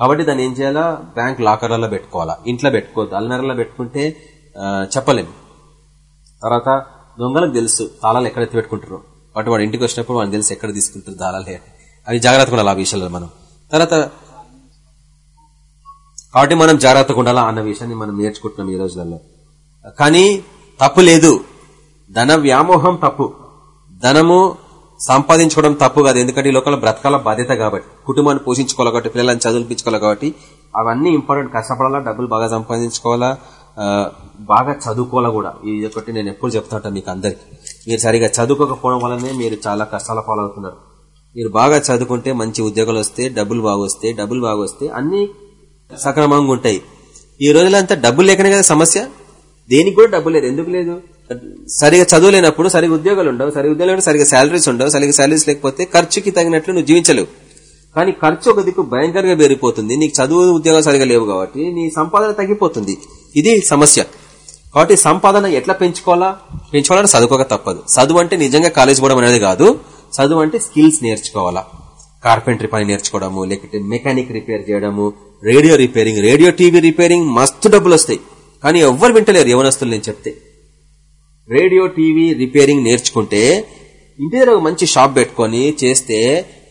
కాబట్టి దాన్ని ఏం చేయాలా? బ్యాంక్ లాకర్లలో పెట్టుకోవాలా? ఇంట్లో పెట్టుకోవద్దు అల్నరలో పెట్టుకుంటే చెప్పలేము తర్వాత దొంగలకు తెలుసు తాళాలు ఎక్కడైతే పెట్టుకుంటారు. వాటి వాడు ఇంటికి వచ్చినప్పుడు వాడిని తెలుసు ఎక్కడ తీసుకుంటారు తాళాలు అవి జాగ్రత్తగా ఉండాలి ఆ విషయాల్లో మనం. తర్వాత కాబట్టి మనం జాగ్రత్తగా ఉండాలా అన్న విషయాన్ని మనం నేర్చుకుంటున్నాం ఈ రోజులలో. కానీ తప్పు లేదు. ధన వ్యామోహం తప్పు. ధనము సంపాదించుకోవడం తప్పు కాదు. ఎందుకంటే ఈ లోకంలో బ్రతకాల బాధ్యత కాబట్టి కుటుంబాన్ని పోషించుకోవాలి కాబట్టి పిల్లలను చదివించుకోవాలి కాబట్టి అవన్నీ ఇంపార్టెంట్. కష్టపడాలా డబ్బులు బాగా సంపాదించుకోవాలా బాగా చదువుకోవాలా కూడా. ఇది ఒకటి నేను ఎప్పుడు చెప్తాను మీకు అందరికి. మీరు సరిగా చదువుకోకపోవడం వల్లనే మీరు చాలా కష్టాల పాలవుతున్నారు. మీరు బాగా చదువుకుంటే మంచి ఉద్యోగాలు వస్తే డబ్బులు బాగా వస్తే డబ్బులు బాగా వస్తే అన్ని సక్రమంగా ఉంటాయి. ఈ రోజులంతా డబ్బులు లేకనే కదా సమస్య? దేనికి కూడా డబ్బు లేదు. ఎందుకు లేదు? సరిగా చదువులేనప్పుడు సరిగా ఉద్యోగాలు ఉండవు సరిగా ఉద్యోగాలు సరిగా శాలరీస్ ఉండవు సరిగా శాలరీస్ లేకపోతే ఖర్చుకి తగినట్లు నువ్వు జీవించలేవు. కానీ ఖర్చు ఒక దిక్కు భయంకరంగా పెరిగిపోతుంది నీకు చదువు ఉద్యోగాలు సరిగా లేవు కాబట్టి నీ సంపాదన తగ్గిపోతుంది. ఇది సమస్య. కాబట్టి సంపాదన ఎట్లా పెంచుకోవాలా? పెంచుకోవాలంటే చదువుకోక తప్పదు. చదువు అంటే నిజంగా కాలేజ్ పోవడం అనేది కాదు. చదువు అంటే స్కిల్స్ నేర్చుకోవాలా? కార్పెంటరీ పని నేర్చుకోవడము లేకపోతే మెకానిక్ రిపేర్ చేయడము radio repairing radio TV repairing మస్తు డబ్బులు వస్తాయి. కానీ ఎవ్వరు వింటలేరు యవనస్తులు నేను చెప్తే. రేడియో టీవీ రిపేరింగ్ నేర్చుకుంటే ఇంటి దగ్గర ఒక మంచి షాప్ పెట్టుకొని చేస్తే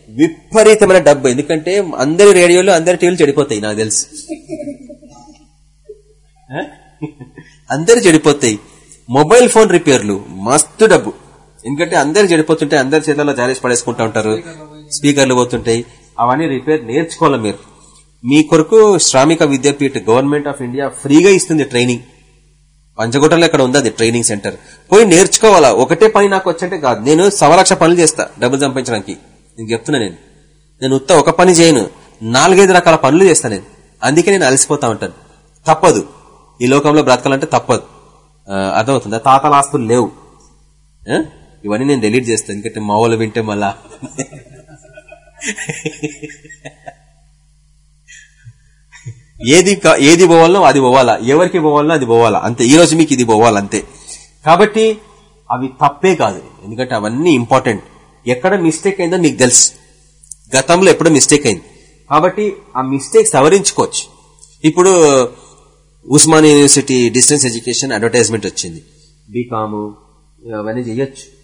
విపరీతమైన డబ్బు. ఎందుకంటే అందరి రేడియోలు అందరి టీవీలు చెడిపోతాయి నాకు తెలుసు. అందరు చెడిపోతాయి. మొబైల్ ఫోన్ రిపేర్లు మస్తు డబ్బు. ఎందుకంటే అందరు చెడిపోతుంటే అందరి చేతుల్లో జారేసి పడేసుకుంటా ఉంటారు. స్పీకర్లు పోతుంటాయి. అవన్నీ రిపేర్ నేర్చుకోవాలి మీరు. మీ కొరకు శ్రామిక విద్యాపీఠ గవర్నమెంట్ ఆఫ్ ఇండియా ఫ్రీగా ఇస్తుంది ట్రైనింగ్. పంచగుట్టలో ఇక్కడ ఉంది అది ట్రైనింగ్ సెంటర్. పోయి నేర్చుకోవాలా? ఒకటే పని నాకు వచ్చంటే కాదు. నేను సవలక్ష పనులు చేస్తా డబ్బులు సంపాదించడానికి. నేను చెప్తున్నా నేను. నేను ఉత్త ఒక పని చేయను. నాలుగైదు రకాల పనులు చేస్తాను నేను. అందుకే నేను అలసిపోతా ఉంటాను. తప్పదు. ఈ లోకంలో బ్రతకాలంటే తప్పదు. అర్థమవుతుందా? తాతల ఆస్తులు లేవు. ఇవన్నీ నేను డిలీట్ చేస్తాను ఎందుకంటే మా వాళ్ళు వింటే మళ్ళా. ఏది ఏది పోవాలనో అది పోవాలా ఎవరికి పోవాలనో అది పోవాలా అంతే ఈ రోజు మీకు ఇది పోవాలంతే కాబట్టి అవి తప్పే కాదు ఎందుకంటే అవన్నీ ఇంపార్టెంట్ ఎక్కడ మిస్టేక్ అయిందో నీకు తెలుసు. గతంలో ఎప్పుడో మిస్టేక్ అయింది. కాబట్టి ఆ మిస్టేక్ సవరించుకోవచ్చు. ఇప్పుడు Osman university distance education advertisement వచ్చింది. బీకాము అవన్నీ చేయొచ్చు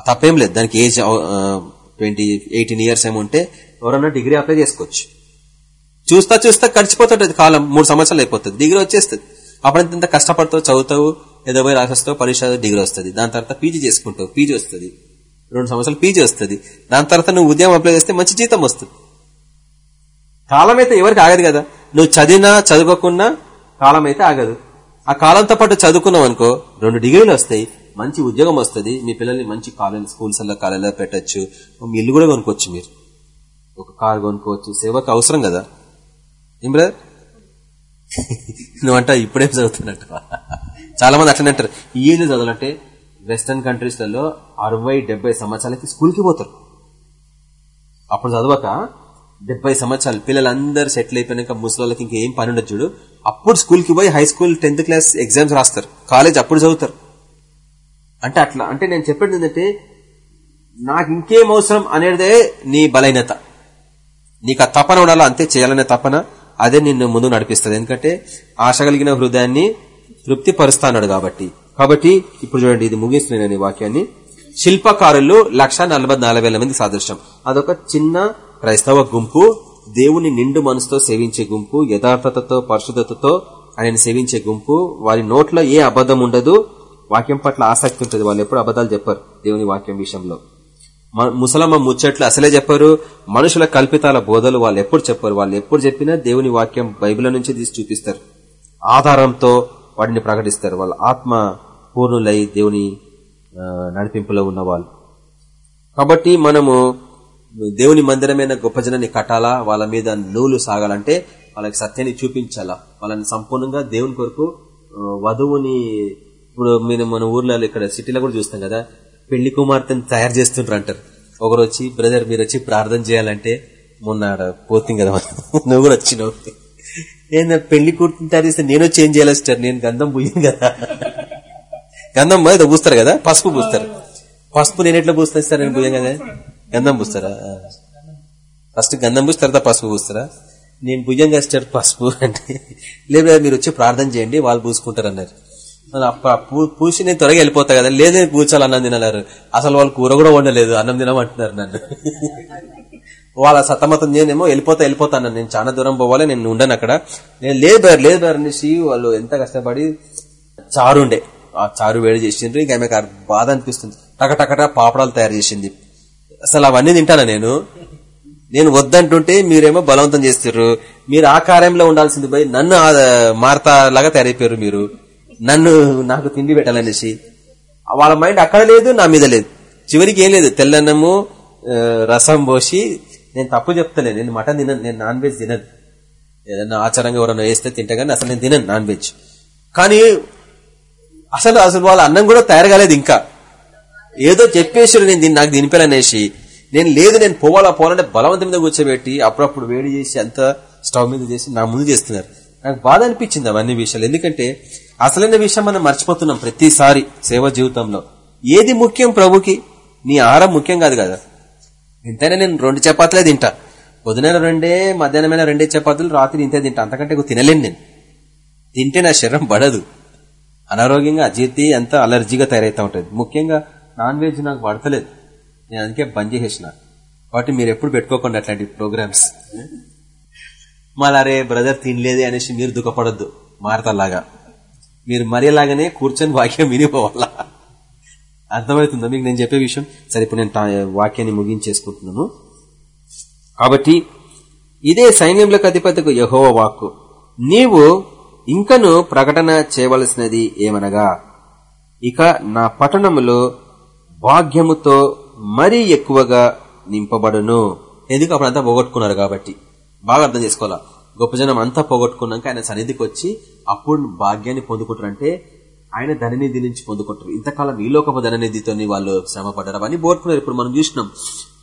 తప్పేం లేదు. దానికి ఏజ్ ట్వంటీ ఎయిటీన్ ఇయర్స్ ఏమో ఉంటే ఎవరన్నా డిగ్రీ అప్లై చేసుకోవచ్చు. చూస్తా చూస్తా గడిచిపోతుంటది కాలం. మూడు సంవత్సరాలు అయిపోతుంది. డిగ్రీ వచ్చేస్తుంది. అప్పుడంత ఎంత కష్టపడతావు చదువుతావు ఏదో పోయి రాసేస్తావు పరీక్ష డిగ్రీ వస్తుంది. దాని తర్వాత పీజీ చేసుకుంటావు పీజీ వస్తుంది. రెండు సంవత్సరాలు పీజీ వస్తుంది. దాని తర్వాత నువ్వు ఉద్యోగం అప్లై చేస్తే మంచి జీతం వస్తుంది. కాలం అయితే ఎవరికి ఆగదు కదా. నువ్వు చదివినా చదువుకున్నా కాలం అయితే ఆగదు. ఆ కాలంతో పాటు చదువుకున్నావు అనుకో రెండు డిగ్రీలు వస్తాయి. మంచి ఉద్యోగం వస్తుంది మీ పిల్లల్ని మంచి కాలేజ్ స్కూల్స్ కాలేజీలో పెట్టచ్చు మీ ఇల్లు కూడా కొనుక్కోవచ్చు మీరు. ఒక కార్ కొనుక్కోవచ్చు సేవకు అవసరం కదా. ఏం బ్రదర్? నువ్వంట ఇప్పుడేం చదువుతున్నట్టు. చాలా మంది అట్లనే అంటారు. ఈ చదవాలంటే వెస్టర్న్ కంట్రీస్లలో అరవై డెబ్బై సంవత్సరాలకి స్కూల్కి పోతారు. అప్పుడు చదవక డెబ్బై సంవత్సరాలు పిల్లలందరూ సెటిల్ అయిపోయినాక ముసలాళ్ళకి ఇంకేం పని ఉండదు చూడు. అప్పుడు స్కూల్కి పోయి high school tenth class exams రాస్తారు. కాలేజ్ అప్పుడు చదువుతారు. అంటే అట్లా అంటే నేను చెప్పేది ఏంటంటే నాకు ఇంకేం అవసరం అనేదే నీ బలహీనత. నీకు ఆ తపన ఉండాలా? అంతే చేయాలనే తపన అదే నిన్ను ముందు నడిపిస్తుంది. ఎందుకంటే ఆశ కలిగిన హృదయాన్ని తృప్తి పరుస్తాడు కాబట్టి. కాబట్టి ఇప్పుడు చూడండి ఇది ముగిస్తున్నాను నేను వాక్యాన్ని. శిల్పకారులు లక్ష నలభై నాలుగు వేల మంది సాదృశ్యం. అదొక చిన్న క్రైస్తవ గుంపు దేవుని నిండు మనసుతో సేవించే గుంపు యథార్థతతో పరిశుద్ధతతో ఆయన సేవించే గుంపు వారి నోట్లో ఏ అబద్ధం ఉండదు. వాక్యం పట్ల ఆసక్తి ఉంటుంది. వాళ్ళు ఎప్పుడు అబద్ధాలు చెప్పారు దేవుని వాక్యం విషయంలో. మ- ముసలమ్మ ముచ్చట్లు అసలే చెప్పారు. మనుషుల కల్పితాల బోధలు వాళ్ళు ఎప్పుడు చెప్పారు. వాళ్ళు ఎప్పుడు చెప్పినా దేవుని వాక్యం బైబిల్ నుంచి తీసి చూపిస్తారు. ఆధారంతో వాటిని ప్రకటిస్తారు. వాళ్ళ ఆత్మ పూర్ణులై దేవుని నడిపింపులో ఉన్న వాళ్ళు కాబట్టి మనము దేవుని మందిరమైన గొప్ప జనాన్ని కట్టాలా? వాళ్ళ మీద నూలు సాగాలంటే వాళ్ళకి సత్యాన్ని చూపించాలా? వాళ్ళని సంపూర్ణంగా దేవుని కొరకు వధువుని ఇప్పుడు మేము మన ఊర్లో ఇక్కడ సిటీలో కూడా చూస్తాం కదా పెళ్ళి కుమార్తెను తయారు చేస్తుంటారు అంటారు. ఒకరు వచ్చి బ్రదర్ మీరు వచ్చి ప్రార్థన చేయాలంటే మొన్న పోతుంది కదా నువ్వు కూడా వచ్చినావు. నేను పెళ్ళి కూర్చుని తయారు చేస్తే నేను వచ్చి ఏం చేయాలి సార్ నేను గంధం పూయను కదా. గంధం ఏదో పూస్తారు కదా పసుపు పూస్తారు. పసుపు నేను ఎట్లా పూస్తాను సార్ నేను పూయం కదా గంధం పూస్తారా? ఫస్ట్ గంధం పూసి తర్వాత పసుపు పూస్తారా? నేను భుజంగా ఇస్తారు పసుపు అంటే లేదా మీరు వచ్చి ప్రార్థన చేయండి వాళ్ళు పూసుకుంటారు అన్నారు. పూసి నేను త్వరగా వెళ్ళిపోతా కదా లేదే కూర్చోాలి అన్నం తినలేరు అసలు వాళ్ళు కూర కూడా వండలేదు అన్నం తినమంటున్నారు నన్ను. వాళ్ళ సతమతం నేనేమో వెళ్ళిపోతా వెళ్ళిపోతాను నేను చాలా దూరం పోవాలి నేను ఉండను అక్కడ. నేను లేదు బేర్ లేదు బేర్ అనేసి వాళ్ళు ఎంత కష్టపడి చారు ఉండే ఆ చారు వేడి చేసిండ్రు ఇంకా ఆమెకు బాధ అనిపిస్తుంది. టకటకట పాపడాలు తయారు చేసింది. అసలు అవన్నీ తింటానా నేను? నేను వద్దంటుంటే మీరేమో బలవంతం చేస్తారు మీరు ఆ కార్యంలో ఉండాల్సింది పోయి నన్ను ఆ- మారతా లాగా తయారైపోయారు మీరు. నన్ను నాకు తిండి పెట్టాలనేసి. వాళ్ళ మైండ్ అక్కడ లేదు నా మీద లేదు. చివరికి ఏం లేదు తెల్లన్నము రసం పోసి నేను తప్పు చెప్తలేదు నేను మటన్ తినను నేను నాన్ వెజ్ తినను. ఏదైనా ఆచారంగా ఎవరైనా వేస్తే తింటే కానీ అసలు నేను తినను నాన్ వెజ్. కానీ అసలు అసలు వాళ్ళ అన్నం కూడా తయారు కాలేదు ఇంకా. ఏదో చెప్పేసారు నేను దీన్ని నాకు దినిపాలనేసి నేను లేదు నేను పోవాలా పోవాలంటే బలవంతం మీద కూర్చోబెట్టి అప్పుడప్పుడు వేడి చేసి అంత స్టవ్ మీద చేసి నా ముందు చేస్తున్నారు. నాకు బాధ అనిపించింది అవన్నీ విషయాలు. ఎందుకంటే అసలైన విషయం మనం మర్చిపోతున్నాం ప్రతిసారి సేవ జీవితంలో. ఏది ముఖ్యం ప్రభుకి? నీ ఆహారం ముఖ్యం కాదు కదా. ఇంతైనా నేను రెండు చపాతీలే తింటా. పొద్దున రెండే మధ్యాహ్నమైన రెండే చపాతీలు రాత్రి ఇంతే తింటా. అంతకంటే తినలేను నేను. తింటే నా శరీరం పడదు. అనారోగ్యంగా అజీర్తి అంతా అలర్జీగా తయారైతా ఉంటుంది. ముఖ్యంగా నాన్ వెజ్ నాకు పడతలేదు. నేను అందుకే బంద్ చేసేసిన. కాబట్టి మీరు ఎప్పుడు పెట్టుకోకండి అట్లాంటి ప్రోగ్రామ్స్. మళ్ళీ బ్రదర్ తినలేదే అనేసి మీరు దుఃఖపడద్దు. మారతలాగా మీరు మరేలాగానే కూర్చొని వాక్యం వినిపోవాలా? అర్థమవుతుందా మీకు నేను చెప్పే విషయం? సరే ఇప్పుడు నేను వాక్యాన్ని ముగించేసుకుంటున్నాను. కాబట్టి ఇదే సైన్యంలోకి అధిపతికు యహోవ వాక్కు. నీవు ఇంకను ప్రకటన చేయవలసినది ఏమనగా ఇక నా పట్టణములో భాగ్యముతో మరీ ఎక్కువగా నింపబడును. ఎందుకు? అప్పుడు అంతా పోగొట్టుకున్నారు కాబట్టి. బాగా అర్థం చేసుకోవాలా? గొప్ప జనం అంతా పోగొట్టుకున్నాక ఆయన సన్నిధికి వచ్చి అప్పుడు భాగ్యాన్ని పొందుకుంటారంటే ఆయన ధననిధి నుంచి పొందుకుంటారు. ఇంతకాలం ఈ లోకపు ధననిధితో వాళ్ళు శ్రమ పడ్డారు అని పోగొట్టుకున్నారు. ఇప్పుడు మనం చూసినాం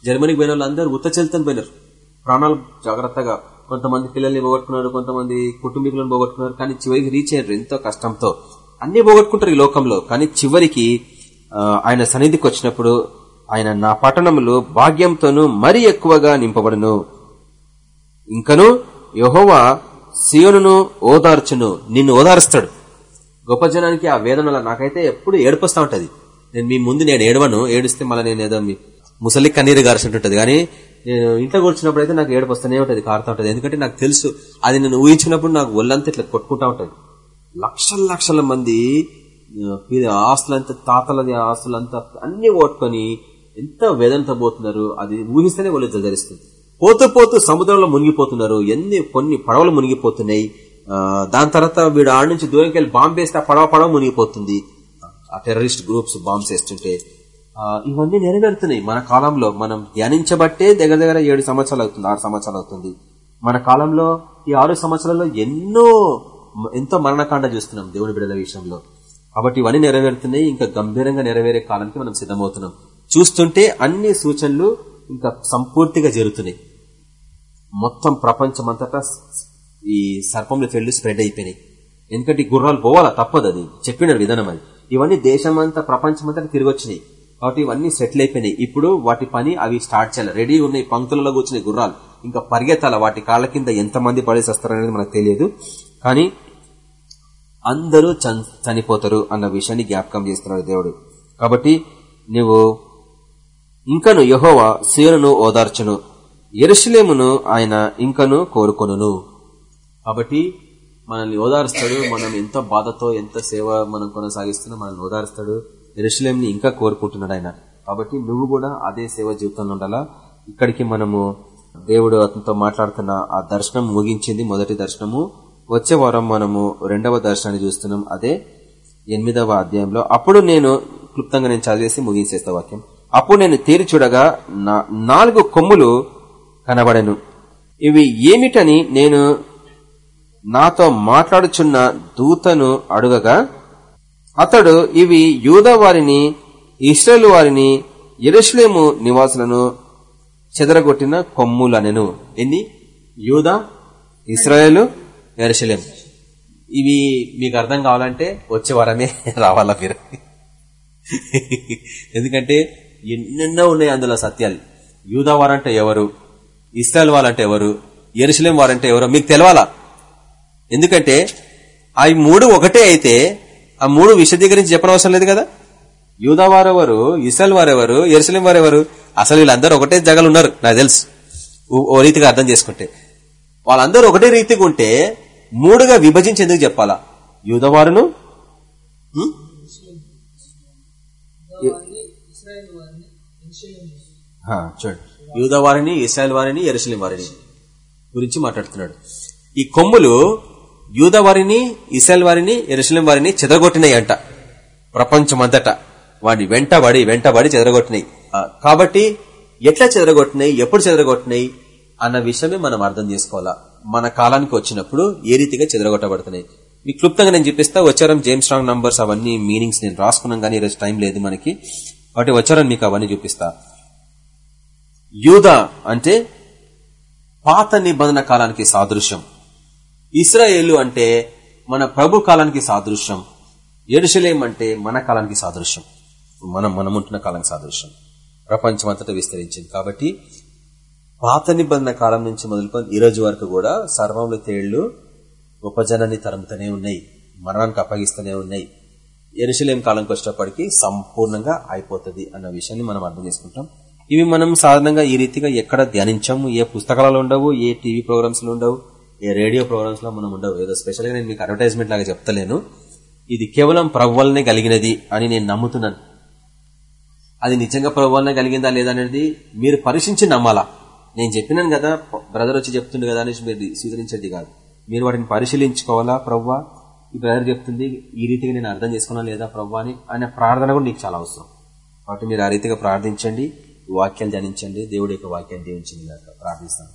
జర్మనీకి పోయిన వాళ్ళు అందరూ ఉత్త చెల్తని పోయినారు. ప్రాణాలు జాగ్రత్తగా కొంతమంది పిల్లల్ని పోగొట్టుకున్నారు కొంతమంది కుటుంబీకులను పోగొట్టుకున్నారు కానీ చివరికి రీచ్ అయ్యారు ఎంతో కష్టంతో. అన్ని పోగొట్టుకుంటారు ఈ లోకంలో కానీ చివరికి ఆయన సన్నిధికి వచ్చినప్పుడు ఆయన నా పట్టణంలో భాగ్యంతోనూ మరీ ఎక్కువగా నింపబడును. ఇంకను యహోవా సియోను ఓదార్చును నిన్ను ఓదారుస్తాడు. గొప్ప జనానికి ఆ వేదనల నాకైతే ఎప్పుడు ఏడుపొస్తా ఉంటుంది. నేను మీ ముందు నేను ఏడవను ఏడిస్తే మళ్ళీ నేను ఏదో మీ ముసలి కన్నీరు గారుస్తుంటది కానీ నేను ఇంట్లో కూర్చున్నప్పుడు అయితే నాకు ఏడుపు ఉంటుంది కారుతూ ఉంటుంది. ఎందుకంటే నాకు తెలుసు అది నేను ఊహించినప్పుడు నాకు ఒళ్ళంతా ఇట్లా కొట్టుకుంటా ఉంటుంది. లక్షల లక్షల మంది ఆస్తులంతా తాతలది ఆస్తులంతా అన్ని ఓట్టుకొని ఎంత వేదనతో పోతున్నారు అది ఊహిస్తేనే వాళ్ళు ధరిస్తుంది పోతూ పోతూ సముద్రంలో మునిగిపోతున్నారు. ఎన్ని కొన్ని పడవలు మునిగిపోతున్నాయి. దాని తర్వాత వీడు ఆడ నుంచి దూరంకి వెళ్ళి బాంబు వేస్తే పడవ పడవ మునిగిపోతుంది. ఆ టెర్రరిస్ట్ గ్రూప్స్ బాంబ్స్ వేస్తుంటే ఇవన్నీ నెరవేరుతున్నాయి. మన కాలంలో మనం ధ్యానించబట్టే దగ్గర దగ్గర ఏడు సంవత్సరాలు అవుతుంది ఆరు సంవత్సరాలు అవుతుంది. మన కాలంలో ఈ ఆరు సంవత్సరాల్లో ఎన్నో ఎంతో మరణకాండ చూస్తున్నాం దేవుని బిడ్డల విషయంలో. కాబట్టి ఇవన్నీ నెరవేరుతున్నాయి. ఇంకా గంభీరంగా నెరవేరే కాలానికి మనం సిద్ధమవుతున్నాం. చూస్తుంటే అన్ని సూచనలు ఇంకా సంపూర్తిగా జరుగుతున్నాయి. మొత్తం ప్రపంచమంతటా ఈ సర్పంలో చెల్లు స్ప్రెడ్ అయిపోయినాయి. ఎందుకంటే ఈ గుర్రాలు పోవాలా? తప్పదు అది. చెప్పిన విధానం అది. ఇవన్నీ దేశమంతా ప్రపంచమంతా తిరిగి వచ్చినాయి కాబట్టి ఇవన్నీ సెటిల్ అయిపోయినాయి. ఇప్పుడు వాటి పని అవి స్టార్ట్ చేయాలి. రెడీ ఉన్నాయి పంక్తులలో కూర్చునే గుర్రాలు. ఇంకా పరిగెత్తాల? వాటి కాళ్ళ కింద ఎంతమంది పడేసేస్తారనేది మనకు తెలియదు. కానీ అందరూ చనిపోతారు అన్న విషయాన్ని జ్ఞాపకం చేస్తున్నాడు దేవుడు. కాబట్టి నువ్వు ఇంకను యహోవా సీరను ఓదార్చును. ఎరుషులేమును ఆయన ఇంకను కోరుకొనును. కాబట్టి మనల్ని ఓదారుస్తాడు మనం ఎంత బాధతో ఎంత సేవ మనం కొనసాగిస్తున్నా మనల్ని ఓదారుస్తాడు. ఎరుషులేంని ఇంకా కోరుకుంటున్నాడు ఆయన. కాబట్టి నువ్వు కూడా అదే సేవ జీవితంలో ఉండాలా? ఇక్కడికి మనము దేవుడు అతనితో మాట్లాడుతున్న ఆ దర్శనం ముగించింది మొదటి దర్శనము. వచ్చే వారం మనము రెండవ దర్శనాన్ని చూస్తున్నాం. అదే ఎనిమిదవ అధ్యాయంలో. అప్పుడు నేను క్లుప్తంగా నేను చదివేసి ముగించేస్తా వాక్యం. అప్పుడు నేను తీరి చూడగా నా- నాలుగు కొమ్ములు కనబడెను. ఇవి ఏమిటని నేను నాతో మాట్లాడుచున్న దూతను అడుగగా అతడు ఇవి యూదా వారిని ఇస్రాయేల్ వారిని ఎరుస్లేము నివాసులను చెదరగొట్టిన కొమ్ములనెను. ఎన్ని? యూదా ఇస్రాయేలు ఎరుషులేం ఇవి మీకు అర్థం కావాలంటే వచ్చే వారమే రావాలా మీరు? ఎందుకంటే ఎన్నెన్నో ఉన్నాయి అందులో సత్యాలు. యూదా వారంటే ఎవరు? ఇస్రాయల్ వారంటే ఎవరు? ఎరుసలేం వారంటే ఎవరో? మీకు తెలవాలా? ఎందుకంటే అవి మూడు ఒకటే అయితే ఆ మూడు విశదీకరించి చెప్పనవసరం లేదు కదా? యూదా వారెవరు? ఇస్రాయల్ వారెవరు? ఎరుసలేం వారెవరు? అసలు వీళ్ళందరూ ఒకటే జగలు ఉన్నారు నాకు తెలుసు. ఓ- రీతిగా అర్థం చేసుకుంటే. వాళ్ళందరూ ఒకటే రీతిగా ఉంటే మూడుగా విభజించి ఎందుకు చెప్పాలా? యూదవారును ఆ, చూడండి. యూదవారిని ఇస్రాయల్ వారిని ఎరుసలేం వారిని గురించి మాట్లాడుతున్నాడు. ఈ కొమ్ములు యూదవారిని ఇస్రాయల్ వారిని ఎరుసలేం వారిని చెదరగొట్టినాయి అంట ప్రపంచమంతటా వాడి వెంటబడి వెంటబడి చెదరగొట్టినాయి. కాబట్టి ఎట్లా చెదరగొట్టినాయి ఎప్పుడు చెదరగొట్టినాయి అన్న విషయమే మనం అర్థం చేసుకోవాలా? మన కాలానికి వచ్చినప్పుడు ఏ రీతిగా చెదరగొట్టబడుతున్నాయి? మీకు క్లుప్తంగా నేను చూపిస్తా వచ్చారం జేమ్స్ స్ట్రాంగ్ నంబర్స్ అవన్నీ మీనింగ్స్ నేను రాసుకున్నాం కానీ ఈరోజు టైం లేదు మనకి. కాబట్టి వచ్చారం మీకు అవన్నీ చూపిస్తా. యూద అంటే పాత నిబంధన కాలానికి సాదృశ్యం. ఇస్రాయేలు అంటే మన ప్రభు కాలానికి సాదృశ్యం. ఎరుసలేం అంటే మన కాలానికి సాదృశ్యం. మనం మనం ఉంటున్న కాలానికి సాదృశ్యం. ప్రపంచం అంతటా విస్తరించింది. కాబట్టి పాత నిబంధన కాలం నుంచి మొదలుకొని ఈ రోజు వరకు కూడా సర్వంలో తేళ్ళు గొప్ప జనాన్ని తరుముతూనే ఉన్నాయి. మరణానికి అప్పగిస్తూనే ఉన్నాయి. ఎరుసలేం కాలంకి వచ్చేటప్పటికి సంపూర్ణంగా అయిపోతుంది అన్న విషయాన్ని మనం అర్థం చేసుకుంటాం. ఇవి మనం సాధారణంగా ఈ రీతిగా ఎక్కడ ధ్యానించాము? ఏ పుస్తకాలలో ఉండవు? ఏ టీవీ ప్రోగ్రామ్స్లో ఉండవు? ఏ రేడియో ప్రోగ్రామ్స్లో మనం ఉండవు? ఏదో స్పెషల్గా నేను మీకు అడ్వర్టైజ్మెంట్ లాగా చెప్తలేను. ఇది కేవలం ప్రవ్వలనే కలిగినది అని నేను నమ్ముతున్నాను. అది నిజంగా ప్రభావాలనే కలిగిందా లేదా అనేది మీరు పరీక్షించి నమ్మాలా? నేను చెప్పినాను కదా బ్రదర్ వచ్చి చెప్తుండే కదా అనేసి మీరు స్వీకరించేది కాదు. మీరు వాటిని పరిశీలించుకోవాలా ప్రవ్వా? ఈ బ్రదర్ చెప్తుంది ఈ రీతిగా నేను అర్థం చేసుకున్నా లేదా ప్రవ్వా అని అనే ప్రార్థన కూడా నీకు చాలా అవసరం. కాబట్టి మీరు ఆ రీతిగా ప్రార్థించండి. వాక్యాలు ధ్యానించండి. దేవుడి యొక్క వాక్యాన్ని దీవించండి. గాక ప్రార్థిస్తాను.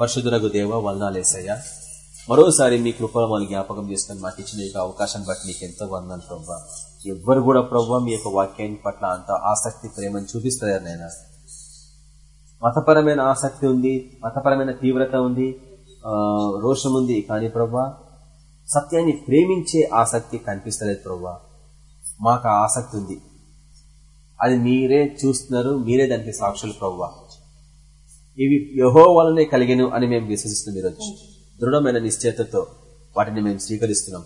పరిశుద్ధులకు దేవ వలనాలేసయ్యా మరోసారి మీ కృపను వాళ్ళు జ్ఞాపకం చేసుకుని మాకు ఇచ్చిన యొక్క అవకాశాన్ని బట్టి నీకు ఎంతో వందనాలు ప్రభావ ఎవ్వరు కూడా ప్రభావ మీ యొక్క వాక్యాన్ని పట్ల అంత ఆసక్తి ప్రేమను చూపిస్తారు నాయన. మతపరమైన ఆసక్తి ఉంది మతపరమైన తీవ్రత ఉంది రోషం ఉంది. కానీ ప్రభా సత్యాన్ని ప్రేమించే ఆసక్తి కనిపిస్తలేదు ప్రభా. మాకు ఆసక్తి ఉంది. అది మీరే చూస్తున్నారు మీరే దానికి సాక్షులు ప్రభా ఇవి యహో వలనే కలిగను అని మేము విశ్వసిస్తున్నాం ఈరోజు దృఢమైన నిశ్చయతతో వాటిని మేము స్వీకరిస్తున్నాం.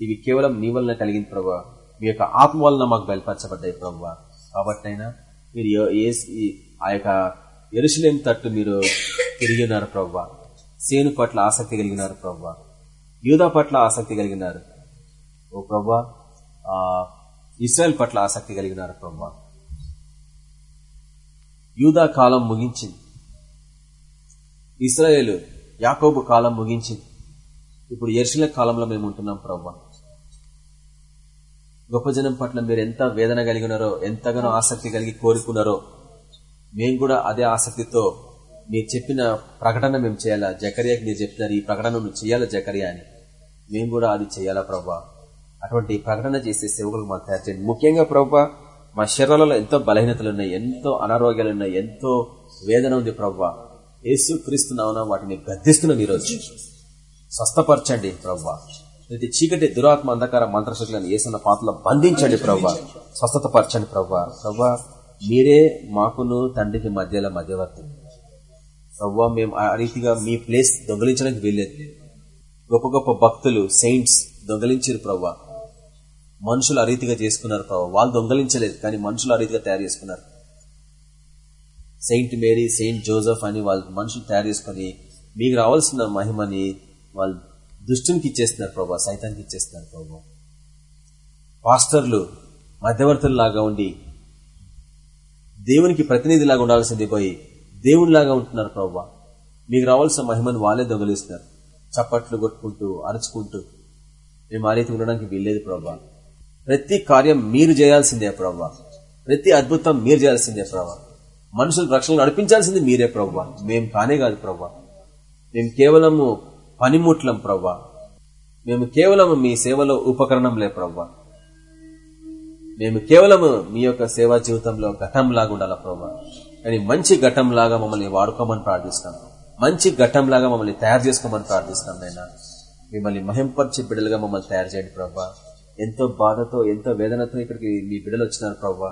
ఇవి కేవలం నీ వలన కలిగింది ప్రభా మీ యొక్క ఆత్మ వలన మాకు బయలుపరచబడ్డాయి ప్రభా కాబట్టైనా మీరు ఆ యొక్క ఎరుసలేం తట్టు మీరు తిరిగి ఉన్నారు సేను పట్ల ఆసక్తి కలిగినారు ప్రభా యూదా పట్ల ఆసక్తి కలిగినారు. ఓ ప్రభా ఆ, ఇస్రాయల్ పట్ల ఆసక్తి కలిగినారు ప్రభా యూదా కాలం ముగించింది. ఇస్రాయేల్ యాకోబు కాలం ముగించింది. ఇప్పుడు ఎర్షుల కాలంలో మేము ఉంటున్నాం ప్రవ్వా. గొప్ప జనం పట్ల మీరు ఎంత వేదన కలిగి ఉన్నారో ఎంతగానో ఆసక్తి కలిగి కోరుకున్నారో మేము కూడా అదే ఆసక్తితో మీరు చెప్పిన ప్రకటన మేము చేయాలా? జకరియాకి మీరు చెప్పినారు ఈ ప్రకటన నువ్వు చేయాలా జకరియా అని? మేము కూడా అది చేయాలా ప్రభా అటువంటి ప్రకటన చేసే సేవకులు మాకు తయారు చేయండి. ముఖ్యంగా ప్రభా మా శరీరాలలో ఎంతో బలహీనతలు ఉన్నాయి ఎంతో అనారోగ్యాలు ఉన్నాయి ఎంతో వేదన ఉంది ప్రవ్వా. యేసు క్రీస్తున్నావునా వాటిని గద్దిస్తున్నాం ఈరోజు. స్వస్థపరచండి ప్రవ్వా. ప్రతి చీకటి దురాత్మ అంధకార మంత్రశక్తులను ఏసున్న పాత్రలో బంధించండి ప్రవ్వా. స్వస్థత పరచండి ప్రవ్వా. ప్రవ్వా మీరే మాకును తండ్రికి మధ్యలో మధ్యవర్తి ప్రవ్వా మేము ఆ రీతిగా మీ ప్లేస్ దొంగలించడానికి వీల్లేదు. గొప్ప గొప్ప భక్తులు సెయింట్స్ దొంగలించారు ప్రవ్వా. మనుషులు ఆ రీతిగా చేసుకున్నారు ప్రభావ వాళ్ళు దొంగలించలేదు కానీ మనుషులు ఆ రీతిగా తయారు చేసుకున్నారు. సెయింట్ మేరీ సెయింట్ జోసెఫ్ అని వాళ్ళు మనుషులు తయారు చేసుకుని మీకు రావాల్సిన మహిమని వాళ్ళు దుష్టునికి ఇచ్చేస్తున్నారు ప్రభా సైతానికి ఇచ్చేస్తున్నారు ప్రభా. పాస్టర్లు మధ్యవర్తుల్లాగా ఉండి దేవునికి ప్రతినిధిలాగా ఉండాల్సింది పోయి దేవునిలాగా ఉంటున్నారు ప్రభా. మీకు రావాల్సిన మహిమను వాళ్ళే దొంగలిస్తున్నారు. చప్పట్లు కొట్టుకుంటూ అరుచుకుంటూ మేము ఆ రీతి ఉండడానికి వీల్లేదు ప్రభా. ప్రతి కార్యం మీరు చేయాల్సిందే ప్రభా ప్రతి అద్భుతం మీరు చేయాల్సిందే ప్రభా మనుషులు రక్షణ నడిపించాల్సింది మీరే ప్రభా మేము కానే కాదు ప్రభా మేము కేవలము పనిముట్లం ప్రభా మేము కేవలము మీ సేవలో ఉపకరణంలే ప్రభా మేము కేవలము మీ యొక్క సేవా జీవితంలో ఘటంలాగా ఉండాలా ప్రభా కానీ మంచి ఘటంలాగా మమ్మల్ని వాడుకోమని ప్రార్థిస్తాం మంచి ఘటంలాగా మమ్మల్ని తయారు చేసుకోమని ప్రార్థిస్తాం నేను మిమ్మల్ని మహింపరిచే బిడ్డలుగా మమ్మల్ని తయారు చేయండి ప్రభా ఎంతో బాధతో ఎంతో వేదనతో ఇక్కడికి మీ బిడ్డలు వచ్చినారు ప్రభా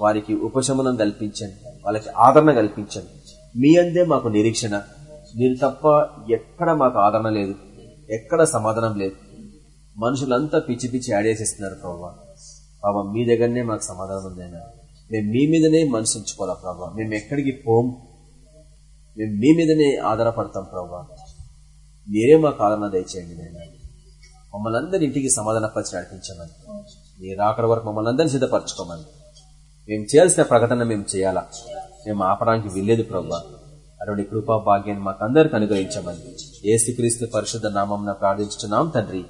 వారికి ఉపశమనం కల్పించండి. వాళ్ళకి ఆదరణ కల్పించండి. మీ అందే మాకు నిరీక్షణ. మీరు తప్ప ఎక్కడ మాకు ఆదరణ లేదు. ఎక్కడ సమాధానం లేదు. మనుషులంతా పిచ్చి పిచ్చి ఆడేసేస్తున్నారు ప్రభా బాబా మీ దగ్గరనే మాకు సమాధానం ఉందైనా మేము మీ మీదనే మనసు ఉంచుకోవాలా ప్రభా మేము ఎక్కడికి పోం? మేము మీ మీదనే ఆధారపడతాం ప్రభా మీరే మాకు ఆదరణ దయచేయండి నేను మమ్మల్ని అందరి ఇంటికి సమాధానపరిచి నడిపించమని. మీరు రాకడ వరకు మమ్మల్ని అందరినీ సిద్ధపరచుకోమని. మేము చేయాల్సిన ప్రకటన మేము చేయాలా? మేము ఆపడానికి వీల్లేదు ప్రభా అటువంటి కృపా భాగ్యాన్ని మాకు అందరికి అనుగ్రహించమని. ఏసుక్రీస్తు పరిశుద్ధ నామం ప్రార్థించుతున్నాం తండ్రి.